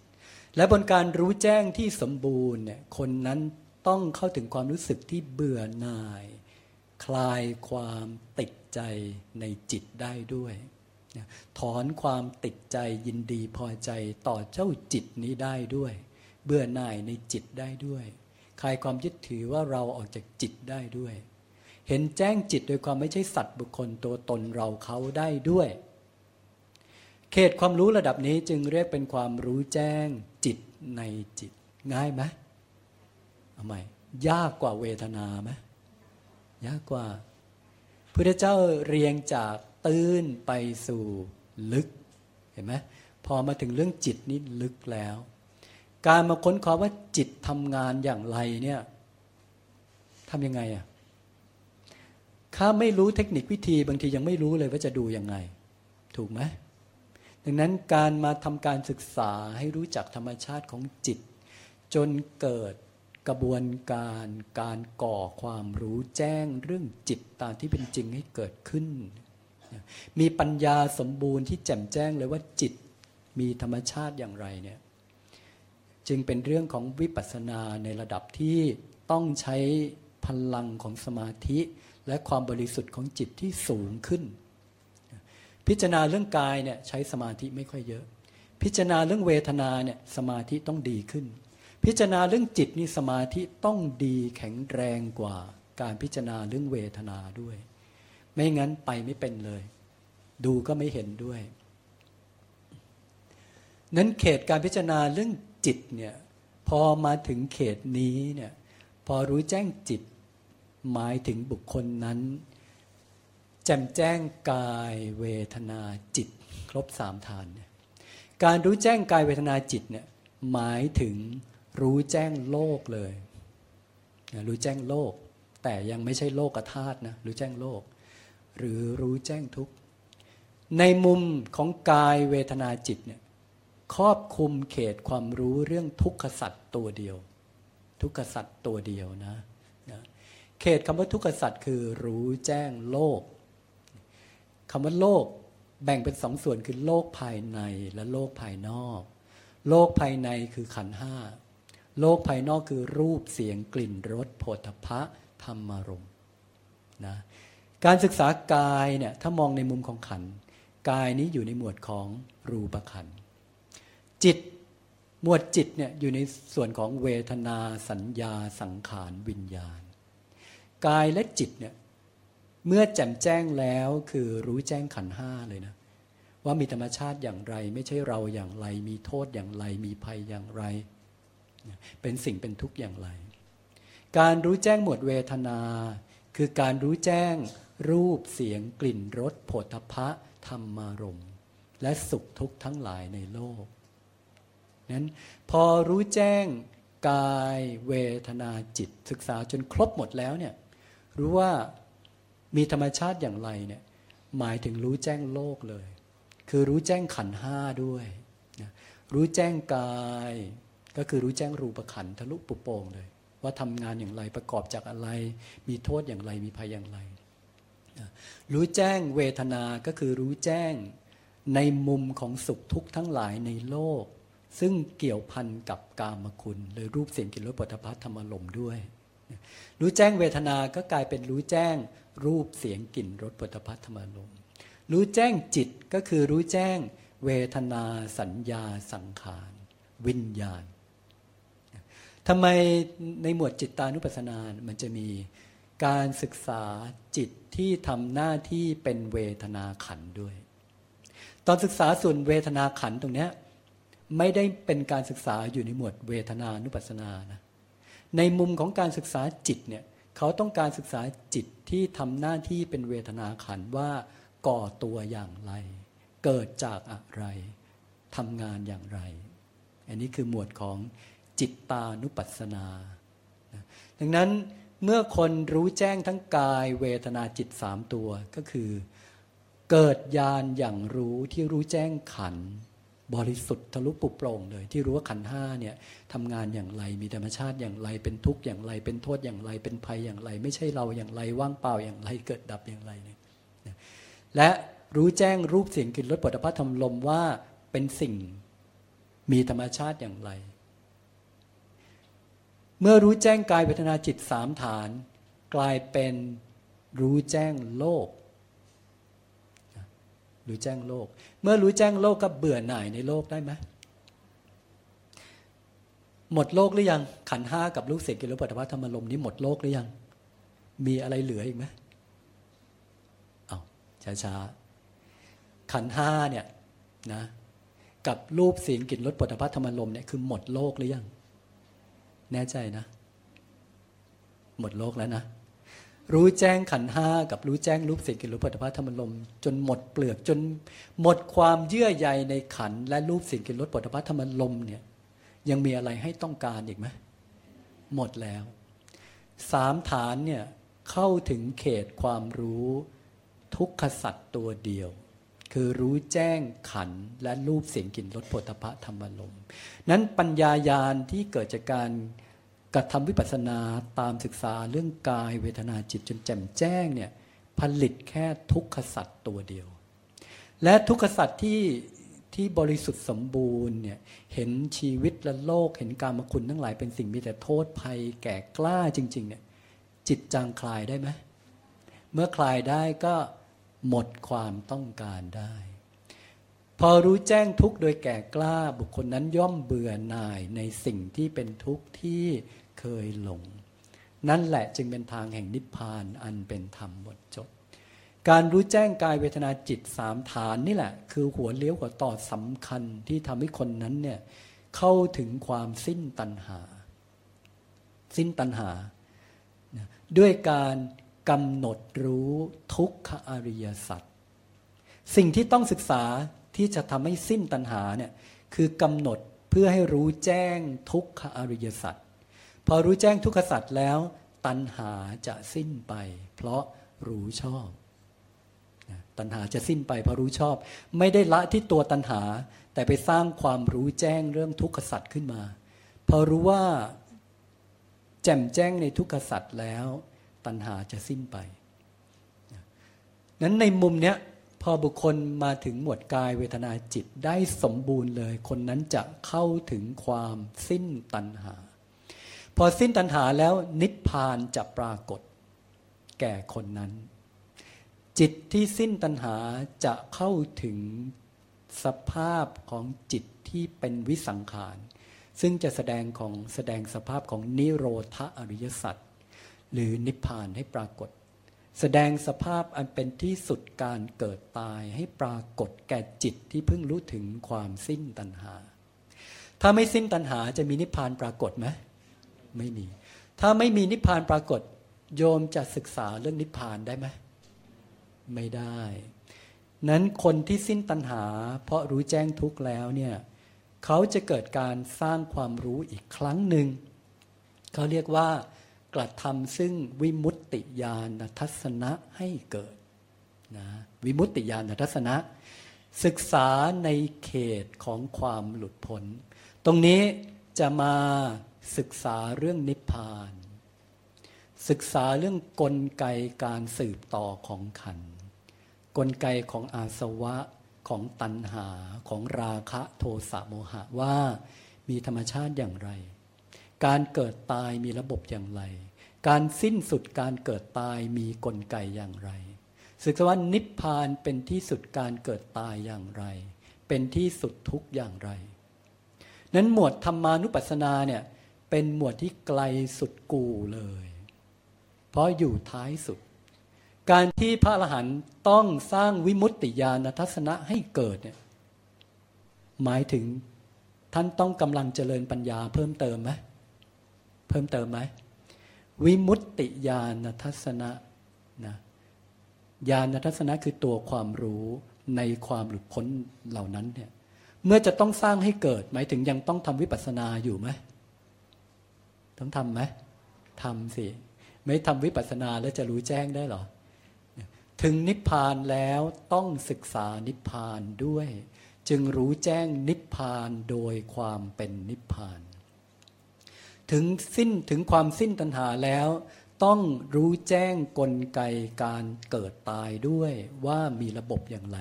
A: และบนการรู้แจ้งที่สมบูรณ์เนี่ยคนนั้นต้องเข้าถึงความรู้สึกที่เบื่อหน่าย คลายความติดใจในจิตได้ด้วย ถอนความติดใจยินดีพอใจต่อเจ้าจิตนี้ได้ด้วย เบื่อหน่ายในจิตได้ด้วยคลายความยึดถือว่าเราออกจากจิตได้ด้วย เห็นแจ้งจิตโดยความไม่ใช่สัตว์บุคคลตัวตนเราเขาได้ด้วย เขตความรู้ระดับนี้จึงเรียกเป็นความรู้แจ้งจิตในจิต ง่ายไหมเอาใหม่ยากกว่าเวทนาไหมยากกว่าพระเจ้าเรียงจาก ตื้นไปสู่ลึกเห็นไหมพอมาถึงเรื่องจิตนี่ลึกแล้ว การมาค้นคว้าว่าจิตทำงานอย่างไรเนี่ยทำยังไงอะถ้าไม่รู้เทคนิควิธีบางทียังไม่รู้เลยว่าจะดูยังไง ถูกไหมดังนั้นการมาทำการศึกษาให้รู้จักธรรมชาติของจิต จนเกิดกระบวนการการก่อความรู้แจ้งเรื่องจิตตามที่เป็นจริงให้เกิดขึ้น มีปัญญาสมบูรณ์ที่แจ่มแจ้งเลยว่าจิตมีธรรมชาติอย่างไรเนี่ยจึงเป็นเรื่องของวิปัสสนาในระดับที่ต้องใช้พลังของสมาธิ และความบริสุทธิ์ของจิตที่สูงขึ้น พิจารณาเรื่องกายเนี่ยใช้สมาธิไม่ค่อยเยอะ พิจารณาเรื่องเวทนาเนี่ยสมาธิต้องดีขึ้น พิจารณาเรื่องจิตนี่สมาธิต้องดีแข็งแรงกว่าการพิจารณาเรื่องเวทนาด้วย ไม่งั้นไปไม่เป็นเลย ดูก็ไม่เห็นด้วย นั้นเขตการพิจารณาเรื่องจิตเนี่ยพอมาถึงเขตนี้เนี่ยพอรู้แจ้งจิต หมายถึงบุคคลนั้นแจ่มแจ้งกายเวทนาจิต ครบสามฐานเนี่ยการรู้แจ้งกายเวทนาจิตเนี่ยหมายถึงรู้แจ้งโลกเลย รู้แจ้งโลก แต่ยังไม่ใช่โลกธาตุนะรู้แจ้งโลก หรือรู้แจ้งทุกในมุมของกายเวทนาจิตเนี่ยครอบคุมเขตความรู้เรื่องทุกขสัตว์ตัวเดียว ทุกขสัตว์ตัวเดียวนะนะ เขตคำว่าทุกขสัตว์คือรู้แจ้งโลกคำว่าโลกแบ่งเป็นสองส่วนคือโลกภายในและโลกภายนอก โลกภายในคือขันห้าโลกภายนอกคือรูปเสียงกลิ่นรสโผฏฐะธรรมารมนะ การศึกษากายเนี่ยถ้ามองในมุมของขันกายนี้อยู่ในหมวดของรูปขันจิตหมวดจิตเนี่ยอยู่ในส่วนของเวทนาสัญญาสังขารวิญญาณ กายและจิตเนี่ยเมื่อแจ่มแจ้งแล้วคือรู้แจ้งขันห้าเลยนะ ว่ามีธรรมชาติอย่างไร ไม่ใช่เราอย่างไร มีโทษอย่างไร มีภัยอย่างไร เป็นสิ่งเป็นทุกข์อย่างไร การรู้แจ้งหมวดเวทนา คือการรู้แจ้ง รูปเสียงกลิ่นรสผลทพะธรรมารมและสุขทุกข์ทั้งหลายในโลก นั้นพอรู้แจ้งกายเวทนาจิตศึกษาจนครบหมดแล้วเนี่ยรู้ว่ามีธรรมชาติอย่างไรเนี่ยหมายถึงรู้แจ้งโลกเลย คือรู้แจ้งขันห้าด้วยนะรู้แจ้งกาย ก็คือรู้แจ้งรูปขันทะลุปุโปงเลย ว่าทำงานอย่างไรประกอบจากอะไร มีโทษอย่างไรมีภัยอย่างไร รู้แจ้งเวทนา ก็คือรู้แจ้งในมุมของสุขทุกข์ทั้งหลายในโลก ซึ่งเกี่ยวพันกับกามคุณหรือรูปเสียงกลิ่นรสปุถะพัธรรมลมด้วย รู้แจ้งเวทนา ก็กลายเป็นรู้แจ้งรูปเสียงกลิ่นรสปุถะพัธรรมลมรู้แจ้งจิตก็คือรู้แจ้งเวทนาสัญญาสังขารวิญญาณทำไมในหมวดจิตตานุปัสสนา มันจะมี การศึกษาจิตที่ทำหน้าที่เป็นเวทนาขันด้วย ตอนศึกษาส่วนเวทนาขันตรงนี้ไม่ได้เป็นการศึกษาอยู่ในหมวดเวทนานุปัสสนานะในมุมของการศึกษาจิตเนี่ยเขาต้องการศึกษาจิตที่ทำหน้าที่เป็นเวทนาขันว่าก่อตัวอย่างไร เกิดจากอะไรทำงานอย่างไร อันนี้คือหมวดของจิตตานุปัสสนา ดังนั้น เมื่อคนรู้แจ้งทั้งกายเวทนาจิตสามตัวก็คือ เกิดญาณอย่างรู้ที่รู้แจ้งขัน บริสุทธิ์ทะลุปุโปร่งเลย ที่รู้ว่าขันห้าเนี่ยทำงานอย่างไรมีธรรมชาติอย่างไรเป็นทุกข์อย่างไร เป็นโทษอย่างไรเป็นภัยอย่างไร ไม่ใช่เราอย่างไรว่างเปล่าอย่างไรเกิดดับอย่างไรเนี่ยและรู้แจ้งรูปเสียงกลิ่นรสปุถะพัธรรมลมว่าเป็นสิ่งมีธรรมชาติอย่างไร เมื่อรู้แจ้งกายเวทนาจิตสามฐาน กลายเป็นรู้แจ้งโลก รู้แจ้งโลก เมื่อรู้แจ้งโลกก็เบื่อหน่ายในโลกได้ไหมหมดโลกหรือยัง ขันห้ากับลูกเสกกิโลปัตวัธรรมลมนี้หมดโลกหรือยัง มีอะไรเหลืออีกไหมเอาช้าๆขันห้าเนี่ยนะกับรูปเสียงกลิ่นรสปุถะพัธรรมลมเนี่ยคือหมดโลกหรือยัง แน่ใจนะ หมดโลกแล้วนะ รู้แจ้งขันห้ากับรู้แจ้งรูปสิ่งกิริยาผลิภัณฑ์ธรรมลม จนหมดเปลือกจนหมดความเยื่อใยในขันและรูปสิ่งกิริยาผลิภัณฑ์ธรรมลมเนี่ย ยังมีอะไรให้ต้องการอีกไหมหมดแล้วสามฐานเนี่ยเข้าถึงเขตความรู้ทุกขสัตว์ตัวเดียว คือรู้แจ้งขันและรูปเสียงกลิ่นรสผลิภัณฑ์ธรรมลมนั้นปัญญายาณที่เกิดจากการ กระทำวิปัสสนาตามศึกษาเรื่องกายเวทนาจิตจนแจ่มแจ้งเนี่ยผลิตแค่ทุกขสัตว์ตัวเดียว และทุกขสัตว์ที่ที่บริสุทธิ์สมบูรณ์เนี่ยเห็นชีวิตและโลกเห็นการมคุณทั้งหลายเป็นสิ่งมีแต่โทษภัยแก่กล้าจริง ๆ เนี่ย จิตจางคลายได้ไหมเมื่อคลายได้ก็หมดความต้องการได้ พอรู้แจ้งทุกโดยแก่กล้าบุคคลนั้นย่อมเบื่อหน่ายในสิ่งที่เป็นทุกข์ที่ เคยหลง นั่นแหละจึงเป็นทางแห่งนิพพานอันเป็นธรรมหมดจด การรู้แจ้งกายเวทนาจิตสามฐานนี่แหละ คือหัวเลี้ยวหัวต่อสำคัญที่ทำให้คนนั้นเนี่ยเข้าถึงความสิ้นตัณหา สิ้นตัณหา ด้วยการกำหนดรู้ทุกขอริยสัจสิ่งที่ต้องศึกษาที่จะทำให้สิ้นตัณหาเนี่ยคือกำหนดเพื่อให้รู้แจ้งทุกขอริยสัจ พอรู้แจ้งทุกขสัจแล้ว ตัณหาจะสิ้นไป เพราะรู้ชอบ ตัณหาจะสิ้นไปเพราะรู้ชอบ ไม่ได้ละที่ตัวตัณหา แต่ไปสร้างความรู้แจ้งเรื่องทุกขสัจขึ้นมา พอรู้ว่า แจ่มแจ้งในทุกขสัจแล้ว ตัณหาจะสิ้นไปนั้นในมุมเนี้ยพอบุคคลมาถึงหมวดกายเวทนาจิตได้สมบูรณ์เลย คนนั้นจะเข้าถึงความสิ้นตัณหา พอสิ้นตัณหาแล้วนิพพานจะปรากฏ แก่คนนั้น จิตที่สิ้นตัณหาจะเข้าถึงสภาพของจิตที่เป็นวิสังขาร ซึ่งจะแสดงของแสดงสภาพของนิโรธอริยสัจหรือนิพพานให้ปรากฏ แสดงสภาพอันเป็นที่สุดการเกิดตายให้ปรากฏแก่จิตที่เพิ่งรู้ถึงความสิ้นตัณหา ถ้าไม่สิ้นตัณหาจะมีนิพพานปรากฏไหม ไม่มี ถ้าไม่มีนิพพานปรากฏ โยมจะศึกษาเรื่องนิพพานได้ไหมไม่ได้ นั้นคนที่สิ้นตัณหา เพราะรู้แจ้งทุกข์แล้วเนี่ยเขาจะเกิดการสร้างความรู้อีกครั้งหนึ่ง เขาเรียกว่ากระทำซึ่งวิมุตติญาณทัศนะให้เกิดนะวิมุตติญาณทัศนะ ศึกษาในเขตของความหลุดพ้น ตรงนี้จะมา ศึกษาเรื่องนิพพาน ศึกษาเรื่องกลไกการสืบต่อของขัน กลไกของอาสวะของตัณหาของราคะโทสะโมหะว่ามีธรรมชาติอย่างไร การเกิดตายมีระบบอย่างไร การสิ้นสุดการเกิดตายมีกลไกอย่างไร ศึกษาว่านิพพานเป็นที่สุดการเกิดตายอย่างไร เป็นที่สุดทุกอย่างไร นั้นหมวดธรรมานุปัสสนาเนี่ย เป็นหมวดที่ไกลสุดกูเลย เพราะอยู่ท้ายสุด การที่พระอรหันต์ต้องสร้างวิมุตติญาณทัศนะให้เกิดเนี่ยหมายถึงท่านต้องกำลังเจริญปัญญาเพิ่มเติมไหมเพิ่มเติมไหมวิมุตติญาณทัศนะนะญาณทัศนะคือตัวความรู้ในความหลุดพ้นเหล่านั้นเนี่ยเมื่อจะต้องสร้างให้เกิด หมายถึงยังต้องทำวิปัสสนาอยู่ไหม ต้องทำไหมทำสิ ไม่ทำวิปัสสนาแล้วจะรู้แจ้งได้หรอ ถึงนิพพานแล้วต้องศึกษานิพพานด้วย จึงรู้แจ้งนิพพานโดยความเป็นนิพพาน ถึงสิ้นถึงความสิ้นตัณหาแล้วต้องรู้แจ้งกลไกการเกิดตายด้วยว่ามีระบบอย่างไร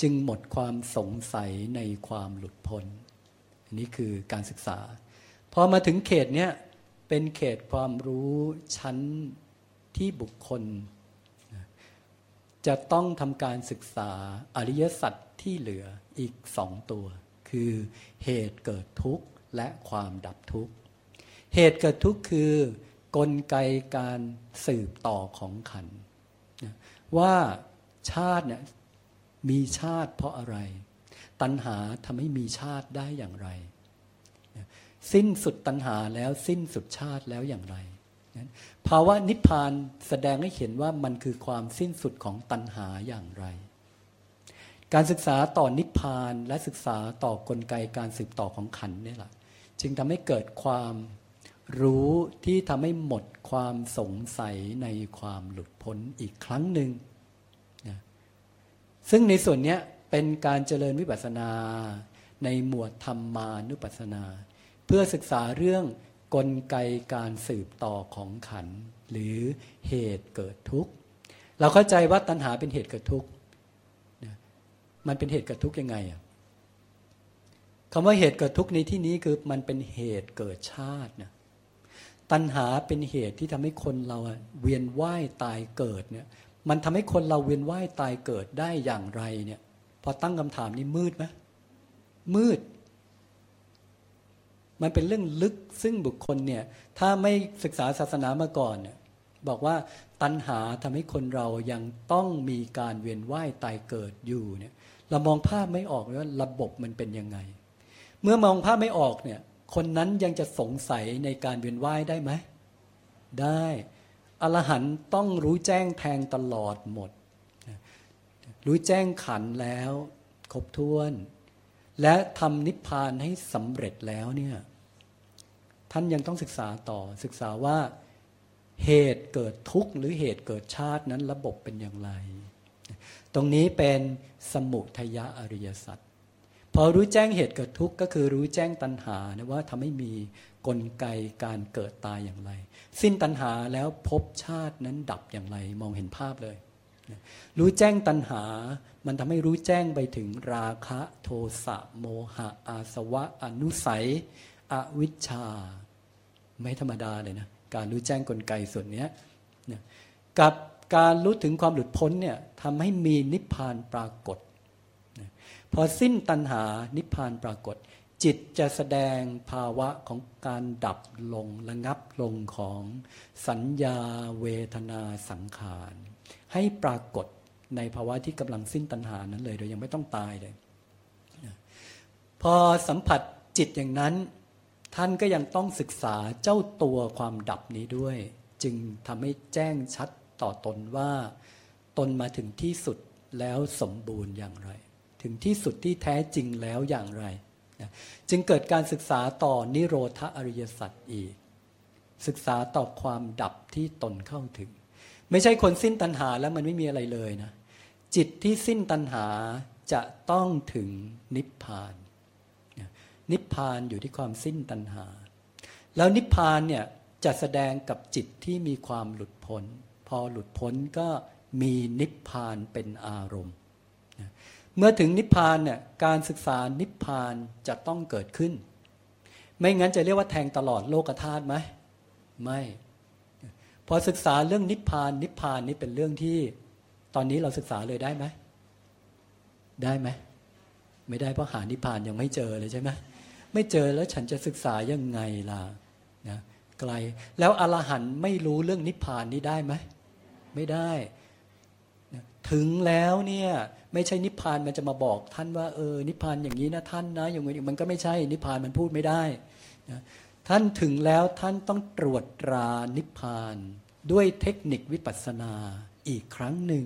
A: จึงหมดความสงสัยในความหลุดพ้นอันนี้คือการศึกษา พอมาถึงเขตเนี้ย เป็นเขตความรู้ชั้นที่บุคคล จะต้องทำการศึกษาอริยสัจที่เหลืออีกสองตัว คือเหตุเกิดทุกข์และความดับทุกข์ เหตุเกิดทุกข์คือกลไกการสืบต่อของขัน ว่าชาติเนี่ยมีชาติเพราะอะไร ตัณหาทำให้มีชาติได้อย่างไร สิ้นสุดตัณหาแล้วสิ้นสุดชาติแล้วอย่างไรภาวะนิพพานแสดงให้เห็นว่ามันคือความสิ้นสุดของตัณหาอย่างไร การศึกษาต่อนิพพานและศึกษาต่อกลไกการสืบต่อของขันนี่แหละจึงทำให้เกิดความรู้ที่ทำให้หมดความสงสัยในความหลุดพ้นอีกครั้งหนึ่งนะซึ่งในส่วนนี้เป็นการเจริญวิปัสสนาในหมวดธรรมานุปัสสนา เพื่อศึกษาเรื่องกลไกการสืบต่อของขัน หรือเหตุเกิดทุกข์เราเข้าใจว่าตัณหาเป็นเหตุเกิดทุกข์มันเป็นเหตุเกิดทุกข์ยังไงอะคำว่าเหตุเกิดทุกข์ในที่นี้คือมันเป็นเหตุเกิดชาตินะตัณหาเป็นเหตุที่ทำให้คนเราเวียนว่ายตายเกิดเนี่ย มันทำให้คนเราเวียนว่ายตายเกิดได้อย่างไรเนี่ย พอตั้งคำถามนี้มืดไหมมืด มันเป็นเรื่องลึกซึ่งบุคคลเนี่ยถ้าไม่ศึกษาศาสนามาก่อนเนี่ยบอกว่าตัณหาทำให้คนเรายังต้องมีการเวียนว่ายตายเกิดอยู่เนี่ยเรามองภาพไม่ออกว่าระบบมันเป็นยังไง เมื่อมองภาพไม่ออกเนี่ยคนนั้นยังจะสงสัยในการเวียนว่ายได้ไหม ได้อรหันต้องรู้แจ้งแทงตลอดหมด รู้แจ้งขันแล้ว ครบถ้วน และทำนิพพานให้สำเร็จแล้วเนี่ย ท่านยังต้องศึกษาต่อศึกษาว่าเหตุเกิดทุกข์หรือเหตุเกิดชาตินั้นระบบเป็นอย่างไร ตรงนี้เป็นสมุทยอริยสัจพอรู้แจ้งเหตุเกิดทุกข์ก็คือรู้แจ้งตัณหานะว่าทำให้มีกลไกการเกิดตายอย่างไร สิ้นตัณหาแล้วพบชาตินั้นดับอย่างไรมองเห็นภาพเลย รู้แจ้งตัณหา มันทำให้รู้แจ้งไปถึงราคะโทสะโมหะอาสวะอนุสัย อวิชชา ไม่ธรรมดาเลยนะการรู้แจ้งกลไกส่วนนี้กับการรู้ถึงความหลุดพ้นเนี่ยทำให้มีนิพพานปรากฏพอสิ้นตัณหานิพพานปรากฏ จิตจะแสดงภาวะของการดับลงระงับลงของสัญญาเวทนาสังขาร ให้ปรากฏในภาวะที่กำลังสิ้นตัณหานั้นเลยโดยยังไม่ต้องตายเลยพอสัมผัสจิตอย่างนั้น ท่านก็ยังต้องศึกษาเจ้าตัวความดับนี้ด้วย จึงทำให้แจ้งชัดต่อตนว่า ตนมาถึงที่สุดแล้วสมบูรณ์อย่างไร ถึงที่สุดที่แท้จริงแล้วอย่างไรนะจึงเกิดการศึกษาต่อนิโรธอริยสัจอีก ศึกษาต่อความดับที่ตนเข้าถึง ไม่ใช่คนสิ้นตัณหาแล้วมันไม่มีอะไรเลยนะจิตที่สิ้นตัณหาจะต้องถึงนิพพาน นิพพานอยู่ที่ความสิ้นตัณหา แล้วนิพพานเนี่ยจะแสดงกับจิตที่มีความหลุดพ้น พอหลุดพ้นก็มีนิพพานเป็นอารมณ์ เมื่อถึงนิพพานเนี่ยการศึกษานิพพานจะต้องเกิดขึ้น ไม่งั้นจะเรียกว่าแทงตลอดโลกธาตุไหมไม่ พอศึกษาเรื่องนิพพาน นิพพานนี้เป็นเรื่องที่ตอนนี้เราศึกษาเลยได้ไหม ได้ไหม ไม่ได้เพราะหานิพพานยังไม่เจอเลยใช่ไหม ไม่เจอแล้วฉันจะศึกษายังไงล่ะนะไกลแล้วอรหันต์ไม่รู้เรื่องนิพพานนี้ได้ไหมไม่ได้ถึงแล้วเนี่ยไม่ใช่นิพพานมันจะมาบอกท่านว่าเออนิพพานอย่างนี้นะท่านนะอย่างนี้มันก็ไม่ใช่นิพพานมันพูดไม่ได้นะท่านถึงแล้วท่านต้องตรวจตรานิพพาน ด้วยเทคนิควิปัสสนาอีกครั้งหนึ่ง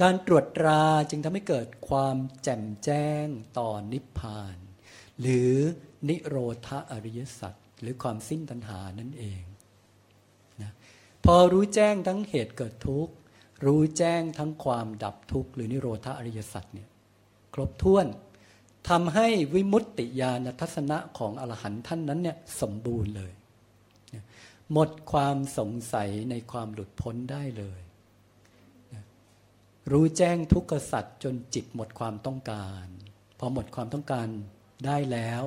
A: การตรวจตราจึงทำให้เกิดความแจ่มแจ้งต่อนิพพาน หรือนิโรธอริยสัจหรือความสิ้นตัณหานั่นเองนะพอรู้แจ้งทั้งเหตุเกิดทุกข์ รู้แจ้งทั้งความดับทุกข์ หรือนิโรธาอริยสัจเนี่ยครบถ้วนทำให้วิมุตติญาณทัศนะของอรหันต์ท่านนั้นเนี่ยสมบูรณ์เลย หมดความสงสัยในความหลุดพ้นได้เลย รู้แจ้งทุกขสัจจนจิตหมดความต้องการ พอหมดความต้องการได้แล้ว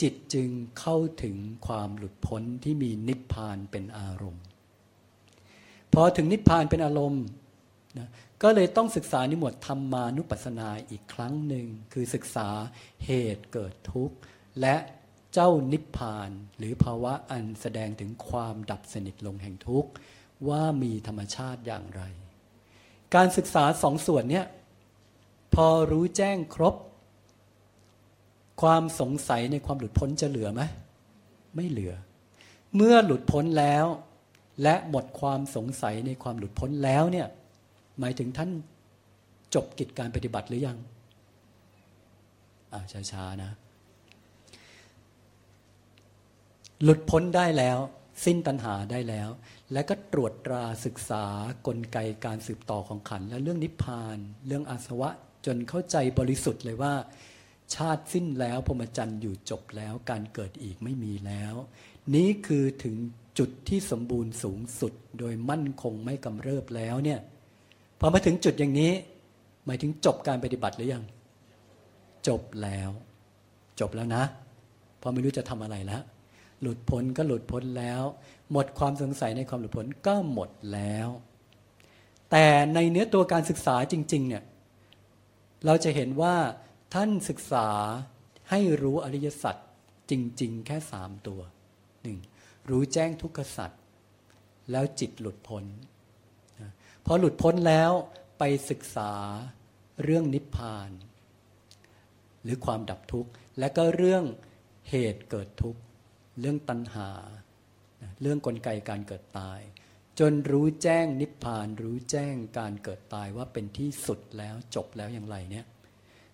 A: จิตจึงเข้าถึงความหลุดพ้นที่มีนิพพานเป็นอารมณ์ พอถึงนิพพานเป็นอารมณ์นะก็เลยต้องศึกษานิหมวดธรรมานุปัสสนาอีกครั้งหนึ่ง คือศึกษาเหตุเกิดทุกข์ และเจ้านิพพานหรือภาวะอันแสดงถึงความดับสนิทลงแห่งทุกข์ ว่ามีธรรมชาติอย่างไร การศึกษาสองส่วนเนี้ยพอรู้แจ้งครบ ความสงสัยในความหลุดพ้นจะเหลือไหมไม่เหลือ เมื่อหลุดพ้นแล้ว และหมดความสงสัยในความหลุดพ้นแล้วเนี่ยหมายถึงท่านจบกิจการปฏิบัติหรือยังอ่าช้าๆนะ หลุดพ้นได้แล้ว สิ้นตัณหาได้แล้ว และก็ตรวจตราศึกษากลไกการสืบต่อของขัน และเรื่องนิพพาน เรื่องอาสวะจนเข้าใจบริสุทธิ์เลยว่า ชาติสิ้นแล้วพรหมจรรย์อยู่จบแล้วการเกิดอีกไม่มีแล้ว นี้คือถึงจุดที่สมบูรณ์สูงสุดโดยมั่นคงไม่กำเริบแล้วเนี่ยพอมาถึงจุดอย่างนี้ หมายถึงจบการปฏิบัติหรือยัง จบแล้ว จบแล้วนะ พอไม่รู้จะทำอะไรแล้ว หลุดพ้นก็หลุดพ้นแล้ว หมดความสงสัยในความหลุดพ้นก็หมดแล้ว แต่ในเนื้อตัวการศึกษาจริง ๆ เนี่ยเราจะเห็นว่าท่านศึกษาให้รู้อริยสัจจริง ๆ แค่สามตัวหนึ่งรู้แจ้งทุกขสัจแล้วจิตหลุดพ้นพอหลุดพ้นแล้วไปศึกษาเรื่องนิพพาน หรือความดับทุกข์ และก็เรื่องเหตุเกิดทุกข์ เรื่องตัณหา เรื่องกลไกการเกิดตาย จนรู้แจ้งนิพพาน รู้แจ้งการเกิดตายว่าเป็นที่สุดแล้วจบแล้วอย่างไรเนี่ย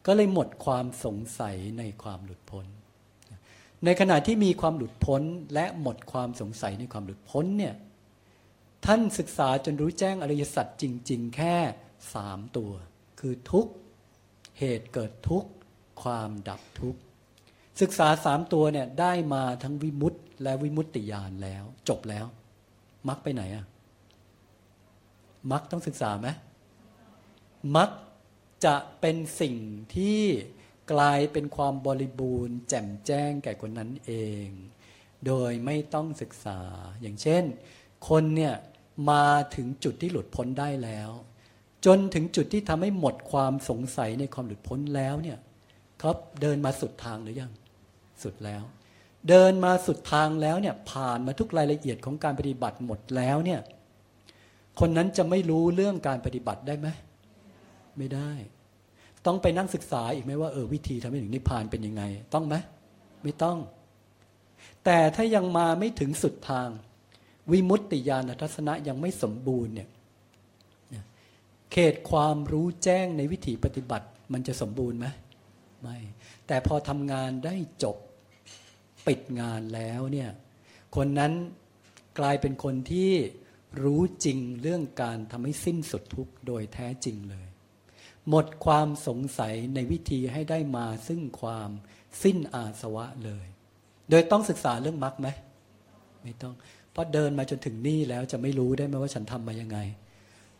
A: ก็เลยหมดความสงสัยในความหลุดพ้น ในขณะที่มีความหลุดพ้นและหมดความสงสัยในความหลุดพ้นเนี่ยท่านศึกษาจนรู้แจ้งอริยสัจจริง ๆ แค่สามตัว คือทุกเหตุเกิดทุกความดับทุก ศึกษาสามตัวเนี่ยได้มาทั้งวิมุตติและวิมุตติญาณแล้ว จบแล้วมักไปไหนอะมักต้องศึกษาไหมมักจะเป็นสิ่งที่กลายเป็นความบริบูรณ์ แจ่มแจ้งแก่คนนั้นเอง โดยไม่ต้องศึกษา อย่างเช่น คนเนี่ยมาถึงจุดที่หลุดพ้นได้แล้ว จนถึงจุดที่ทำให้หมดความสงสัยในความหลุดพ้นแล้วเนี่ยเขาเดินมาสุดทางหรือยัง สุดแล้ว เดินมาสุดทางแล้วเนี่ยผ่านมาทุกรายละเอียดของการปฏิบัติหมดแล้วเนี่ยคนนั้นจะไม่รู้เรื่องการปฏิบัติได้ไหมไม่ได้ ต้องไปนั่งศึกษาอีกไหมว่าเออวิธีทำให้ถึงนิพพานเป็นยังไง ต้องไหมไม่ต้อง แต่ถ้ายังมาไม่ถึงสุดทาง วิมุตติญาณทัศนะยังไม่สมบูรณ์เนี่ยเขตความรู้แจ้งในวิถีปฏิบัติมันจะสมบูรณ์ไหมไม่ แต่พอทำงานได้จบ ปิดงานแล้วเนี่ยคนนั้นกลายเป็นคนที่รู้จริงเรื่องการทำให้สิ้นสุดทุกข์โดยแท้จริงเลย หมดความสงสัยในวิธีให้ได้มาซึ่งความสิ้นอาสวะเลย โดยต้องศึกษาเรื่องมรรคไหม ไม่ต้อง เพราะเดินมาจนถึงนี่แล้วจะไม่รู้ได้ไหมว่าฉันทำมายังไง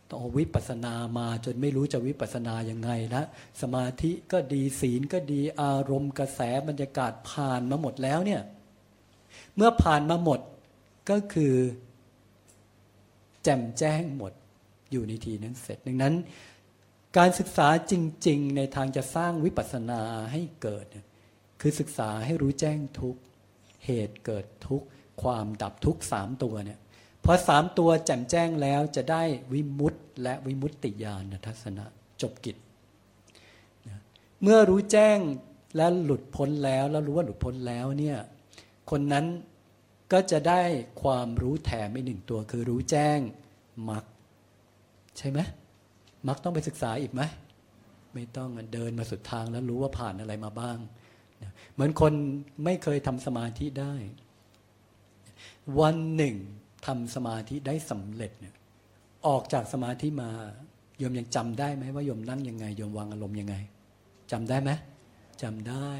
A: ต้องวิปัสนามาจนไม่รู้จะวิปัสนายังไงนะสมาธิก็ดีศีลก็ดีอารมณ์กระแสบรรยากาศผ่านมาหมดแล้วเนี่ย เมื่อผ่านมาหมดก็คือ แจ่มแจ้งหมดอยู่ในทีนั้นเสร็จดังนั้น การศึกษาจริง ๆ ในทางจะสร้างวิปัสนาให้เกิด คือศึกษาให้รู้แจ้งทุกเหตุเกิดทุกความดับทุกสามตัวเนี่ย พอสามตัวแจ่มแจ้งแล้วจะได้วิมุตต์และวิมุตติญาณทัศนะจบกิจ เมื่อรู้แจ้งและหลุดพ้นแล้วแล้วรู้ว่าหลุดพ้นแล้วเนี่ยคนนั้นก็จะได้ความรู้แถมอีกหนึ่งตัวคือรู้แจ้งมรรคใช่ไหมมักต้องไปศึกษาอีกไหมไม่ต้องเดินมาสุดทางแล้วรู้ว่าผ่านอะไรมาบ้าง เหมือนคนไม่เคยทำสมาธิได้ วันหนึ่ง ทำสมาธิได้สำเร็จเนี่ยออกจากสมาธิมาโยมยังจำได้ไหมว่าโยมนั่งยังไงโยมวางอารมณ์ยังไงจำได้ไหมจำได้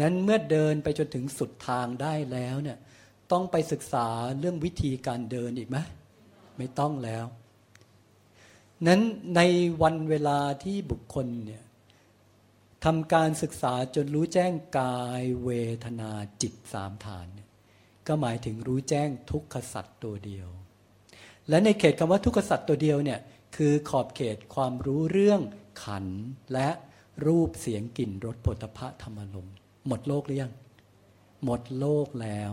A: นั้นเมื่อเดินไปจนถึงสุดทางได้แล้วเนี่ยต้องไปศึกษาเรื่องวิธีการเดินอีกไหมไม่ต้องแล้ว นั้นในวันเวลาที่บุคคลเนี่ยทำการศึกษาจนรู้แจ้งกายเวทนาจิตสามฐานเนี่ย ก็หมายถึงรู้แจ้งทุกขสัตว์ตัวเดียว และในเขตคำว่าทุกขสัตว์ตัวเดียวเนี่ยคือขอบเขตความรู้เรื่องขันและรูปเสียงกลิ่นรสผลิภัณฑ์ธรรมลมหมดโลกหรือยัง หมดโลกแล้ว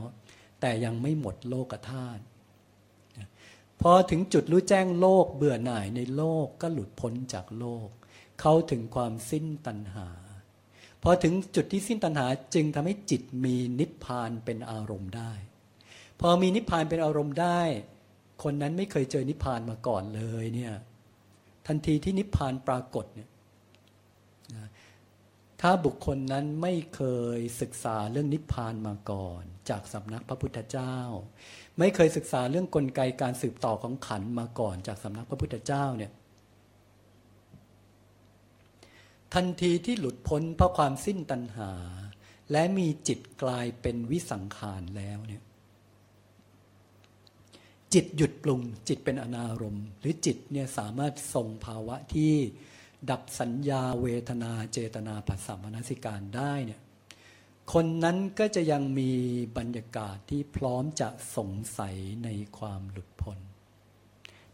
A: แต่ยังไม่หมดโลกธาตุพอถึงจุดรู้แจ้งโลกเบื่อหน่ายในโลกก็หลุดพ้นจากโลก เข้าถึงความสิ้นตัณหา พอถึงจุดที่สิ้นตัณหาจึงทำให้จิตมีนิพพานเป็นอารมณ์ได้ พอมีนิพพานเป็นอารมณ์ได้ คนนั้นไม่เคยเจอนิพพานมาก่อนเลยเนี่ยทันทีที่นิพพานปรากฏเนี่ยถ้าบุคคลนั้นไม่เคยศึกษาเรื่องนิพพานมาก่อน จากสำนักพระพุทธเจ้า ไม่เคยศึกษาเรื่องกลไกการสืบต่อของขันมาก่อน จากสำนักพระพุทธเจ้าเนี่ย ทันทีที่หลุดพ้นเพราะความสิ้นตัณหา และมีจิตกลายเป็นวิสังขารแล้วเนี่ยจิตหยุดปรุงจิตเป็นอนารมณ์ หรือจิตเนี่ยสามารถทรงภาวะที่ดับสัญญาเวทนาเจตนาผัสสะมนสิการได้เนี่ยคนนั้นก็จะยังมีบรรยากาศที่พร้อมจะสงสัยในความหลุดพ้น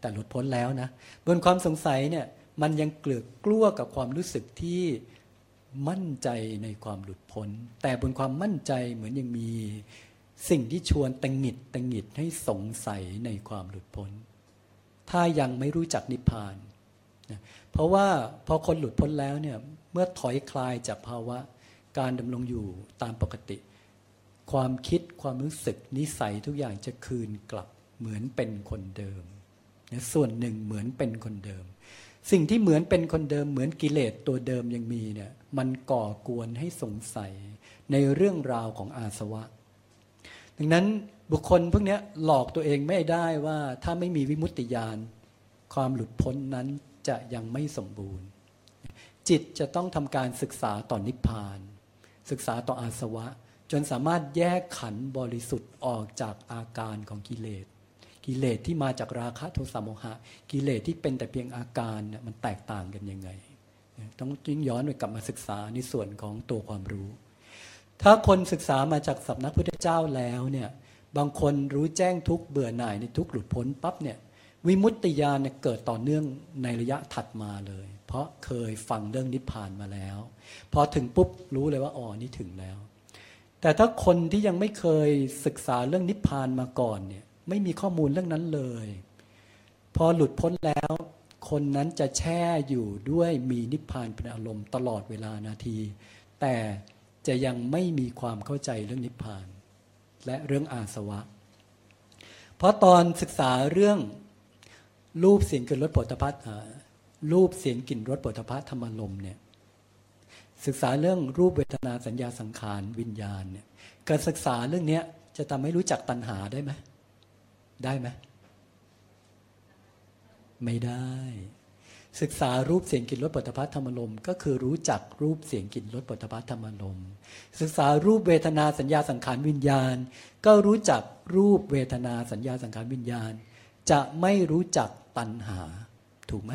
A: แต่หลุดพ้นแล้วนะบนความสงสัยเนี่ย มันยังเกลือกกลัวกับความรู้สึกที่มั่นใจในความหลุดพ้น แต่บนความมั่นใจเหมือนยังมีสิ่งที่ชวนตังหิดตังหิดให้สงสัยในความหลุดพ้น ถ้ายังไม่รู้จักนิพพานนะเพราะว่าพอคนหลุดพ้นแล้วเนี่ยเมื่อถอยคลายจากภาวะการดำรงอยู่ตามปกติ ความคิดความรู้สึกนิสัยทุกอย่างจะคืนกลับเหมือนเป็นคนเดิมนะส่วนหนึ่งเหมือนเป็นคนเดิม สิ่งที่เหมือนเป็นคนเดิมเหมือนกิเลสตัวเดิมยังมีเนี่ยมันก่อกวนให้สงสัยในเรื่องราวของอาสวะ ดังนั้นบุคคลพวกนี้หลอกตัวเองไม่ได้ว่าถ้าไม่มีวิมุตติญาณความหลุดพ้นนั้นจะยังไม่สมบูรณ์ จิตจะต้องทำการศึกษาต่อนนิพพาน ศึกษาต่ออาสวะ จนสามารถแยกขันบริสุทธิ์ออกจากอาการของกิเลส กิเลสที่มาจากราคะโทสะโมหะ กิเลสที่เป็นแต่เพียงอาการเนี่ยมันแตกต่างกันยังไง ต้องยิ่งย้อนไปกลับมาศึกษาในส่วนของตัวความรู้ ถ้าคนศึกษามาจากสำนักพุทธเจ้าแล้วเนี่ยบางคนรู้แจ้งทุกเบื่อหน่ายในทุกหลุดพ้นปั๊บเนี่ยวิมุตติญาณเนี่ยเกิดต่อเนื่องในระยะถัดมาเลย เพราะเคยฟังเรื่องนิพพานมาแล้วพอถึงปุ๊บรู้เลยว่าอ๋อนี่ถึงแล้ว แต่ถ้าคนที่ยังไม่เคยศึกษาเรื่องนิพพานมาก่อนเนี่ย ไม่มีข้อมูลเรื่องนั้นเลย พอหลุดพ้นแล้ว คนนั้นจะแช่อยู่ด้วยมีนิพพานเป็นอารมณ์ตลอดเวลานาที แต่จะยังไม่มีความเข้าใจเรื่องนิพพาน และเรื่องอาสวะ เพราะตอนศึกษาเรื่องรูปเสียงกลิ่นรสผลิตภัณฑ์รูปเสียงกลิ่นรสผลิตภัณฑ์ธรรมลมเนี่ยศึกษาเรื่องรูปเวทนาสัญญาสังขารวิญญาณเนี่ยการศึกษาเรื่องนี้จะทำให้รู้จักตัณหาได้ไหม ได้ไหมไม่ได้ ศึกษารูปเสียงกลิ่นรสปุถะพัทธรรมลมก็คือรู้จักรูปเสียงกลิ่นรสปุถะพัทธรรมลมศึกษารูปเวทนาสัญญาสังขารวิญญาณ ก็รู้จักรูปเวทนาสัญญาสังขารวิญญาณ จะไม่รู้จักตัณหาถูกไหม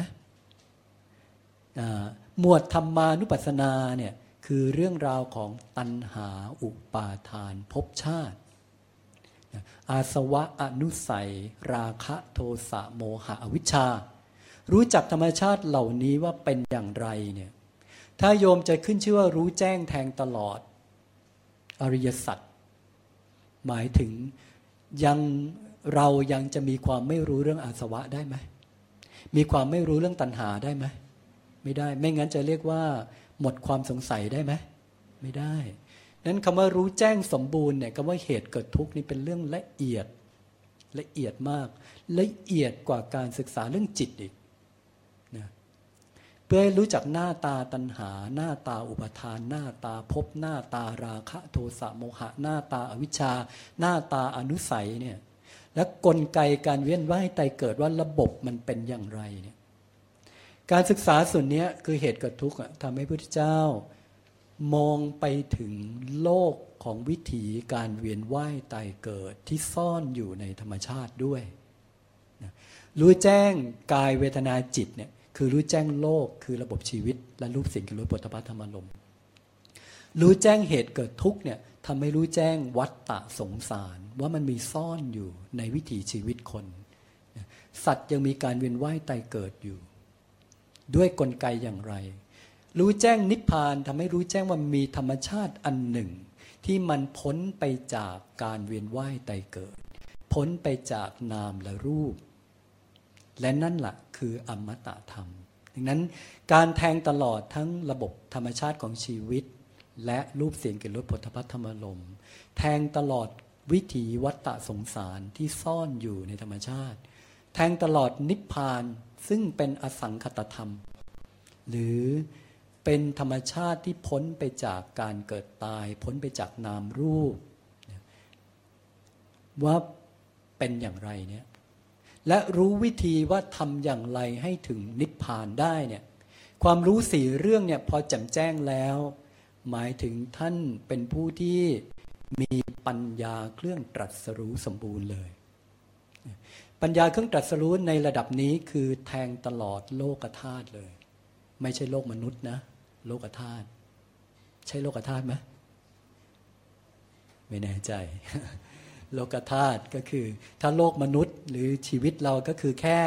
A: หมวดธรรมานุปัสสนาเนี่ยคือเรื่องราวของตัณหาอุปาทานภพชาติ อาสวะอนุสัย ราคะโทสะโมหะอวิชชา รู้จักธรรมชาติเหล่านี้ว่าเป็นอย่างไรเนี่ยถ้าโยมจะขึ้นชื่อว่ารู้แจ้งแทงตลอด อริยสัจหมายถึงยังเรายังจะมีความไม่รู้เรื่องอาสวะได้ไหม มีความไม่รู้เรื่องตัณหาได้ไหม ไม่ได้ ไม่งั้นจะเรียกว่า หมดความสงสัยได้ไหม ไม่ได้ นั้นคำว่ารู้แจ้งสมบูรณ์เนี่ยคำว่าเหตุเกิดทุกข์นี่เป็นเรื่องละเอียดละเอียดมาก ละเอียดกว่าการศึกษาเรื่องจิตอีกเพื่อให้รู้จักหน้าตาตัณหา หน้าตาอุปทาน หน้าตาภพหน้าตาราคะโทสะโมหะ หน้าตาอวิชชา หน้าตาอนุสัยเนี่ยและกลไกการเวียนว่ายตายเกิดว่าระบบมันเป็นอย่างไรเนี่ยการศึกษาส่วนนี้คือเหตุเกิดทุกข์ทำให้พระพุทธเจ้า มองไปถึงโลกของวิถีการเวียนว่ายตายเกิดที่ซ่อนอยู่ในธรรมชาติด้วยรู้แจ้งกายเวทนาจิตเนี่ยคือรู้แจ้งโลกคือระบบชีวิต และรูปสิ่งคือรู้ปฐพัธรรมลมรู้แจ้งเหตุเกิดทุกเนี่ยทำให้รู้แจ้งวัฏฏะสงสาร ว่ามันมีซ่อนอยู่ในวิถีชีวิตคน สัตว์ยังมีการเวียนว่ายตายเกิดอยู่ ด้วยกลไกอย่างไร รู้แจ้งนิพพานทำให้รู้แจ้งว่ามีธรรมชาติอันหนึ่ง ที่มันพ้นไปจากการเวียนว่ายตายเกิด พ้นไปจากนามและรูป และนั่นแหละคืออมตะธรรม ดังนั้นการแทงตลอดทั้งระบบธรรมชาติของชีวิต และรูปเสียงกลิ่นรสผลพภัทธรรมลมแทงตลอดวิถีวัตตะสงสารที่ซ่อนอยู่ในธรรมชาติ แทงตลอดนิพพานซึ่งเป็นอสังคตธรรม หรือ เป็นธรรมชาติที่พ้นไปจากการเกิดตาย พ้นไปจากนามรูป ว่าเป็นอย่างไรเนี่ยและรู้วิธีว่าทำอย่างไรให้ถึงนิพพานได้เนี่ยความรู้สี่เรื่องเนี่ยพอแจ่มแจ้งแล้ว หมายถึงท่านเป็นผู้ที่มีปัญญาเครื่องตรัสรู้สมบูรณ์เลย ปัญญาเครื่องตรัสรู้ในระดับนี้คือแทงตลอดโลกธาตุเลย ไม่ใช่โลกมนุษย์นะ โลกธาตุใช่โลกธาตุไหมไม่แน่ใจ โลกธาตุก็คือ ถ้าโลกมนุษย์หรือชีวิตเราก็คือแค่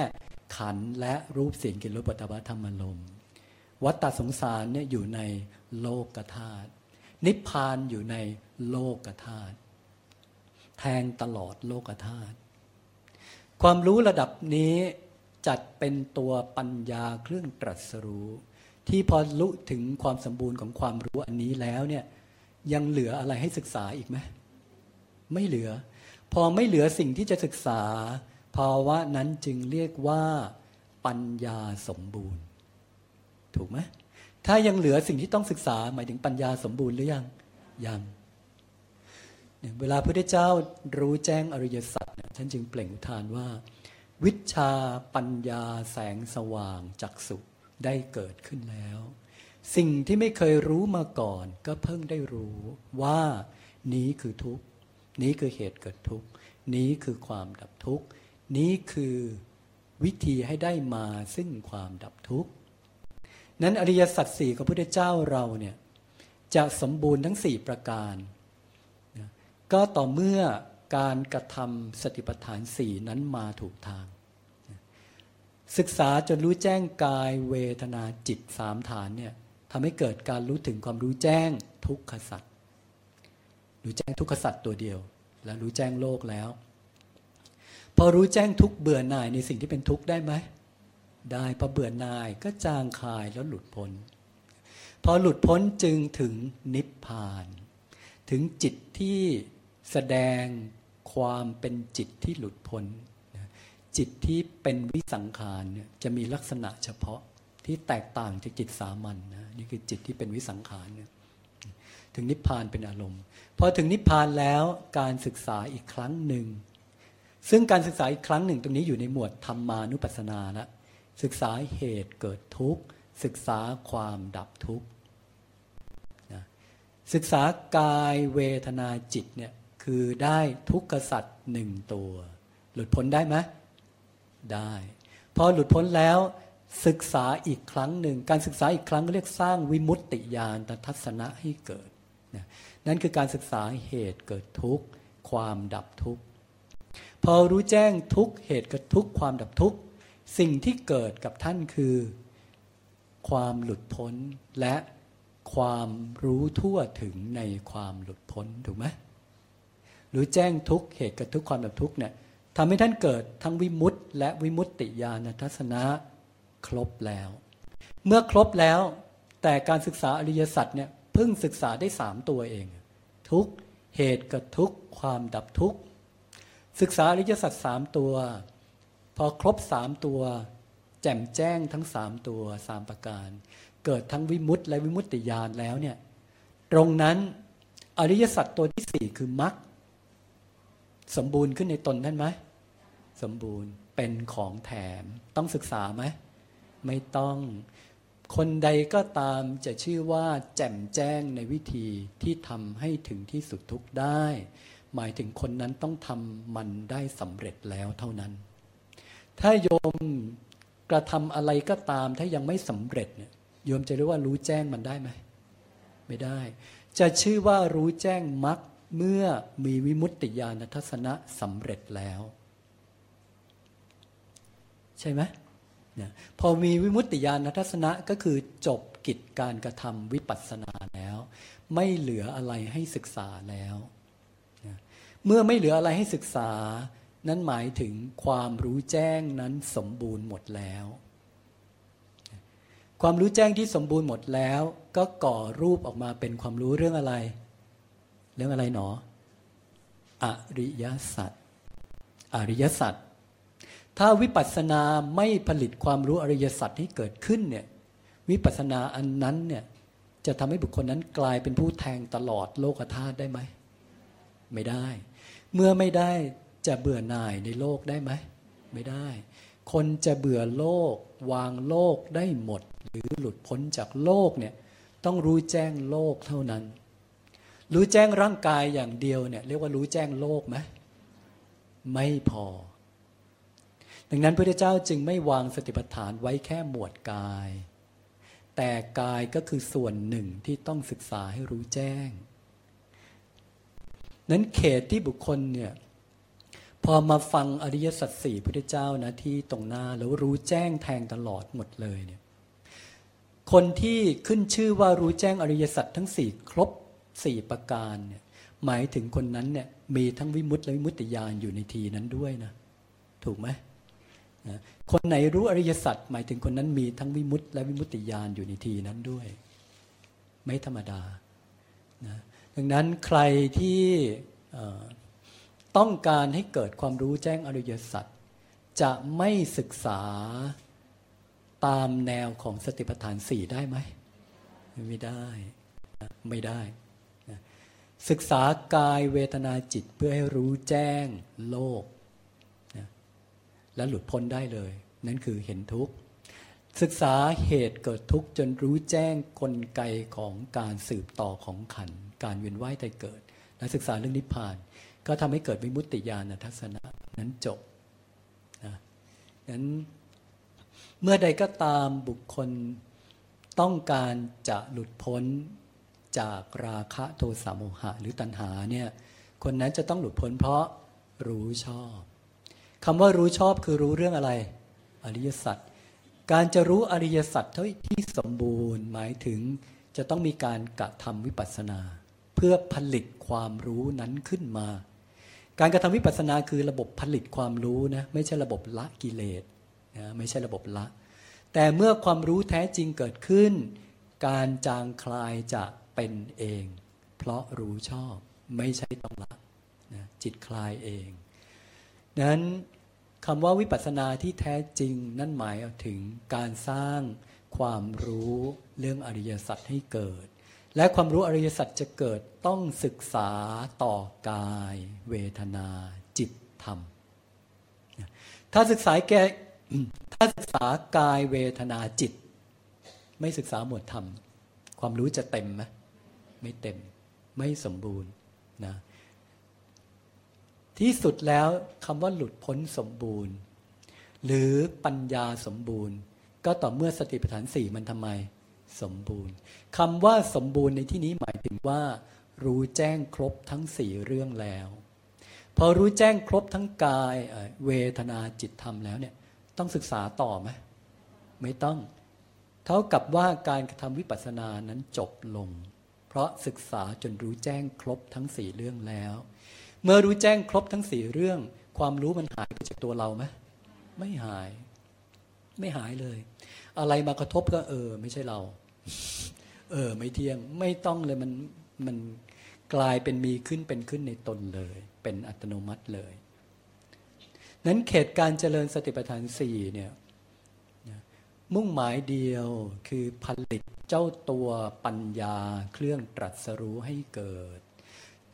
A: ขันและรูปเสียงกลิ่นรสปัตตธรรมลมวัฏฏสงสารเนี่ยอยู่ในโลกธาตุนิพพานอยู่ในโลกธาตุแทงตลอดโลกธาตุความรู้ระดับนี้จัดเป็นตัวปัญญาเครื่องตรัสรู้ ที่พอรู้ถึงความสมบูรณ์ของความรู้อันนี้แล้วเนี่ยยังเหลืออะไรให้ศึกษาอีกไหมไม่เหลือ พอไม่เหลือสิ่งที่จะศึกษา ภาวะนั้นจึงเรียกว่าปัญญาสมบูรณ์ ถูกไหมถ้ายังเหลือสิ่งที่ต้องศึกษา หมายถึงปัญญาสมบูรณ์หรือยังยังเวลาพระพุทธเจ้ารู้แจ้งอริยสัจท่านจึงเปล่งอุทานว่า วิชาปัญญาแสงสว่างจักสุ ได้เกิดขึ้นแล้ว สิ่งที่ไม่เคยรู้มาก่อน ก็เพิ่งได้รู้ว่านี้คือทุกข์นี้คือเหตุเกิดทุกข์นี้คือความดับทุกข์นี้คือวิธีให้ได้มาซึ่งความดับทุกข์นั้นอริยสัจสี่ของพระพุทธเจ้าเราเนี่ยจะสมบูรณ์ทั้งสี่ประการก็ต่อเมื่อการกระทำสติปัฏฐานสี่นั้นมาถูกทาง ศึกษาจนรู้แจ้งกายเวทนาจิตสามฐานเนี่ยทำให้เกิดการรู้ถึงความรู้แจ้งทุกขสัตว์รู้แจ้งทุกขสัตว์ตัวเดียว แล้วรู้แจ้งโลกแล้ว พอรู้แจ้งทุกเบื่อหน่ายในสิ่งที่เป็นทุกข์ได้ไหมได้พอเบื่อหน่ายก็จางคายแล้วหลุดพ้น พอหลุดพ้นจึงถึงนิพพาน ถึงจิตที่แสดงความเป็นจิตที่หลุดพ้น จิตที่เป็นวิสังขารจะมีลักษณะเฉพาะที่แตกต่างจากจิตสามัญนนะนี่คือจิตที่เป็นวิสังขารถึงนิพพานเป็นอารมณ์พอถึงนิพพานแล้วการศึกษาอีกครั้งหนึ่ง ซึ่งการศึกษาอีกครั้งหนึ่ง ตรงนี้อยู่ในหมวดธรรมานุปัสสนาล้วศึกษาเหตุเกิดทุกข์ ศึกษาความดับทุกข์ศึกษากายเวทนาจิตเนี่ยคือได้ทุกขสัตว์หนึ่งตัว หลุดพ้นได้ไหม ได้ พอหลุดพ้นแล้วศึกษาอีกครั้งหนึ่ง การศึกษาอีกครั้งเรียกสร้างวิมุตติญาณทัศนะให้เกิดนั่นคือการศึกษาเหตุเกิดทุกข์ความดับทุกข์พอรู้แจ้งทุกเหตุเกิดทุกข์ความดับทุกข์สิ่งที่เกิดกับท่านคือ ความหลุดพ้นและความรู้ทั่วถึงในความหลุดพ้นถูกไหมรือแจ้งทุกเหตุเกับทุกความดับทุกเนี่ย ทำให้ท่านเกิดทั้งวิมุตต์และวิมุตติญาณทัศนะครบแล้ว เมื่อครบแล้ว แต่การศึกษาอริยสัจเนี่ยเพิ่งศึกษาได้สามตัวเอง ทุกเหตุกับทุกความดับทุกศึกษาอริยสัจสามตัว พอครบสามตัว แจ่มแจ้งทั้งสามตัวสามประการ เกิดทั้งวิมุตต์และวิมุตติญาณแล้วเนี่ยตรงนั้นอริยสัจตัวที่สี่คือมรรค สมบูรณ์ขึ้นในตนท่านไหมสมบูรณ์เป็นของแถมต้องศึกษาไหมไม่ต้องคนใดก็ตามจะชื่อว่า แจ่มแจ้งในวิธีที่ทำให้ถึงที่สุดทุกได้ หมายถึงคนนั้นต้องทำมันได้สำเร็จแล้วเท่านั้น ถ้าโยมกระทำอะไรก็ตามถ้ายังไม่สำเร็จเนี่ยโยมจะเรียกว่ารู้แจ้งมันได้ไหมไม่ได้ จะชื่อว่ารู้แจ้งมรรค เมื่อมีวิมุตติญาณทัศนะสำเร็จแล้ว ใช่ไหมพอมีวิมุตติญาณทัศนะก็คือจบกิจการกระทำวิปัสสนาแล้ว ไม่เหลืออะไรให้ศึกษาแล้วเมื่อไม่เหลืออะไรให้ศึกษา นั้นหมายถึงความรู้แจ้งนั้นสมบูรณ์หมดแล้วความรู้แจ้งที่สมบูรณ์หมดแล้ว ก็ก่อรูปออกมาเป็นความรู้เรื่องอะไร เรื่องอะไรหนอ อริยสัจอริยสัจถ้าวิปัสสนาไม่ผลิตความรู้อริยสัจให้เกิดขึ้นเนี่ยวิปัสสนาอันนั้นเนี่ยจะทำให้บุคคลนั้นกลายเป็นผู้แทงตลอดโลกธาตุได้ไหม ไม่ได้ เมื่อไม่ได้จะเบื่อหน่ายในโลกได้ไหม ไม่ได้ คนจะเบื่อโลก วางโลกได้หมด หรือหลุดพ้นจากโลกเนี่ยต้องรู้แจ้งโลกเท่านั้น รู้แจ้งร่างกายอย่างเดียวเนี่ยเรียกว่ารู้แจ้งโลกไหมไม่พอ ดังนั้นพระเจ้าจึงไม่วางสติปัฏฐานไว้แค่หมวดกาย แต่กายก็คือส่วนหนึ่งที่ต้องศึกษาให้รู้แจ้ง นั้นเขตที่บุคคลเนี่ยพอมาฟังอริยสัจสี่พระเจ้านะที่ตรงหน้าแล้วรู้แจ้งแทงตลอดหมดเลยเนี่ยคนที่ขึ้นชื่อว่ารู้แจ้งอริยสัจทั้งสี่ครบ สี่ประการเนี่ยหมายถึงคนนั้นเนี่ยมีทั้งวิมุตติและวิมุตติญาณอยู่ในทีนั้นด้วยนะถูกไหมนะคนไหนรู้อริยสัจหมายถึงคนนั้นมีทั้งวิมุตติและวิมุตติญาณอยู่ในทีนั้นด้วย ไม่ธรรมดานะดังนั้นใครที่ต้องการให้เกิดความรู้แจ้งอริยสัจจะไม่ศึกษาตามแนวของสติปัฏฐานสี่ได้ไหม ไม่ได้ ไม่ได้ ศึกษากายเวทนาจิตเพื่อให้รู้แจ้งโลกและหลุดพ้นได้เลย นั่นคือเห็นทุกข์ ศึกษาเหตุเกิดทุกข์จนรู้แจ้งกลไกของการสืบต่อของขัน การเวียนว่ายตายเกิด และศึกษาเรื่องนิพพาน ก็ทำให้เกิดวิมุตติญาณทัศนะนั้นจบนะนั้นเมื่อใดก็ตามบุคคลต้องการจะหลุดพ้น จากราคะโทสะโมหะหรือตัณหาเนี่ยคนนั้นจะต้องหลุดพ้นเพราะรู้ชอบคำว่ารู้ชอบคือรู้เรื่องอะไร อริยสัจการจะรู้อริยสัจที่สมบูรณ์หมายถึงจะต้องมีการกระทำวิปัสสนา เพื่อผลิตความรู้นั้นขึ้นมา การกระทำวิปัสสนาคือระบบผลิตความรู้นะไม่ใช่ระบบละกิเลสนะไม่ใช่ระบบละ แต่เมื่อความรู้แท้จริงเกิดขึ้น การจางคลายจะ เป็นเอง เพราะรู้ชอบไม่ใช่ต้องละนะจิตคลายเองนั้นคำว่าวิปัสสนาที่แท้จริงนั่นหมายถึงการสร้างความรู้เรื่องอริยสัจให้เกิด และความรู้อริยสัจจะเกิดต้องศึกษาต่อกาย เวทนาจิตธรรม ถ้าศึกษาแกถ้าศึกษากายเวทนาจิต ไม่ศึกษาหมวดธรรม ความรู้จะเต็มไหม ไม่เต็ม ไม่สมบูรณ์นะที่สุดแล้วคำว่าหลุดพ้นสมบูรณ์ หรือปัญญาสมบูรณ์ ก็ต่อเมื่อสติปัฏฐานสี่มันทำไมสมบูรณ์คำว่าสมบูรณ์ในที่นี้หมายถึงว่า รู้แจ้งครบทั้งสี่เรื่องแล้ว พอรู้แจ้งครบทั้งกายเวทนาจิตธรรมแล้วเนี่ยต้องศึกษาต่อไหมไม่ต้อง เท่ากับว่าการกระทำวิปัสสนานั้นจบลง เพราะศึกษาจนรู้แจ้งครบทั้งสี่เรื่องแล้ว เมื่อรู้แจ้งครบทั้งสี่เรื่อง ความรู้มันหายไปจากตัวเราไหมไม่หาย ไม่หายเลย อะไรมากระทบก็เออ ไม่ใช่เรา เออ ไม่เที่ยง ไม่ต้องเลยมันมันกลายเป็นมีขึ้นเป็นขึ้นในตนเลย เป็นอัตโนมัติเลย นั้นเขตการเจริญสติปัฏฐานสี่เนี่ยมุ่งหมายเดียวคือผลิต เจ้าตัวปัญญาเครื่องตรัสรู้ให้เกิด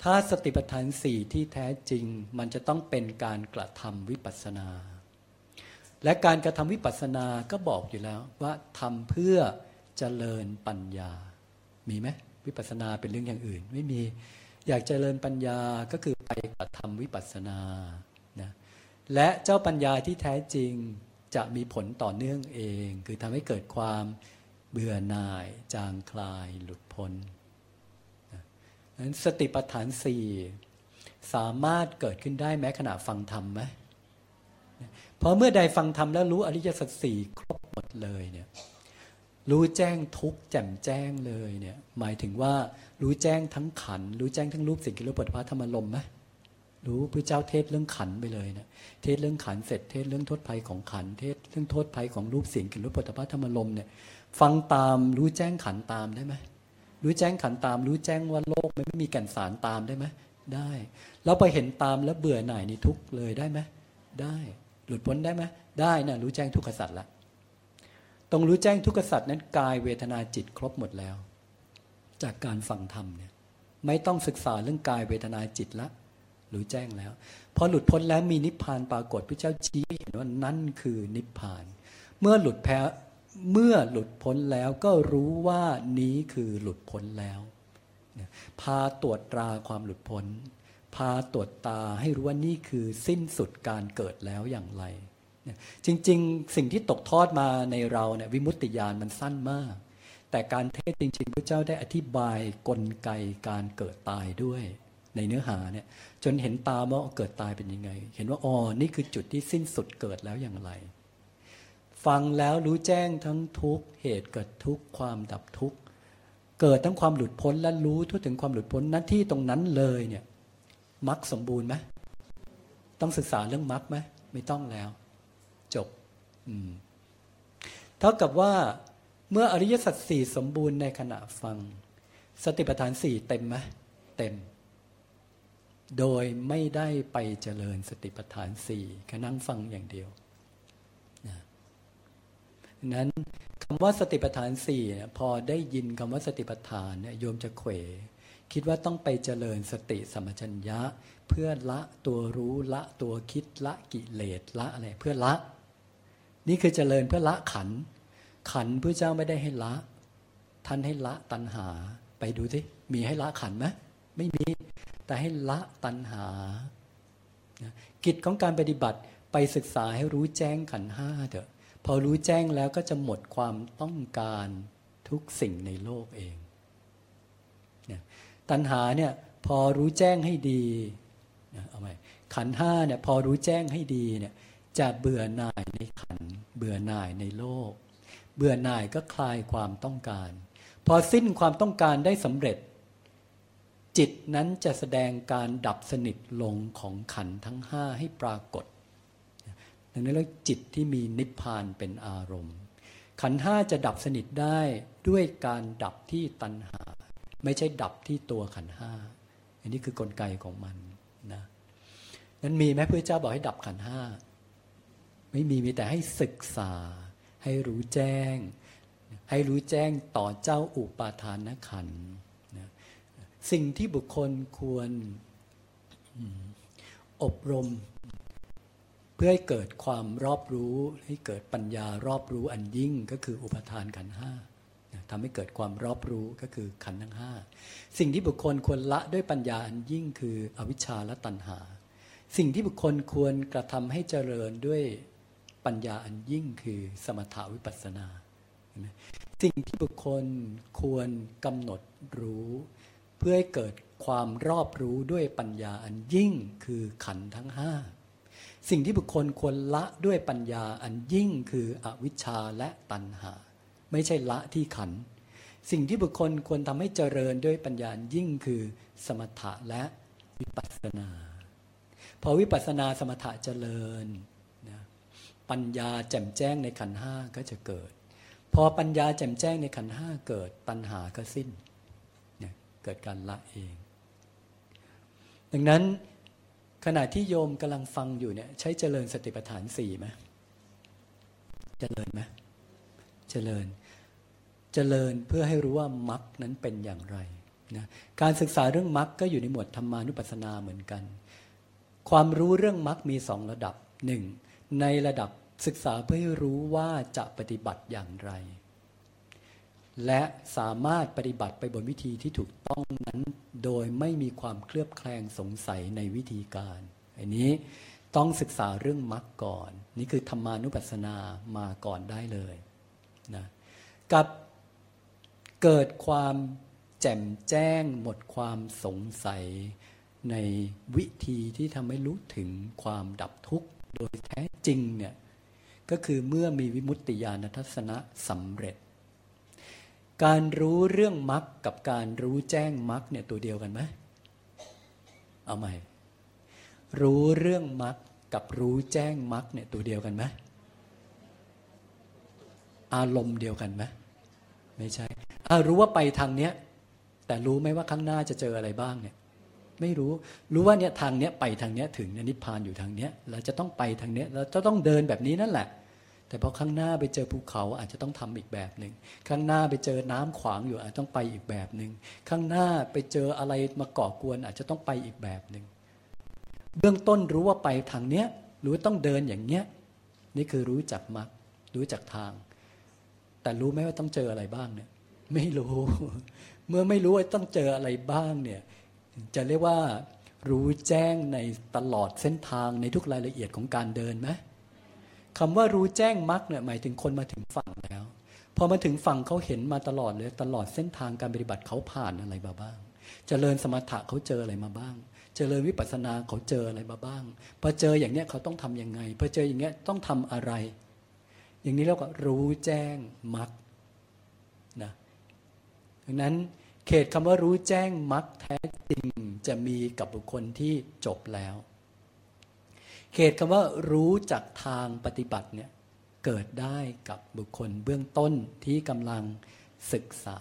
A: ถ้าสติปัฏฐานสี่ที่แท้จริง มันจะต้องเป็นการกระทำวิปัสสนา และการกระทำวิปัสสนาก็บอกอยู่แล้วว่าทำเพื่อเจริญปัญญา มีไหมวิปัสสนาเป็นเรื่องอย่างอื่น ไม่มีอยากเจริญปัญญาก็คือไปกระทำวิปัสสนานะและเจ้าปัญญาที่แท้จริงจะมีผลต่อเนื่องเอง คือทำให้เกิดความ เบื่อหน่ายจางคลายหลุดพ้นนั้นสติปัฏฐานสี่สามารถเกิดขึ้นได้แม้ขณะฟังธรรมไหมเพราะเมื่อใดฟังธรรมแล้วรู้อริยสัจสี่ครบหมดเลยเนี่ยรู้แจ้งทุกแจ่มแจ้งเลยเนี่ยหมายถึงว่ารู้แจ้งทั้งขัน รู้แจ้งทั้งรูปสิ่งกิริยาปฐพธรรมลมไหมรู้พระเจ้าเทศเรื่องขันไปเลยเนี่ยเทศเรื่องขันเสร็จเทศเรื่องโทษภัยของขัน เทศเรื่องโทษภัยของรูปสิ่งกิริยาปฐพธรรมลมเนี่ย ฟังตามรู้แจ้งขันตามได้ไหมรู้แจ้งขันตาม รู้แจ้งว่าโลกมันไม่มีแก่นสารตามได้ไหมได้แล้วไปเห็นตามแล้วเบื่อหน่ายในทุกเลยได้ไหมได้ หลุดพ้นได้ไหมได้นะรู้แจ้งทุกขสัตว์ละตรงรู้แจ้งทุกขสัตว์นั้นกายเวทนาจิตครบหมดแล้ว จากการฟังธรรมเนี่ยไม่ต้องศึกษาเรื่องกายเวทนาจิตละรู้แจ้งแล้วพอหลุดพ้นแล้วมีนิพพานปรากฏพระเจ้าชี้เห็นว่านั่นคือนิพพาน เมื่อหลุดแพ้ เมื่อหลุดพ้นแล้วก็รู้ว่านี้คือหลุดพ้นแล้ว พาตรวจตราความหลุดพ้น พาตรวจตาให้รู้ว่านี่คือสิ้นสุดการเกิดแล้วอย่างไร จริงๆ สิ่งที่ตกทอดมาในเราเนี่ยวิมุตติญาณมันสั้นมาก แต่การเทศจริงๆพระเจ้าได้อธิบายกลไกการเกิดตายด้วยในเนื้อหาเนี่ยจนเห็นตาว่าเกิดตายเป็นยังไง เห็นว่าอ๋อนี่คือจุดที่สิ้นสุดเกิดแล้วอย่างไร ฟังแล้วรู้แจ้งทั้งทุกเหตุเกิดทุกความดับทุกเกิดทั้งความหลุดพ้นและรู้ทั่วถึงความหลุดพ้นหน้าที่ตรงนั้นเลยเนี่ยมรรคสมบูรณ์ไหมต้องศึกษาเรื่องมรรคไหมไม่ต้องแล้ว จบเท่ากับว่าเมื่ออริยสัจสี่สมบูรณ์ในขณะฟัง สติปัฏฐานสี่เต็มไหมเต็ม โดยไม่ได้ไปเจริญสติปัฏฐานสี่แค่นั่งฟังอย่างเดียว นั้นคำว่าสติปัฏฐานสี่พอได้ยินคำว่าสติปัฏฐานเนี่ยโยมจะเขวคิดว่าต้องไปเจริญสติสัมัชัญญะ เพื่อละตัวรู้ละตัวคิดละกิเลสละอะไรเพื่อละ นี่คือเจริญเพื่อละขัน ขันพระเจ้าไม่ได้ให้ละ ท่านให้ละตัณหา ไปดูสิมีให้ละขันไหมไม่มี แต่ให้ละตัณหา กิจของการปฏิบัติไปศึกษาให้รู้แจ้งขันห้าเถอะ อรู้แจ้งแล้วก็จะหมดความต้องการทุกสิ่งในโลกเองนี่ตัณหาเนี่ยพอรู้แจ้งให้ดีเอาไหมขันห้าเนี่ยพอรู้แจ้งให้ดีเนี่ยจะเบื่อหน่ายในขันเบื่อหน่ายในโลก เบื่อหน่ายก็คลายความต้องการ พอสิ้นความต้องการได้สำเร็จ จิตนั้นจะแสดงการดับสนิทลงของขันทั้งห้าให้ปรากฏ ดังนั้นแล้วจิตที่มีนิพพานเป็นอารมณ์ ขันห้าจะดับสนิทได้ด้วยการดับที่ตัณหา ไม่ใช่ดับที่ตัวขันห้าอันนี้คือกลไกของมันนะนั้นมีไหมพระเจ้าบอกให้ดับขันห้าไม่มีมีแต่ให้ศึกษา ให้รู้แจ้ง ให้รู้แจ้งต่อเจ้าอุปาทานขันธ์สิ่งที่บุคคลควรอบรม เพื่อให้เกิดความรอบรู้ ให้เกิดปัญญารอบรู้อันยิ่งก็คืออุปทานขันห้าทำให้เกิดความรอบรู้ก็คือขันทั้งห้าสิ่งที่บุคคลควรละด้วยปัญญาอันยิ่งคืออวิชชาและตัณหา สิ่งที่บุคคลควรกระทำให้เจริญด้วยปัญญาอันยิ่งคือสมถาวิปัสสนา สิ่งที่บุคคลควรกำหนดรู้ เพื่อให้เกิดความรอบรู้ด้วยปัญญาอันยิ่งคือขันทั้งห้า สิ่งที่บุคคลควรละด้วยปัญญาอันยิ่งคืออวิชชาและตัณหา ไม่ใช่ละที่ขัน สิ่งที่บุคคลควรทำให้เจริญด้วยปัญญายิ่งคือสมถะและวิปัสสนา พอวิปัสสนาสมถะเจริญนะปัญญาแจ่มแจ้งในขันห้าก็จะเกิด พอปัญญาแจ่มแจ้งในขันห้าเกิดตัณหาก็สิ้นเกิดการละเอง ดังนั้น ขณะที่โยมกำลังฟังอยู่เนี่ย ใช้เจริญสติปัฏฐานสี่ไหมเจริญไหมเจริญ เจริญเพื่อให้รู้ว่ามรรคนั้นเป็นอย่างไรนะการศึกษาเรื่องมรรคก็อยู่ในหมวดธรรมานุปัสสนาเหมือนกัน ความรู้เรื่องมรรคมีสองระดับหนึ่งในระดับศึกษาเพื่อให้รู้ว่าจะปฏิบัติอย่างไร และสามารถปฏิบัติไปบนวิธีที่ถูกต้องนั้น โดยไม่มีความเคลือบแคลงสงสัยในวิธีการ อันนี้ต้องศึกษาเรื่องมรรคก่อน นี่คือธรรมานุปัสสนามาก่อนได้เลยนะกับเกิดความแจ่มแจ้งหมดความสงสัยในวิธีที่ทำให้รู้ถึงความดับทุกข์โดยแท้จริงเนี่ยก็คือเมื่อมีวิมุตติญาณทัศนะสำเร็จ การรู้เรื่องมรรคกับการรู้แจ้งมรรคเนี่ยตัวเดียวกันไหมเอาใหม่ รู้เรื่องมรรคกับรู้แจ้งมรรคเนี่ยตัวเดียวกันไหมอารมณ์เดียวกันไหมไม่ใช่อารู้ว่าไปทางเนี้ย แต่รู้ไหมว่าข้างหน้าจะเจออะไรบ้างเนี่ย ไม่รู้ รู้ว่าเนี่ยทางเนี้ยไปทางเนี้ยถึงนิพพานอยู่ทางเนี้ยเราจะต้องไปทางเนี้ยเราจะต้องเดินแบบนี้นั่นแหละ แต่พอข้างหน้าไปเจอภูเขาอาจจะต้องทำอีกแบบหนึ่งข้างหน้าไปเจอน้ำขวางอยู่อาจจะต้องไปอีกแบบหนึ่งข้างหน้าไปเจออะไรมาก่อกวน อาจจะต้องไปอีกแบบหนึ่งเบื้องต้นรู้ว่าไปทางเนี้ยรู้ต้องเดินอย่างเนี้ยนี่คือรู้จักมรรครู้จักทาง แต่รู้ไหมว่าต้องเจออะไรบ้างเนี่ยไม่รู้ เมื่อไม่รู้ว่าต้องเจออะไรบ้างเนี่ยจะเรียกว่ารู้แจ้งในตลอดเส้นทางในทุกรายละเอียดของการเดินไหม คำว่ารู้แจ้งมรรคเนี่ยหมายถึงคนมาถึงฝั่งแล้วพอมาถึงฝั่งเขาเห็นมาตลอดเลยตลอดเส้นทางการปฏิบัติเขาผ่านอะไรมาบ้างจเจริญสมถะเขาเจออะไรมาบ้างเจริญวิปัสสนาเขาเจออะไรมาบ้างพอเจออย่างเนี้ยเขาต้องทํำยังไงพอเจออย่างเงี้ยต้องทำอะไร อย่างนี้เราก็รู้แจ้งมรรคนะดังนั้นเขตคำว่ารู้แจ้งมรรคแท้จริงจะมีกับบุคคลที่จบแล้ว เขตคำว่ารู้จากทางปฏิบัติเนี่ยเกิดได้กับบุคคลเบื้องต้นที่กำลังศึกษา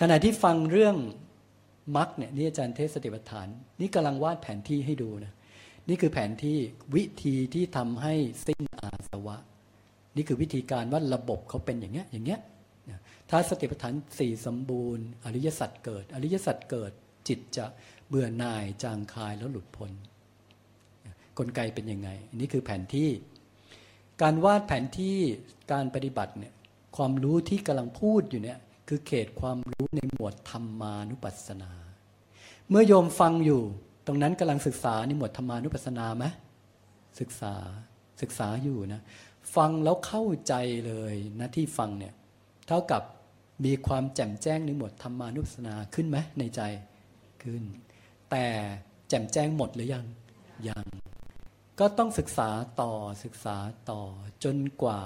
A: ขณะที่ฟังเรื่องมรรคเนี่ยนี่อาจารย์เทศสติปัฏฐาน นี่กำลังวาดแผนที่ให้ดูนะนี่คือแผนที่วิธีที่ทำให้สิ้นอาสวะ นี่คือวิธีการว่าระบบเขาเป็นอย่างเงี้ยอย่างเงี้ยถ้าสติปัฏฐานสี่สมบูรณ์ อริยสัจเกิด อริยสัจเกิดจิตจะเบื่อหน่ายจางคายแล้วหลุดพ้น กลไกเป็นยังไงน,นี่คือแผนที่ การวาดแผนที่การปฏิบัติเนี่ยความรู้ที่กำลังพูดอยู่เนี่ยคือเขตความรู้ในหมวดธรรมานุปัสสนา เมื่อโยมฟังอยู่ ตรงนั้นกำลังศึกษาในหมวดธรรมานุปัสสนาไหมศึกษาศึกษาอยู่นะฟังแล้วเข้าใจเลยนะที่ฟังเนี่ยเท่ากับมีความแจ่มแจ้งในหมวดธรรมานุปัสสนาขึ้นไหมในใจขึ้น แต่แจ่มแจ้งหมดหรือยังยัง ก็ต้องศึกษาต่อศึกษาต่อจนกว่า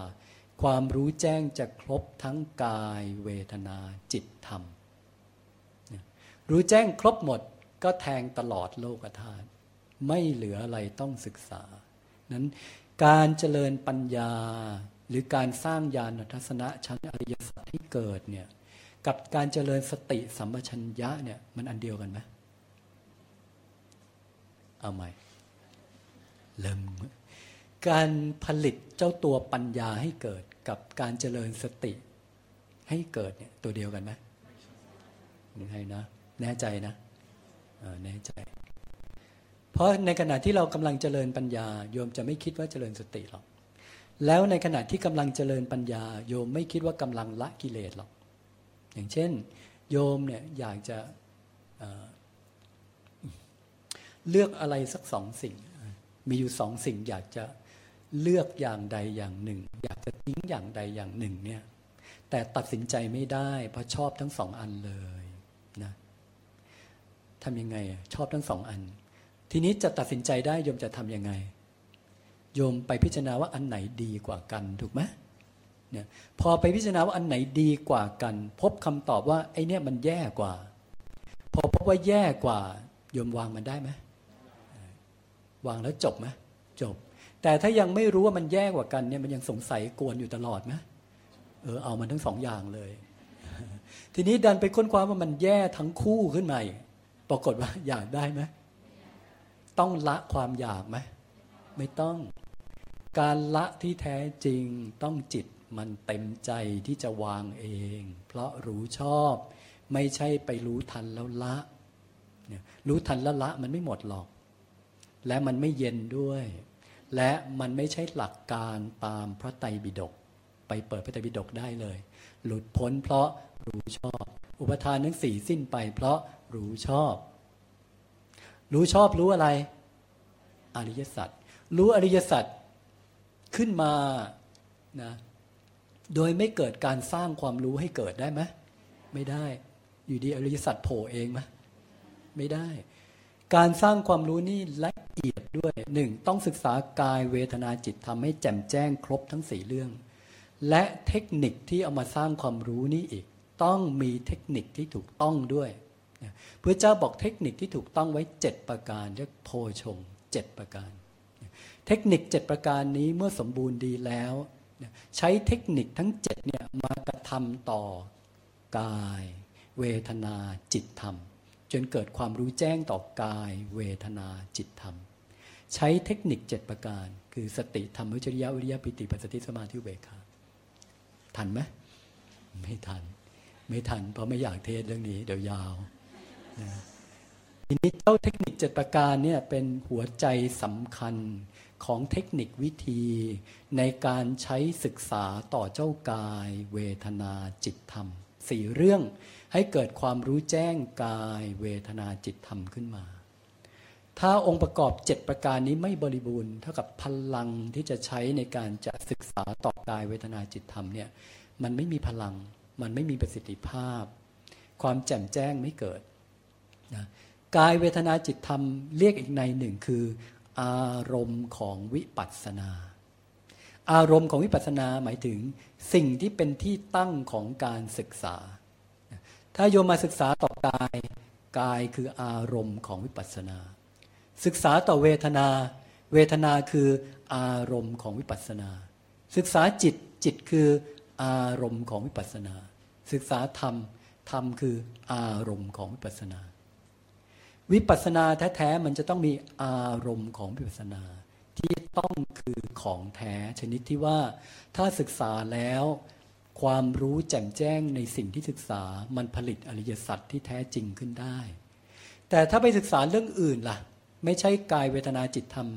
A: ความรู้แจ้งจะครบทั้งกายเวทนาจิตธรรม รู้แจ้งครบหมดก็แทงตลอดโลกธาตุไม่เหลืออะไรต้องศึกษา นั้นการเจริญปัญญาหรือการสร้างญาณทัศนะชั้นอริยสัจที่เกิดเนี่ยกับการเจริญสติสัมปชัญญะเนี่ยมันอันเดียวกันไหมเอาใหม่ เริ่มการผลิตเจ้าตัวปัญญาให้เกิดกับการเจริญสติ ให้เกิดเนี่ยตัวเดียวกันไหมไม่ใช่นะแน่ใจนะแน่ใจ เพราะในขณะที่เรากำลังเจริญปัญญา โยมจะไม่คิดว่าเจริญสติหรอกแล้วในขณะที่กำลังเจริญปัญญา โยมไม่คิดว่ากำลังละกิเลสหรอกอย่างเช่น โยมเนี่ยอยากจะเลือกอะไรสักสองสิ่ง มีอยู่สองสิ่งอยากจะเลือกอย่างใดอย่างหนึ่ง อยากจะทิ้งอย่างใดอย่างหนึ่งเนี่ยแต่ตัดสินใจไม่ได้เพราะชอบทั้งสองอันเลยนะทำยังไงชอบทั้งสองอัน ทีนี้จะตัดสินใจได้โยมจะทำยังไง โยมไปพิจารณาว่าอันไหนดีกว่ากันถูกไหมเนี่ยพอไปพิจารณาว่าอันไหนดีกว่ากัน พบคำตอบว่าไอ้นี่ยมันแย่กว่า พอพบว่าแย่กว่า โยมวางมันได้ไหม วางแล้วจบไหมจบ แต่ถ้ายังไม่รู้ว่ามันแย่กว่ากันเนี่ยมันยังสงสัยกวนอยู่ตลอดไหมเออเอามันทั้งสองอย่างเลย ทีนี้ดันไปค้นคว้าว่ามันแย่ทั้งคู่ขึ้นมาปรากฏว่าอยากได้ไหมต้องละความอยากไหมไม่ต้องการละที่แท้จริงต้องจิตมันเต็มใจที่จะวางเอง เพราะรู้ชอบ ไม่ใช่ไปรู้ทันแล้วละ รู้ทันแล้วละมันไม่หมดหรอก และมันไม่เย็นด้วย และมันไม่ใช่หลักการตามพระไตรปิฎกไปเปิดพระไตรปิฎกได้เลย หลุดพ้นเพราะรู้ชอบ อุปทานทั้งสี่สิ้นไป เพราะรู้ชอบ รู้ชอบรู้อะไร อริยสัจรู้อริยสัจขึ้นมานะโดยไม่เกิดการสร้างความรู้ให้เกิดได้ไหมไม่ได้ อยู่ดีอริยสัจโผล่เองไหมไม่ได้ การสร้างความรู้นี่ละเอียดด้วยหนึ่งต้องศึกษากายเวทนาจิตทำให้แจ่มแจ้งครบทั้งสี่เรื่อง และเทคนิคที่เอามาสร้างความรู้นี้อีก ต้องมีเทคนิคที่ถูกต้องด้วยพระเจ้าบอกเทคนิคที่ถูกต้องไว้เจ็ดประการเรียกโพชงเจ็ดประการ เทคนิคเจ็ดประการนี้เมื่อสมบูรณ์ดีแล้ว ใช้เทคนิคทั้งเจ็ดเนี่ยมากระทำต่อกาย เวทนาจิตธรรม จนเกิดความรู้แจ้งต่อกาย เวทนาจิตธรรม ใช้เทคนิคเจ็ดประการ คือสติธรรมวิจริยะวิริยะปิติปัสสติสมาธิเบคาทันไหมไม่ทัน ไม่ทัน เพราะไม่อยากเทศเรื่องนี้ เดี๋ยวยาวนะทีนี้เจ้าเทคนิคเจ็ดประการเนี่ยเป็นหัวใจสำคัญของเทคนิควิธี ในการใช้ศึกษาต่อเจ้ากาย เวทนาจิตธรรมสี่เรื่อง ให้เกิดความรู้แจ้งกายเวทนาจิตธรรมขึ้นมา ถ้าองค์ประกอบเจ็ดประการนี้ไม่บริบูรณ์เท่ากับพลังที่จะใช้ในการจะศึกษาต่อกายเวทนาจิตธรรมเนี่ยมันไม่มีพลัง มันไม่มีประสิทธิภาพ ความแจ่มแจ้งไม่เกิดนะกายเวทนาจิตธรรมเรียกอีกในหนึ่งคือ อารมณ์ของวิปัสสนา อารมณ์ของวิปัสสนาหมายถึงสิ่งที่เป็นที่ตั้งของการศึกษา ถ้าโยมมาศึกษาต่อกาย กายคืออารมณ์ของวิปัสสนา ศึกษาต่อเวทนา เวทนาคืออารมณ์ของวิปัสสนา ศึกษาจิตจิตคืออารมณ์ของวิปัสสนา ศึกษาธรรมธรรมคืออารมณ์ของวิปัสสนา วิปัสสนาแท้ๆมันจะต้องมีอารมณ์ของวิปัสสนาที่ต้องคือของแท้ชนิดที่ว่าถ้าศึกษาแล้ว ความรู้แจ่มแจ้งในสิ่งที่ศึกษามันผลิตอริยสัจที่แท้จริงขึ้นได้ แต่ถ้าไปศึกษาเรื่องอื่นล่ะ ไม่ใช่กายเวทนาจิตธรรม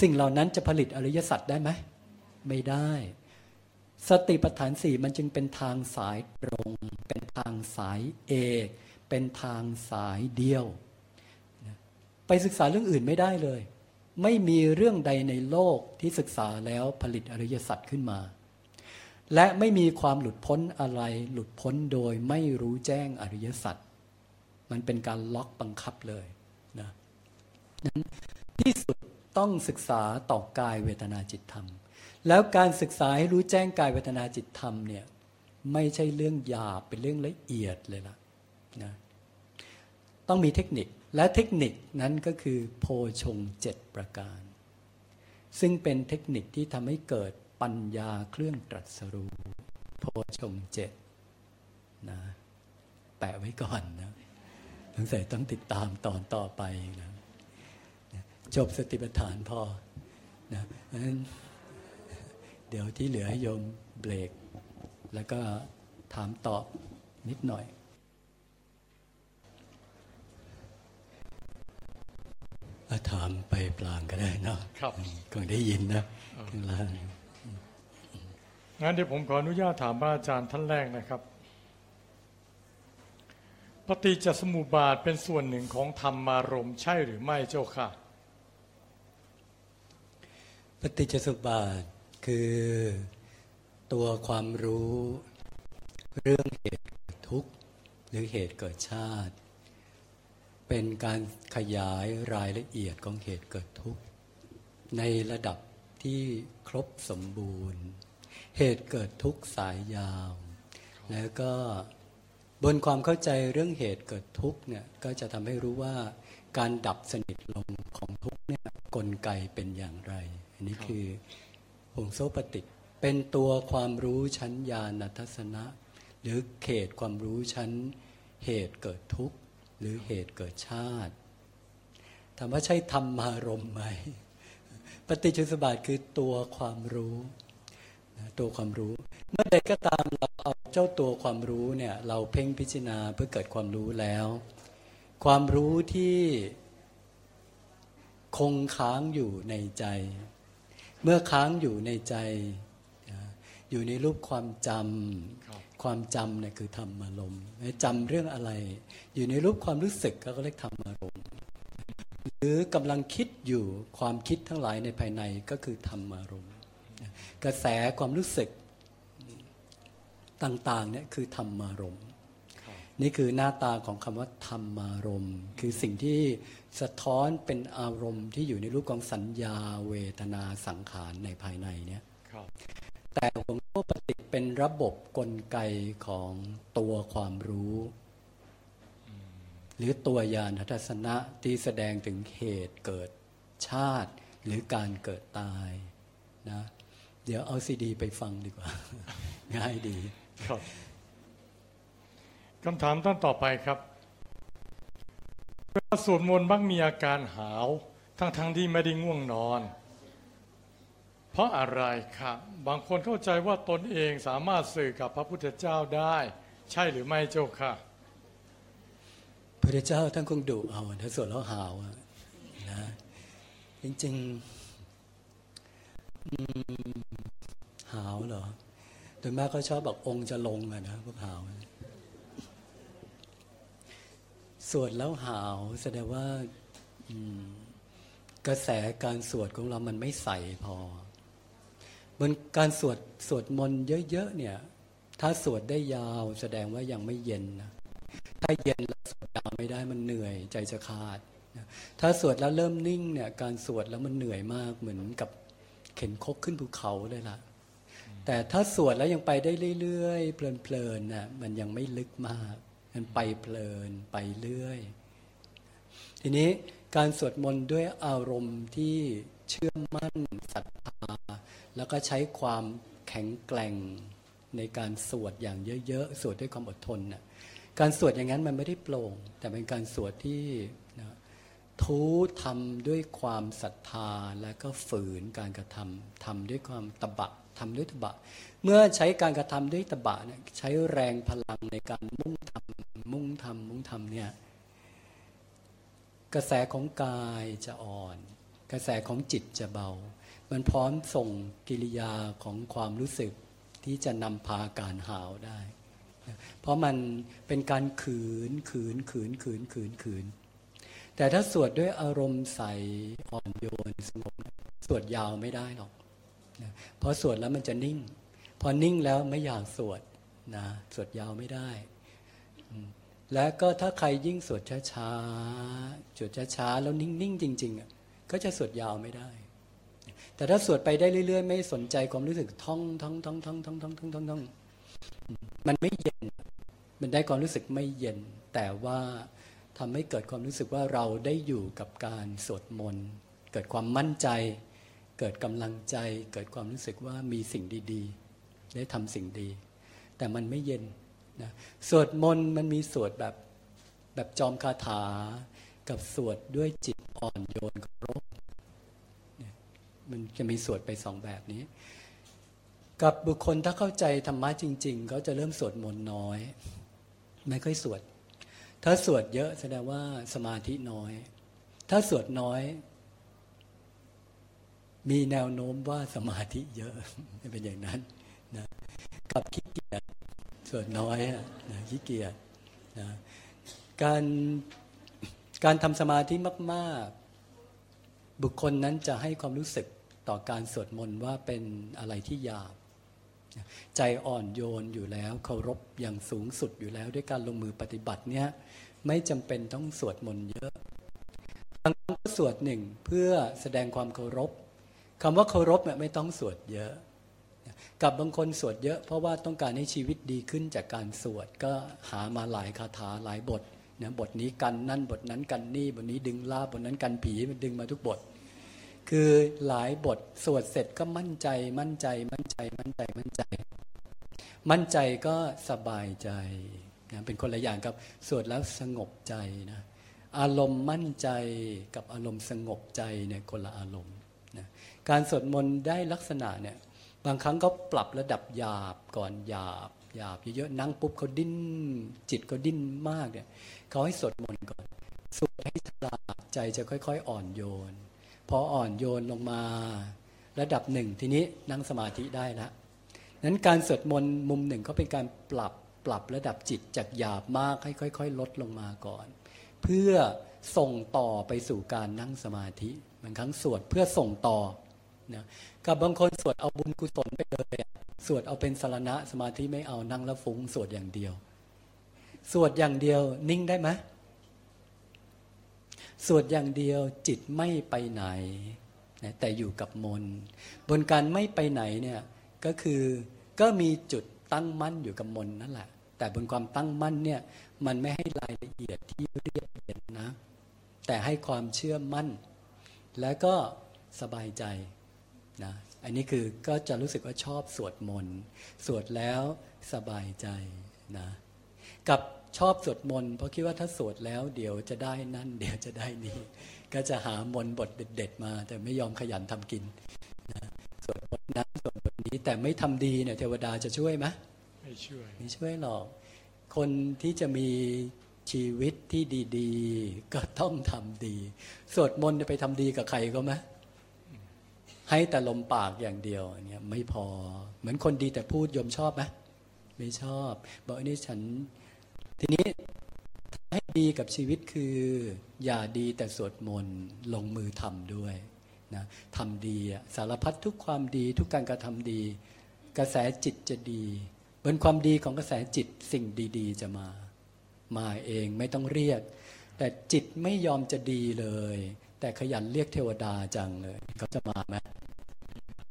A: สิ่งเหล่านั้นจะผลิตอริยสัจได้ไหม ไม่ได้ สติปัฏฐานสี่มันจึงเป็นทางสายตรง เป็นทางสายเอกเป็นทางสายเดียว ไปศึกษาเรื่องอื่นไม่ได้เลย ไม่มีเรื่องใดในโลกที่ศึกษาแล้วผลิตอริยสัจขึ้นมา และไม่มีความหลุดพ้นอะไร หลุดพ้นโดยไม่รู้แจ้งอริยสัจมันเป็นการล็อกบังคับเลยนะนั้นที่สุดต้องศึกษาต่อกายเวทนาจิตธรรม แล้วการศึกษาให้รู้แจ้งกายเวทนาจิตธรรมเนี่ยไม่ใช่เรื่องหยาบเป็นเรื่องละเอียดเลยล่ะนะต้องมีเทคนิคและเทคนิคนั้นก็คือโพชงเจ็ดประการ ซึ่งเป็นเทคนิคที่ทำให้เกิด ปัญญาเครื่องตรัสรู้โพชงเจ็ดนะแปะไว้ก่อนนะทั้งใส่ต้องติดตามตอนต่อไปนะจบสติปัฏฐานพอนะเพราะฉะนั้นเดี๋ยวที่เหลือให้โยมเบรก แล้วก็ถามตอบนิดหน่อย ถามไปปลางก็ได้นะครับคงได้ยินนะข้างล่าง
B: งั้นเดี๋ยวผมขออนุญาตถามพระอาจารย์ท่านแรกนะครับปฏิจจสมุปบาทเป็นส่วนหนึ่งของธรรมารมใช่หรือไม่เจ้าค่ะ
A: ปฏิจจสมุปบาทคือตัวความรู้เรื่องเหตุทุกข์หรือเหตุเกิดชาติ เป็นการขยายรายละเอียดของเหตุเกิดทุกข์ในระดับที่ครบสมบูรณ์ เหตุเกิดทุกสายยาว แล้วก็บนความเข้าใจเรื่องเหตุเกิดทุกเนี่ยก็จะทำให้รู้ว่าการดับสนิทลงของทุกเนี่ยกลไกเป็นอย่างไร อันนี้คือหงโซปฏิเป็นตัวความรู้ชั้นญาณทัศนะ หรือเขตความรู้ชั้นเหตุเกิดทุกข์ หรือเหตุเกิดชาติถามว่าใช่ธรรมารมไหม ปฏิจจสมบาทคือตัวความรู้ ตัวความรู้ เมื่อใดก็ตามเราเอาเจ้าตัวความรู้เนี่ยเราเพ่งพิจารณาเพื่อเกิดความรู้แล้ว ความรู้ที่คงค้างอยู่ในใจ เมื่อค้างอยู่ในใจ อยู่ในรูปความจำความจำเนี่ยคือธรรมารมณ์จำเรื่องอะไร อยู่ในรูปความรู้สึกก็เรียกธรรมารมณ์หรือกำลังคิดอยู่ความคิดทั้งหลายในภายในก็คือธรรมารมณ กระแสความรู้สึกต่างๆเนี่ยคือธรรมารมณ์นี่คือหน้าตาของคำว่าธรรมารมณ์ คือสิ่งที่สะท้อนเป็นอารมณ์ที่อยู่ในรูปของสัญญาเวทนาสังขารในภายในเนี่ยแต่หลวงพ่อปฏิเป็นระบบกลไกของตัวความรู้ หรือตัวยานทัศนะที่แสดงถึงเหตุเกิดชาติ หรือการเกิดตายนะเดี๋ยวเอาซีดี ไปฟังดีกว่า ง่ายดี
B: ครับคำถามท่านต่อไปครับเวลาสวดมนต์มักมีอาการหาว ทั้งๆทที่ไม่ได้ง่วงนอน เพราะอะไรครับ บางคนเข้าใจว่าตนเองสามารถสื่อกับพระพุทธเจ้าได้ ใช่หรือไม่เจ้าค่ะ
A: พระเจ้าท่านคงดุเอาถ้าสวดแล้วหาวอะนะจริงๆอืม หาวเหรอโดยมากก็ชอบบอกองค์จะลงอะนะพวกหาว สวดแล้วหาวแสดงว่ากระแสการสวดของเรามันไม่ใสพอ มันการสวดสวดมนต์เยอะๆเนี่ย ถ้าสวดได้ยาวแสดงว่ายังไม่เย็นนะถ้าเย็นแล้วสวดยาวไม่ได้มันเหนื่อยใจจะขาดถ้าสวดแล้วเริ่มนิ่งเนี่ย การสวดแล้วมันเหนื่อยมากเหมือนกับ เข็นคกขึ้นภูเขาเลยล่ะ แต่ถ้าสวดแล้วยังไปได้เรื่อยๆ เพลินๆน่ะมันยังไม่ลึกมาก มันไปเพลินไปเรื่อย ทีนี้การสวดมนต์ด้วยอารมณ์ที่เชื่อมั่นศรัทธา แล้วก็ใช้ความแข็งแกร่งในการสวดอย่างเยอะๆ สวดด้วยความอดทนน่ะการสวดอย่างนั้นมันไม่ได้โปร่ง แต่เป็นการสวดที่ ทูทำด้วยความศรัทธาและก็ฝืนการกระทำทำด้วยความตบะทำด้วยตบะ เมื่อใช้การกระทำด้วยตบะเนี่ยใช้แรงพลังในการมุ่งทำมุ่งทำมุ่งทำเนี่ยกระแสของกายจะอ่อน กระแสของจิตจะเบา มันพร้อมส่งกิริยาของความรู้สึกที่จะนำพาการหาวได้ เพราะมันเป็นการขืนขืนขืนขืนขืนขืน แต่ถ้าสวดด้วยอารมณ์ใสอ่อนโยนสงบสวดยาวไม่ได้หรอกนะเพราะสวดแล้วมันจะนิ่ง พอนิ่งแล้วไม่อยากสวดนะสวดยาวไม่ได้ และก็ถ้าใครยิ่งสวดช้าๆสวดช้าๆแล้วนิ่งๆจริงๆอะก็จะสวดยาวไม่ได้ แต่ถ้าสวดไปได้เรื่อยๆ ไม่สนใจความรู้สึกท่องท่องท่องท่องท่องท่องท่องท่องท่องมันไม่เย็น มันได้ความรู้สึกไม่เย็น แต่ว่า ทำให้เกิดความรู้สึกว่าเราได้อยู่กับการสวดมนต์ เกิดความมั่นใจ เกิดกำลังใจ เกิดความรู้สึกว่ามีสิ่งดีๆ ได้ทำสิ่งดี แต่มันไม่เย็นนะสวดมนต์มันมีสวดแบบแบบจอมคาถา กับสวดด้วยจิตอ่อนโยนเคารพเนี่ยมันจะมีสวดไปสองแบบนี้ กับบุคคลถ้าเข้าใจธรรมะจริง ๆ เขาจะเริ่มสวดมนต์น้อย ไม่ค่อยสวด ถ้าสวดเยอะแสดงว่าสมาธิน้อย ถ้าสวดน้อย มีแนวโน้มว่าสมาธิเยอะเป็นอย่างนั้นนะกับขี้เกียจสวนน้อยนะขี้เกียจนะการการทำสมาธิมาก ๆ บุคคลนั้นจะให้ความรู้สึกต่อการสวดมนต์ว่าเป็นอะไรที่ยาบใจอ่อนโยนอยู่แล้วเคารพอย่างสูงสุดอยู่แล้วด้วยการลงมือปฏิบัติเนี่ย ไม่จำเป็นต้องสวดมนต์เยอะบางครั้งก็สวดหนึ่งเพื่อแสดงความเคารพคำว่าเคารพเนี่ยไม่ต้องสวดเยอะ กับบางคนสวดเยอะ เพราะว่าต้องการให้ชีวิตดีขึ้นจากการสวดก็หามาหลายคาถาหลายบทนะบทนี้กันนั่นบทนั้นกันนี่บทนี้ดึงลาบบทนั้นกันผีมันดึงมาทุกบท คือหลายบทสวดเสร็จก็มั่นใจ มั่นใจ มั่นใจ มั่นใจมั่นใจ มั่นใจก็สบายใจ นะเป็นคนละอย่างกับสวดแล้วสงบใจนะอารมณ์มั่นใจกับอารมณ์สงบใจเนี่ยคนละอารมณ์นะการสวดมนต์ได้ลักษณะเนี่ยบางครั้งก็ปรับระดับหยาบก่อนหยาบหยาบเยอะๆนั่งปุ๊บเขาดิ้น จิตก็ดิ้นมากเนี่ยเขาให้สวดมนต์ก่อนสวดให้ฉลาดใจจะค่อย ๆ อ่อนโยน พออ่อนโยนลงมาระดับหนึ่งทีนี้นั่งสมาธิได้ละนั้นการสวดมนต์มุมหนึ่งก็เป็นการปรับ ปรับระดับจิตจากหยาบมากให้ค่อย ๆ ลดลงมาก่อน เพื่อส่งต่อไปสู่การนั่งสมาธิบางครั้งสวดเพื่อส่งต่อนะกับบางคนสวดเอาบุญกุศลไปเลยสวดเอาเป็นสารณะสมาธิไม่เอานั่งแล้วฟุ้งสวดอย่างเดียว สวดอย่างเดียวนิ่งได้ไหมสวดอย่างเดียวจิตไม่ไปไหนนะแต่อยู่กับมน บนการไม่ไปไหนเนี่ยก็คือก็มีจุด ตั้งมั่นอยู่กับมนนั่นแหละ แต่บนความตั้งมั่นเนี่ยมันไม่ให้รายละเอียดที่เรียบเรียงนะ แต่ให้ความเชื่อมั่น แล้วก็สบายใจนะอันนี้คือก็จะรู้สึกว่าชอบสวดมนต์สวดแล้วสบายใจนะกับชอบสวดมนต์เพราะคิดว่าถ้าสวดแล้วเดี๋ยวจะได้นั่น เดี๋ยวจะได้นี่ ก็จะหามนบทเด็ด ๆ มา แต่ไม่ยอมขยันทำกิน นี้แต่ไม่ทำดีเนี่ยเทวดาจะช่วยไหม
B: ไม่ช่วย
A: ไม่ช่วยหรอกคนที่จะมีชีวิตที่ดี ๆ ก็ต้องทำดีสวดมนต์ไปทำดีกับใครก็ไหมให้แต่ลมปากอย่างเดียวเนี่ยไม่พอ เหมือนคนดีแต่พูดยมชอบไหมไม่ชอบ บอกอันนี้ฉันทีนี้ให้ดีกับชีวิตคือ อย่าดีแต่สวดมนต์ลงมือทำด้วย นะทำดีสารพัดทุกความดีทุกการกระทำดี กระแสจิตจะดีบนความดีของกระแสจิตสิ่งดี ๆ จะมา มาเองไม่ต้องเรียก แต่จิตไม่ยอมจะดีเลย แต่ขยันเรียกเทวดาจังเลยเขาจะมาไหม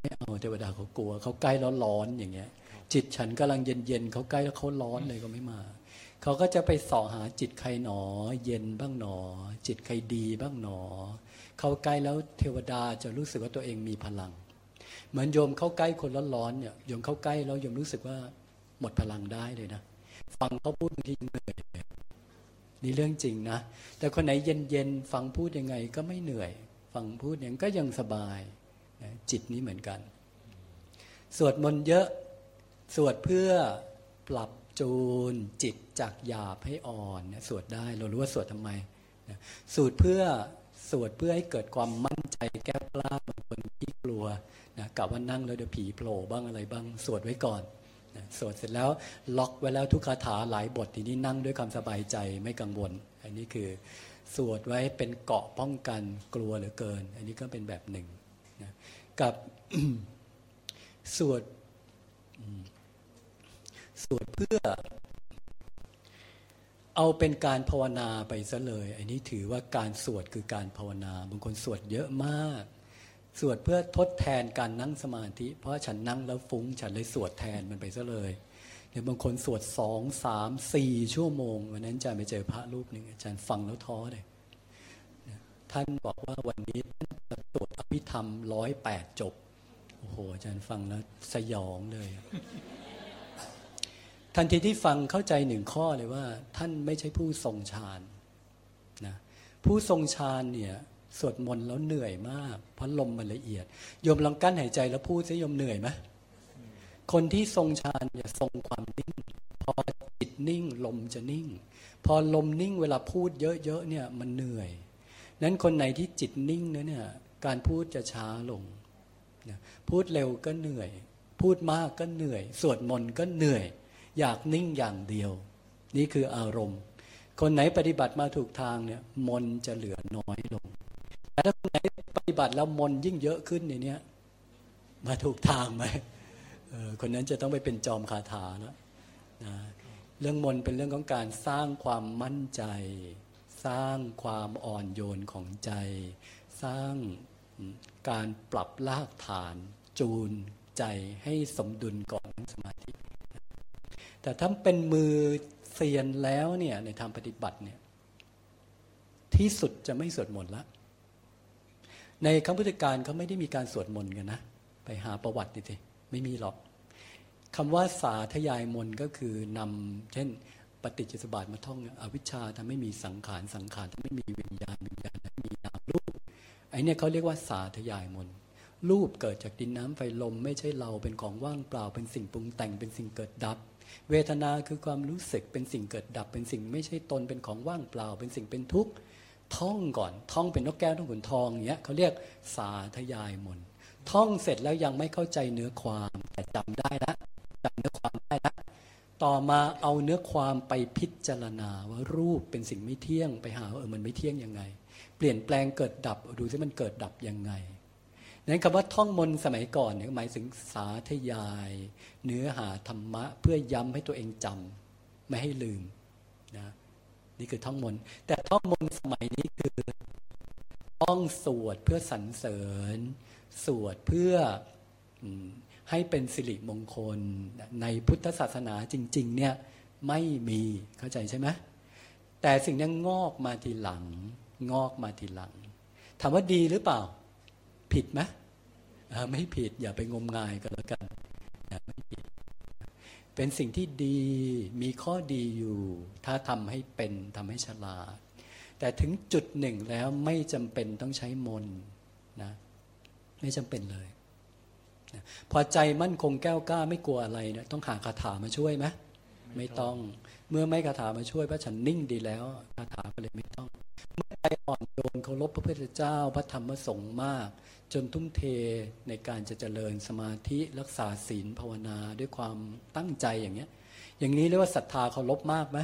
A: ไม่เอาเทวดาเขากลัวเขาใกล้แล้วร้อนอย่างเงี้ย จิตฉันกำลังเย็นๆเขาใกล้แล้วเขาร้อนเลยก็ไม่มาเขาก็จะไปสอหาจิตใครหนอ เย็นบ้างหนอ จิตใครดีบ้างหนอ เขาใกล้แล้วเทวดาจะรู้สึกว่าตัวเองมีพลัง เหมือนโยมเข้าใกล้คนร้อนๆเนี่ยโยมเข้าใกล้แล้วโยมรู้สึกว่าหมดพลังได้เลยนะฟังเขาพูดบางทีเหนื่อยนี่เรื่องจริงนะ แต่คนไหนเย็นๆฟังพูดยังไงก็ไม่เหนื่อย ฟังพูดย่างก็ยังสบายจิตนี้เหมือนกัน สวดมนต์เยอะสวดเพื่อปรับจูนจิตจากหยาบให้อ่อนสวดได้เรารู้ว่าสวดทำไมสูตรเพื่อ สวดเพื่อให้เกิดความมั่นใจแก้กล้าบางคนที่กลัวนะกะว่านั่งแล้วเดี๋ยวผีโผล่บ้างอะไรบ้างสวดไว้ก่อนสวดเสร็จแล้วล็อกไว้แล้วทุกคาถาหลายบททีนี้นั่งด้วยความสบายใจไม่กังวล อันนี้คือสวดไว้เป็นเกาะป้องกันกลัวเหลือเกิน อันนี้ก็เป็นแบบหนึ่งนะกับสวดสวดเพื่อ เอาเป็นการภาวนาไปซะเลย อันนี้ถือว่าการสวดคือการภาวนา บางคนสวดเยอะมาก สวดเพื่อทดแทนการนั่งสมาธิ เพราะฉันนั่งแล้วฟุ้ง ฉันเลยสวดแทนมันไปซะเลยเดี๋ยวบางคนสวดสองสามสี่ชั่วโมง วันนั้นอาจารย์ไปเจอพระรูปหนึ่งอาจารย์ฟังแล้วท้อเลยท่านบอกว่าวันนี้ท่านจะสวดอภิธรรมร้อยแปดจบโอ้โหอาจารย์ฟังแล้วสยองเลย ทันทีที่ฟังเข้าใจหนึ่งข้อเลยว่า ท่านไม่ใช่ผู้ทรงฌานนะผู้ทรงฌานเนี่ยสวดมนต์แล้วเหนื่อยมากเพราะลมมันละเอียดโยมลองกั้นหายใจแล้วพูดซิโยมเหนื่อยไหมคนที่ทรงฌานเนี่ยทรงความนิ่ง พอจิตนิ่งลมจะนิ่ง พอลมนิ่งเวลาพูดเยอะๆเนี่ยมันเหนื่อย นั้นคนไหนที่จิตนิ่งเนี่ยการพูดจะช้าลง พูดเร็วก็เหนื่อย พูดมากก็เหนื่อย สวดมนต์ก็เหนื่อย อยากนิ่งอย่างเดียว นี่คืออารมณ์ คนไหนปฏิบัติมาถูกทางเนี่ยมนจะเหลือน้อยลง แต่ถ้าคนไหนปฏิบัติแล้วมนยิ่งเยอะขึ้นในนี้มาถูกทางไหมคนนั้นจะต้องไปเป็นจอมคาถาแล้วนะเรื่องมนเป็นเรื่องของการสร้างความมั่นใจ สร้างความอ่อนโยนของใจ สร้างการปรับลากฐาน จูนใจให้สมดุลก่อนสมาธิ แต่ถ้าเป็นมือเซียนแล้วเนี่ยในทางปฏิบัติเนี่ยที่สุดจะไม่สวดมนต์ละในคำพุทธการเขาไม่ได้มีการสวดมนต์กันนะ ไปหาประวัติดิไม่มีหรอกคำว่าสาธยายมนต์ก็คือนำเช่นปฏิจจสมบัติมาท่องอวิชชาทำให้มีสังขารสังขารทำให้มีวิญญาณวิญญาณทำให้มีนามรูปไอ้นี่ยเขาเรียกว่าสาธยายมนต์รูปเกิดจากดินน้ำไฟลม ไม่ใช่เราเป็นของว่างเปล่าเป็นสิ่งปรุงแต่งเป็นสิ่งเกิดดับ เวทนาคือความรู้สึกเป็นสิ่งเกิดดับ เป็นสิ่งไม่ใช่ตนเป็นของว่างเปล่า เป็นสิ่งเป็นทุกข์ท่องก่อน ท่องเป็นนกแก้วท่องขุนทองอย่างเงี้ยเขาเรียกสาธยายมนท่องเสร็จแล้วยังไม่เข้าใจเนื้อความ แต่จำได้ละจำเนื้อความได้ละต่อมาเอาเนื้อความไปพิจารณาว่ารูปเป็นสิ่งไม่เที่ยงไปหาว่าเออมันไม่เที่ยงยังไง เปลี่ยนแปลงเกิดดับดูซิมันเกิดดับยังไง นั้นคำว่าท่องมนสมัยก่อนเนี่ยหมายถึงสาธยาย เนื้อหาธรรมะ เพื่อย้ำให้ตัวเองจำไม่ให้ลืมนะนี่คือท่องมน แต่ท่องมนสมัยนี้คือท่องสวดเพื่อสรรเสริญ สวดเพื่อให้เป็นสิริมงคลในพุทธศาสนาจริง ๆ เนี่ยไม่มีเข้าใจใช่ไหมแต่สิ่งนี้งอกมาทีหลัง งอกมาทีหลัง ถามว่าดีหรือเปล่า ผิดไหม ไม่ผิดอย่าไปงมงายกันแล้วกันไม่ผิด เป็นสิ่งที่ดีมีข้อดีอยู่ ถ้าทำให้เป็นทำให้ฉลาด แต่ถึงจุดหนึ่งแล้วไม่จำเป็นต้องใช้มนนะไม่จำเป็นเลยนะพอใจมั่นคงแก้วกล้าไม่กลัวอะไรนะต้องหาคาถามาช่วยไหมไม่ต้องเมื่อไม่คาถามาช่วยพระฉันนิ่งดีแล้วคาถาก็เลยไม่ต้อง เมื่อใจอ่อนโยนเคารพพระพุทธเจ้าพระธรรมพระสงฆ์มาก จนทุ่มเทในการจะเจริญสมาธิรักษาศีลภาวนาด้วยความตั้งใจอย่างเนี้ย อย่างนี้เรียกว่าศรัทธาเคารพมากไหม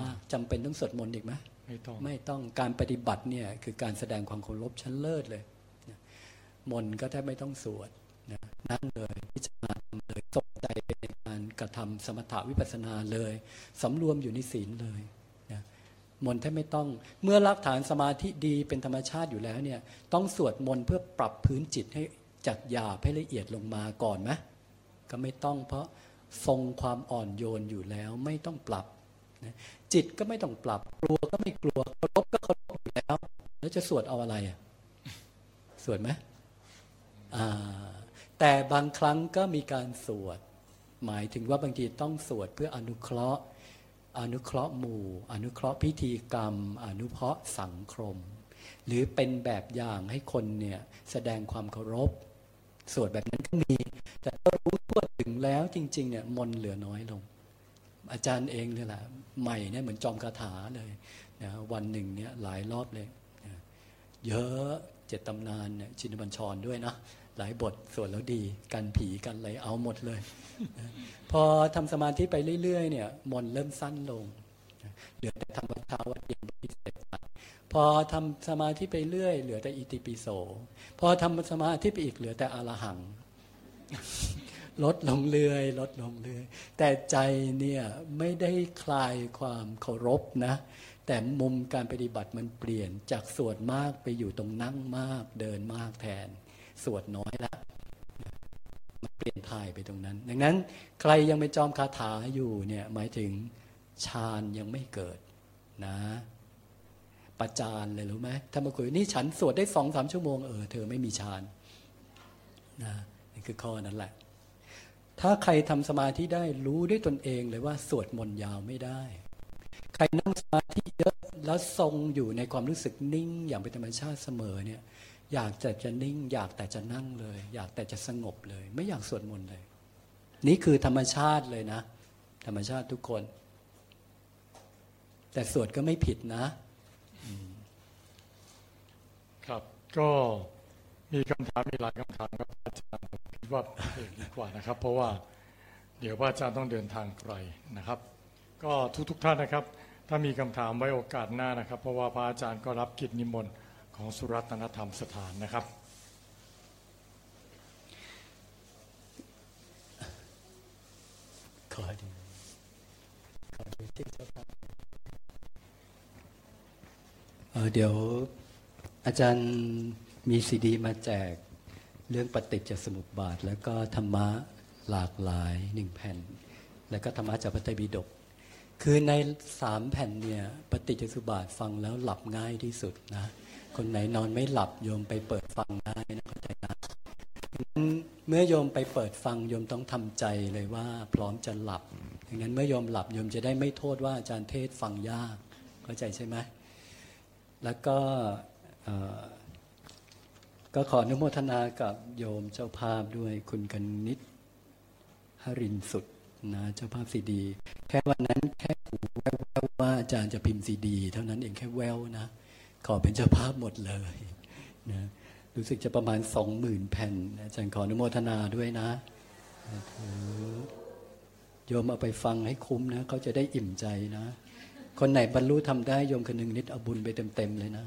A: มากจำเป็นต้องสวดมนต์อีกไหม
B: ไม่ต้อง
A: ไม่ต้องการปฏิบัติเนี่ยคือการแสดงความเคารพชั้นเลิศเลยนะมนต์ก็แทบไม่ต้องสวดนะนั่งเลยพิจารณาเลยสนใจไปในการกระทำสมถะวิปัสสนาเลยสำรวมอยู่ในศีลเลยนะ มนต์แทบไม่ต้อง เมื่อรักฐานสมาธิดีเป็นธรรมชาติอยู่แล้วเนี่ยต้องสวดมนต์เพื่อปรับพื้นจิตให้จากหยาบให้ละเอียดลงมาก่อนไหมก็ไม่ต้องเพราะทรงความอ่อนโยนอยู่แล้วไม่ต้องปรับนะจิตก็ไม่ต้องปรับ กลัวก็ไม่กลัวเคารพก็เคารพอยู่แล้ว แล้วจะสวดเอาอะไรอะสวดไหมอ่าแต่บางครั้งก็มีการสวด หมายถึงว่าบางทีต้องสวดเพื่ออนุเคราะห์ อนุเคราะห์หมู่ อนุเคราะห์พิธีกรรม อนุเคราะห์สังคม หรือเป็นแบบอย่างให้คนเนี่ยแสดงความเคารพสวดแบบนั้นก็มี แต่ถ้ารู้ทั่วถึงแล้วจริง ๆ เนี่ยมนเหลือน้อยลง อาจารย์เองเนี่ยแหละใหม่เนี่ยเหมือนจอมคาถาเลยนะวันหนึ่งเนี่ยหลายรอบเลยนะเยอะเจ็ดตำนานเนี่ยชินบัญชรด้วยนะหลายบทสวดแล้วดี กันผีกันอะไรเอาหมดเลย พอทำสมาธิไปเรื่อยๆเนี่ยมนเริ่มสั้นลง เหลือแต่ธรรมชาวัดเย็นพิเศษพอทำสมาธิไปเรื่อย เหลือแต่อิติปิโส พอทำสมาธิไปอีกเหลือแต่อรหัง ลดลงเรื่อย ลดลงเรื่อย แต่ใจเนี่ยไม่ได้คลายความเคารพนะ แต่มุมการปฏิบัติมันเปลี่ยนจากสวดมากไปอยู่ตรงนั่งมากเดินมากแทน สวดน้อยละ เปลี่ยนทายไปตรงนั้น ดังนั้น ใครยังเป็นจอมคาถาอยู่เนี่ยหมายถึงฌานยังไม่เกิดนะประจานเลยรู้ไหมถ้ามาคุยนี่ฉันสวดได้สองสามชั่วโมงเออเธอไม่มีฌานนะนี่คือข้อนั้นแหละ ถ้าใครทำสมาธิได้รู้ด้วยตนเองเลยว่าสวดมนต์ยาวไม่ได้ ใครนั่งสมาธิเยอะแล้วทรงอยู่ในความรู้สึกนิ่งอย่างเป็นธรรมชาติเสมอเนี่ย อยากแต่จะนิ่ง อยากแต่จะนั่งเลย อยากแต่จะสงบเลย ไม่อยากสวดมนต์เลย นี่คือธรรมชาติเลยนะ ธรรมชาติทุกคน แต่สวดก็ไม่ผิดนะ
B: ครับ ก็มีคำถามมีหลายคำถามครับอาจารย์คิดว่าเอกดีกว่านะครับ เพราะว่าเดี๋ยวพระอาจารย์ต้องเดินทางไกลนะครับ ก็ทุกๆทท่านนะครับ ถ้ามีคำถามไว้โอกาสหน้านะครับ เพราะว่าพระอาจารย์ก็รับกิจนิมนต์ ของสุรัตนธรรมสถานนะครับ
A: ขอดูขอดูที่เจ้าภาพเอ่อเดี๋ยวอาจารย์มีซีดีมาแจกเรื่องปฏิจจสมุปบาท แล้วก็ธรรมะหลากหลายหนึ่งแผ่น แล้วก็ธรรมะจากพระไตรปิฎกคือในสามแผ่นเนี่ยปฏิจจสมุปบาทฟังแล้วหลับง่ายที่สุดนะ คนไหนนอนไม่หลับโยมไปเปิดฟังได้นะเข้าใจนะเมื่อโยมไปเปิดฟังโยมต้องทำใจเลยว่าพร้อมจะหลับดังนั้นเมื่อโยมหลับโยมจะได้ไม่โทษว่าอาจารย์เทศฟังยากเข้าใจใช่ไหมแล้วก็ก็ขออนุโมทนากับโยมเจ้าภาพด้วยคุณกนิษฐ์หรินสุดนะเจ้าภาพซีดี แค่วันนั้นแค่หูแววว่าอาจารย์จะพิมพ์ซีดี เท่านั้นเองแค่แววนะ ขอเป็นเจ้าภาพหมดเลยนะรู้สึกจะประมาณสองหมื่นแผ่นอาจารย์ขออนุโมทนาด้วยนะโยมเอาไปฟังให้คุ้มนะเขาจะได้อิ่มใจนะ คนไหนบรรลุทำได้โยมคนหนึ่งนิดเอาบุญไปเต็มๆเลยนะ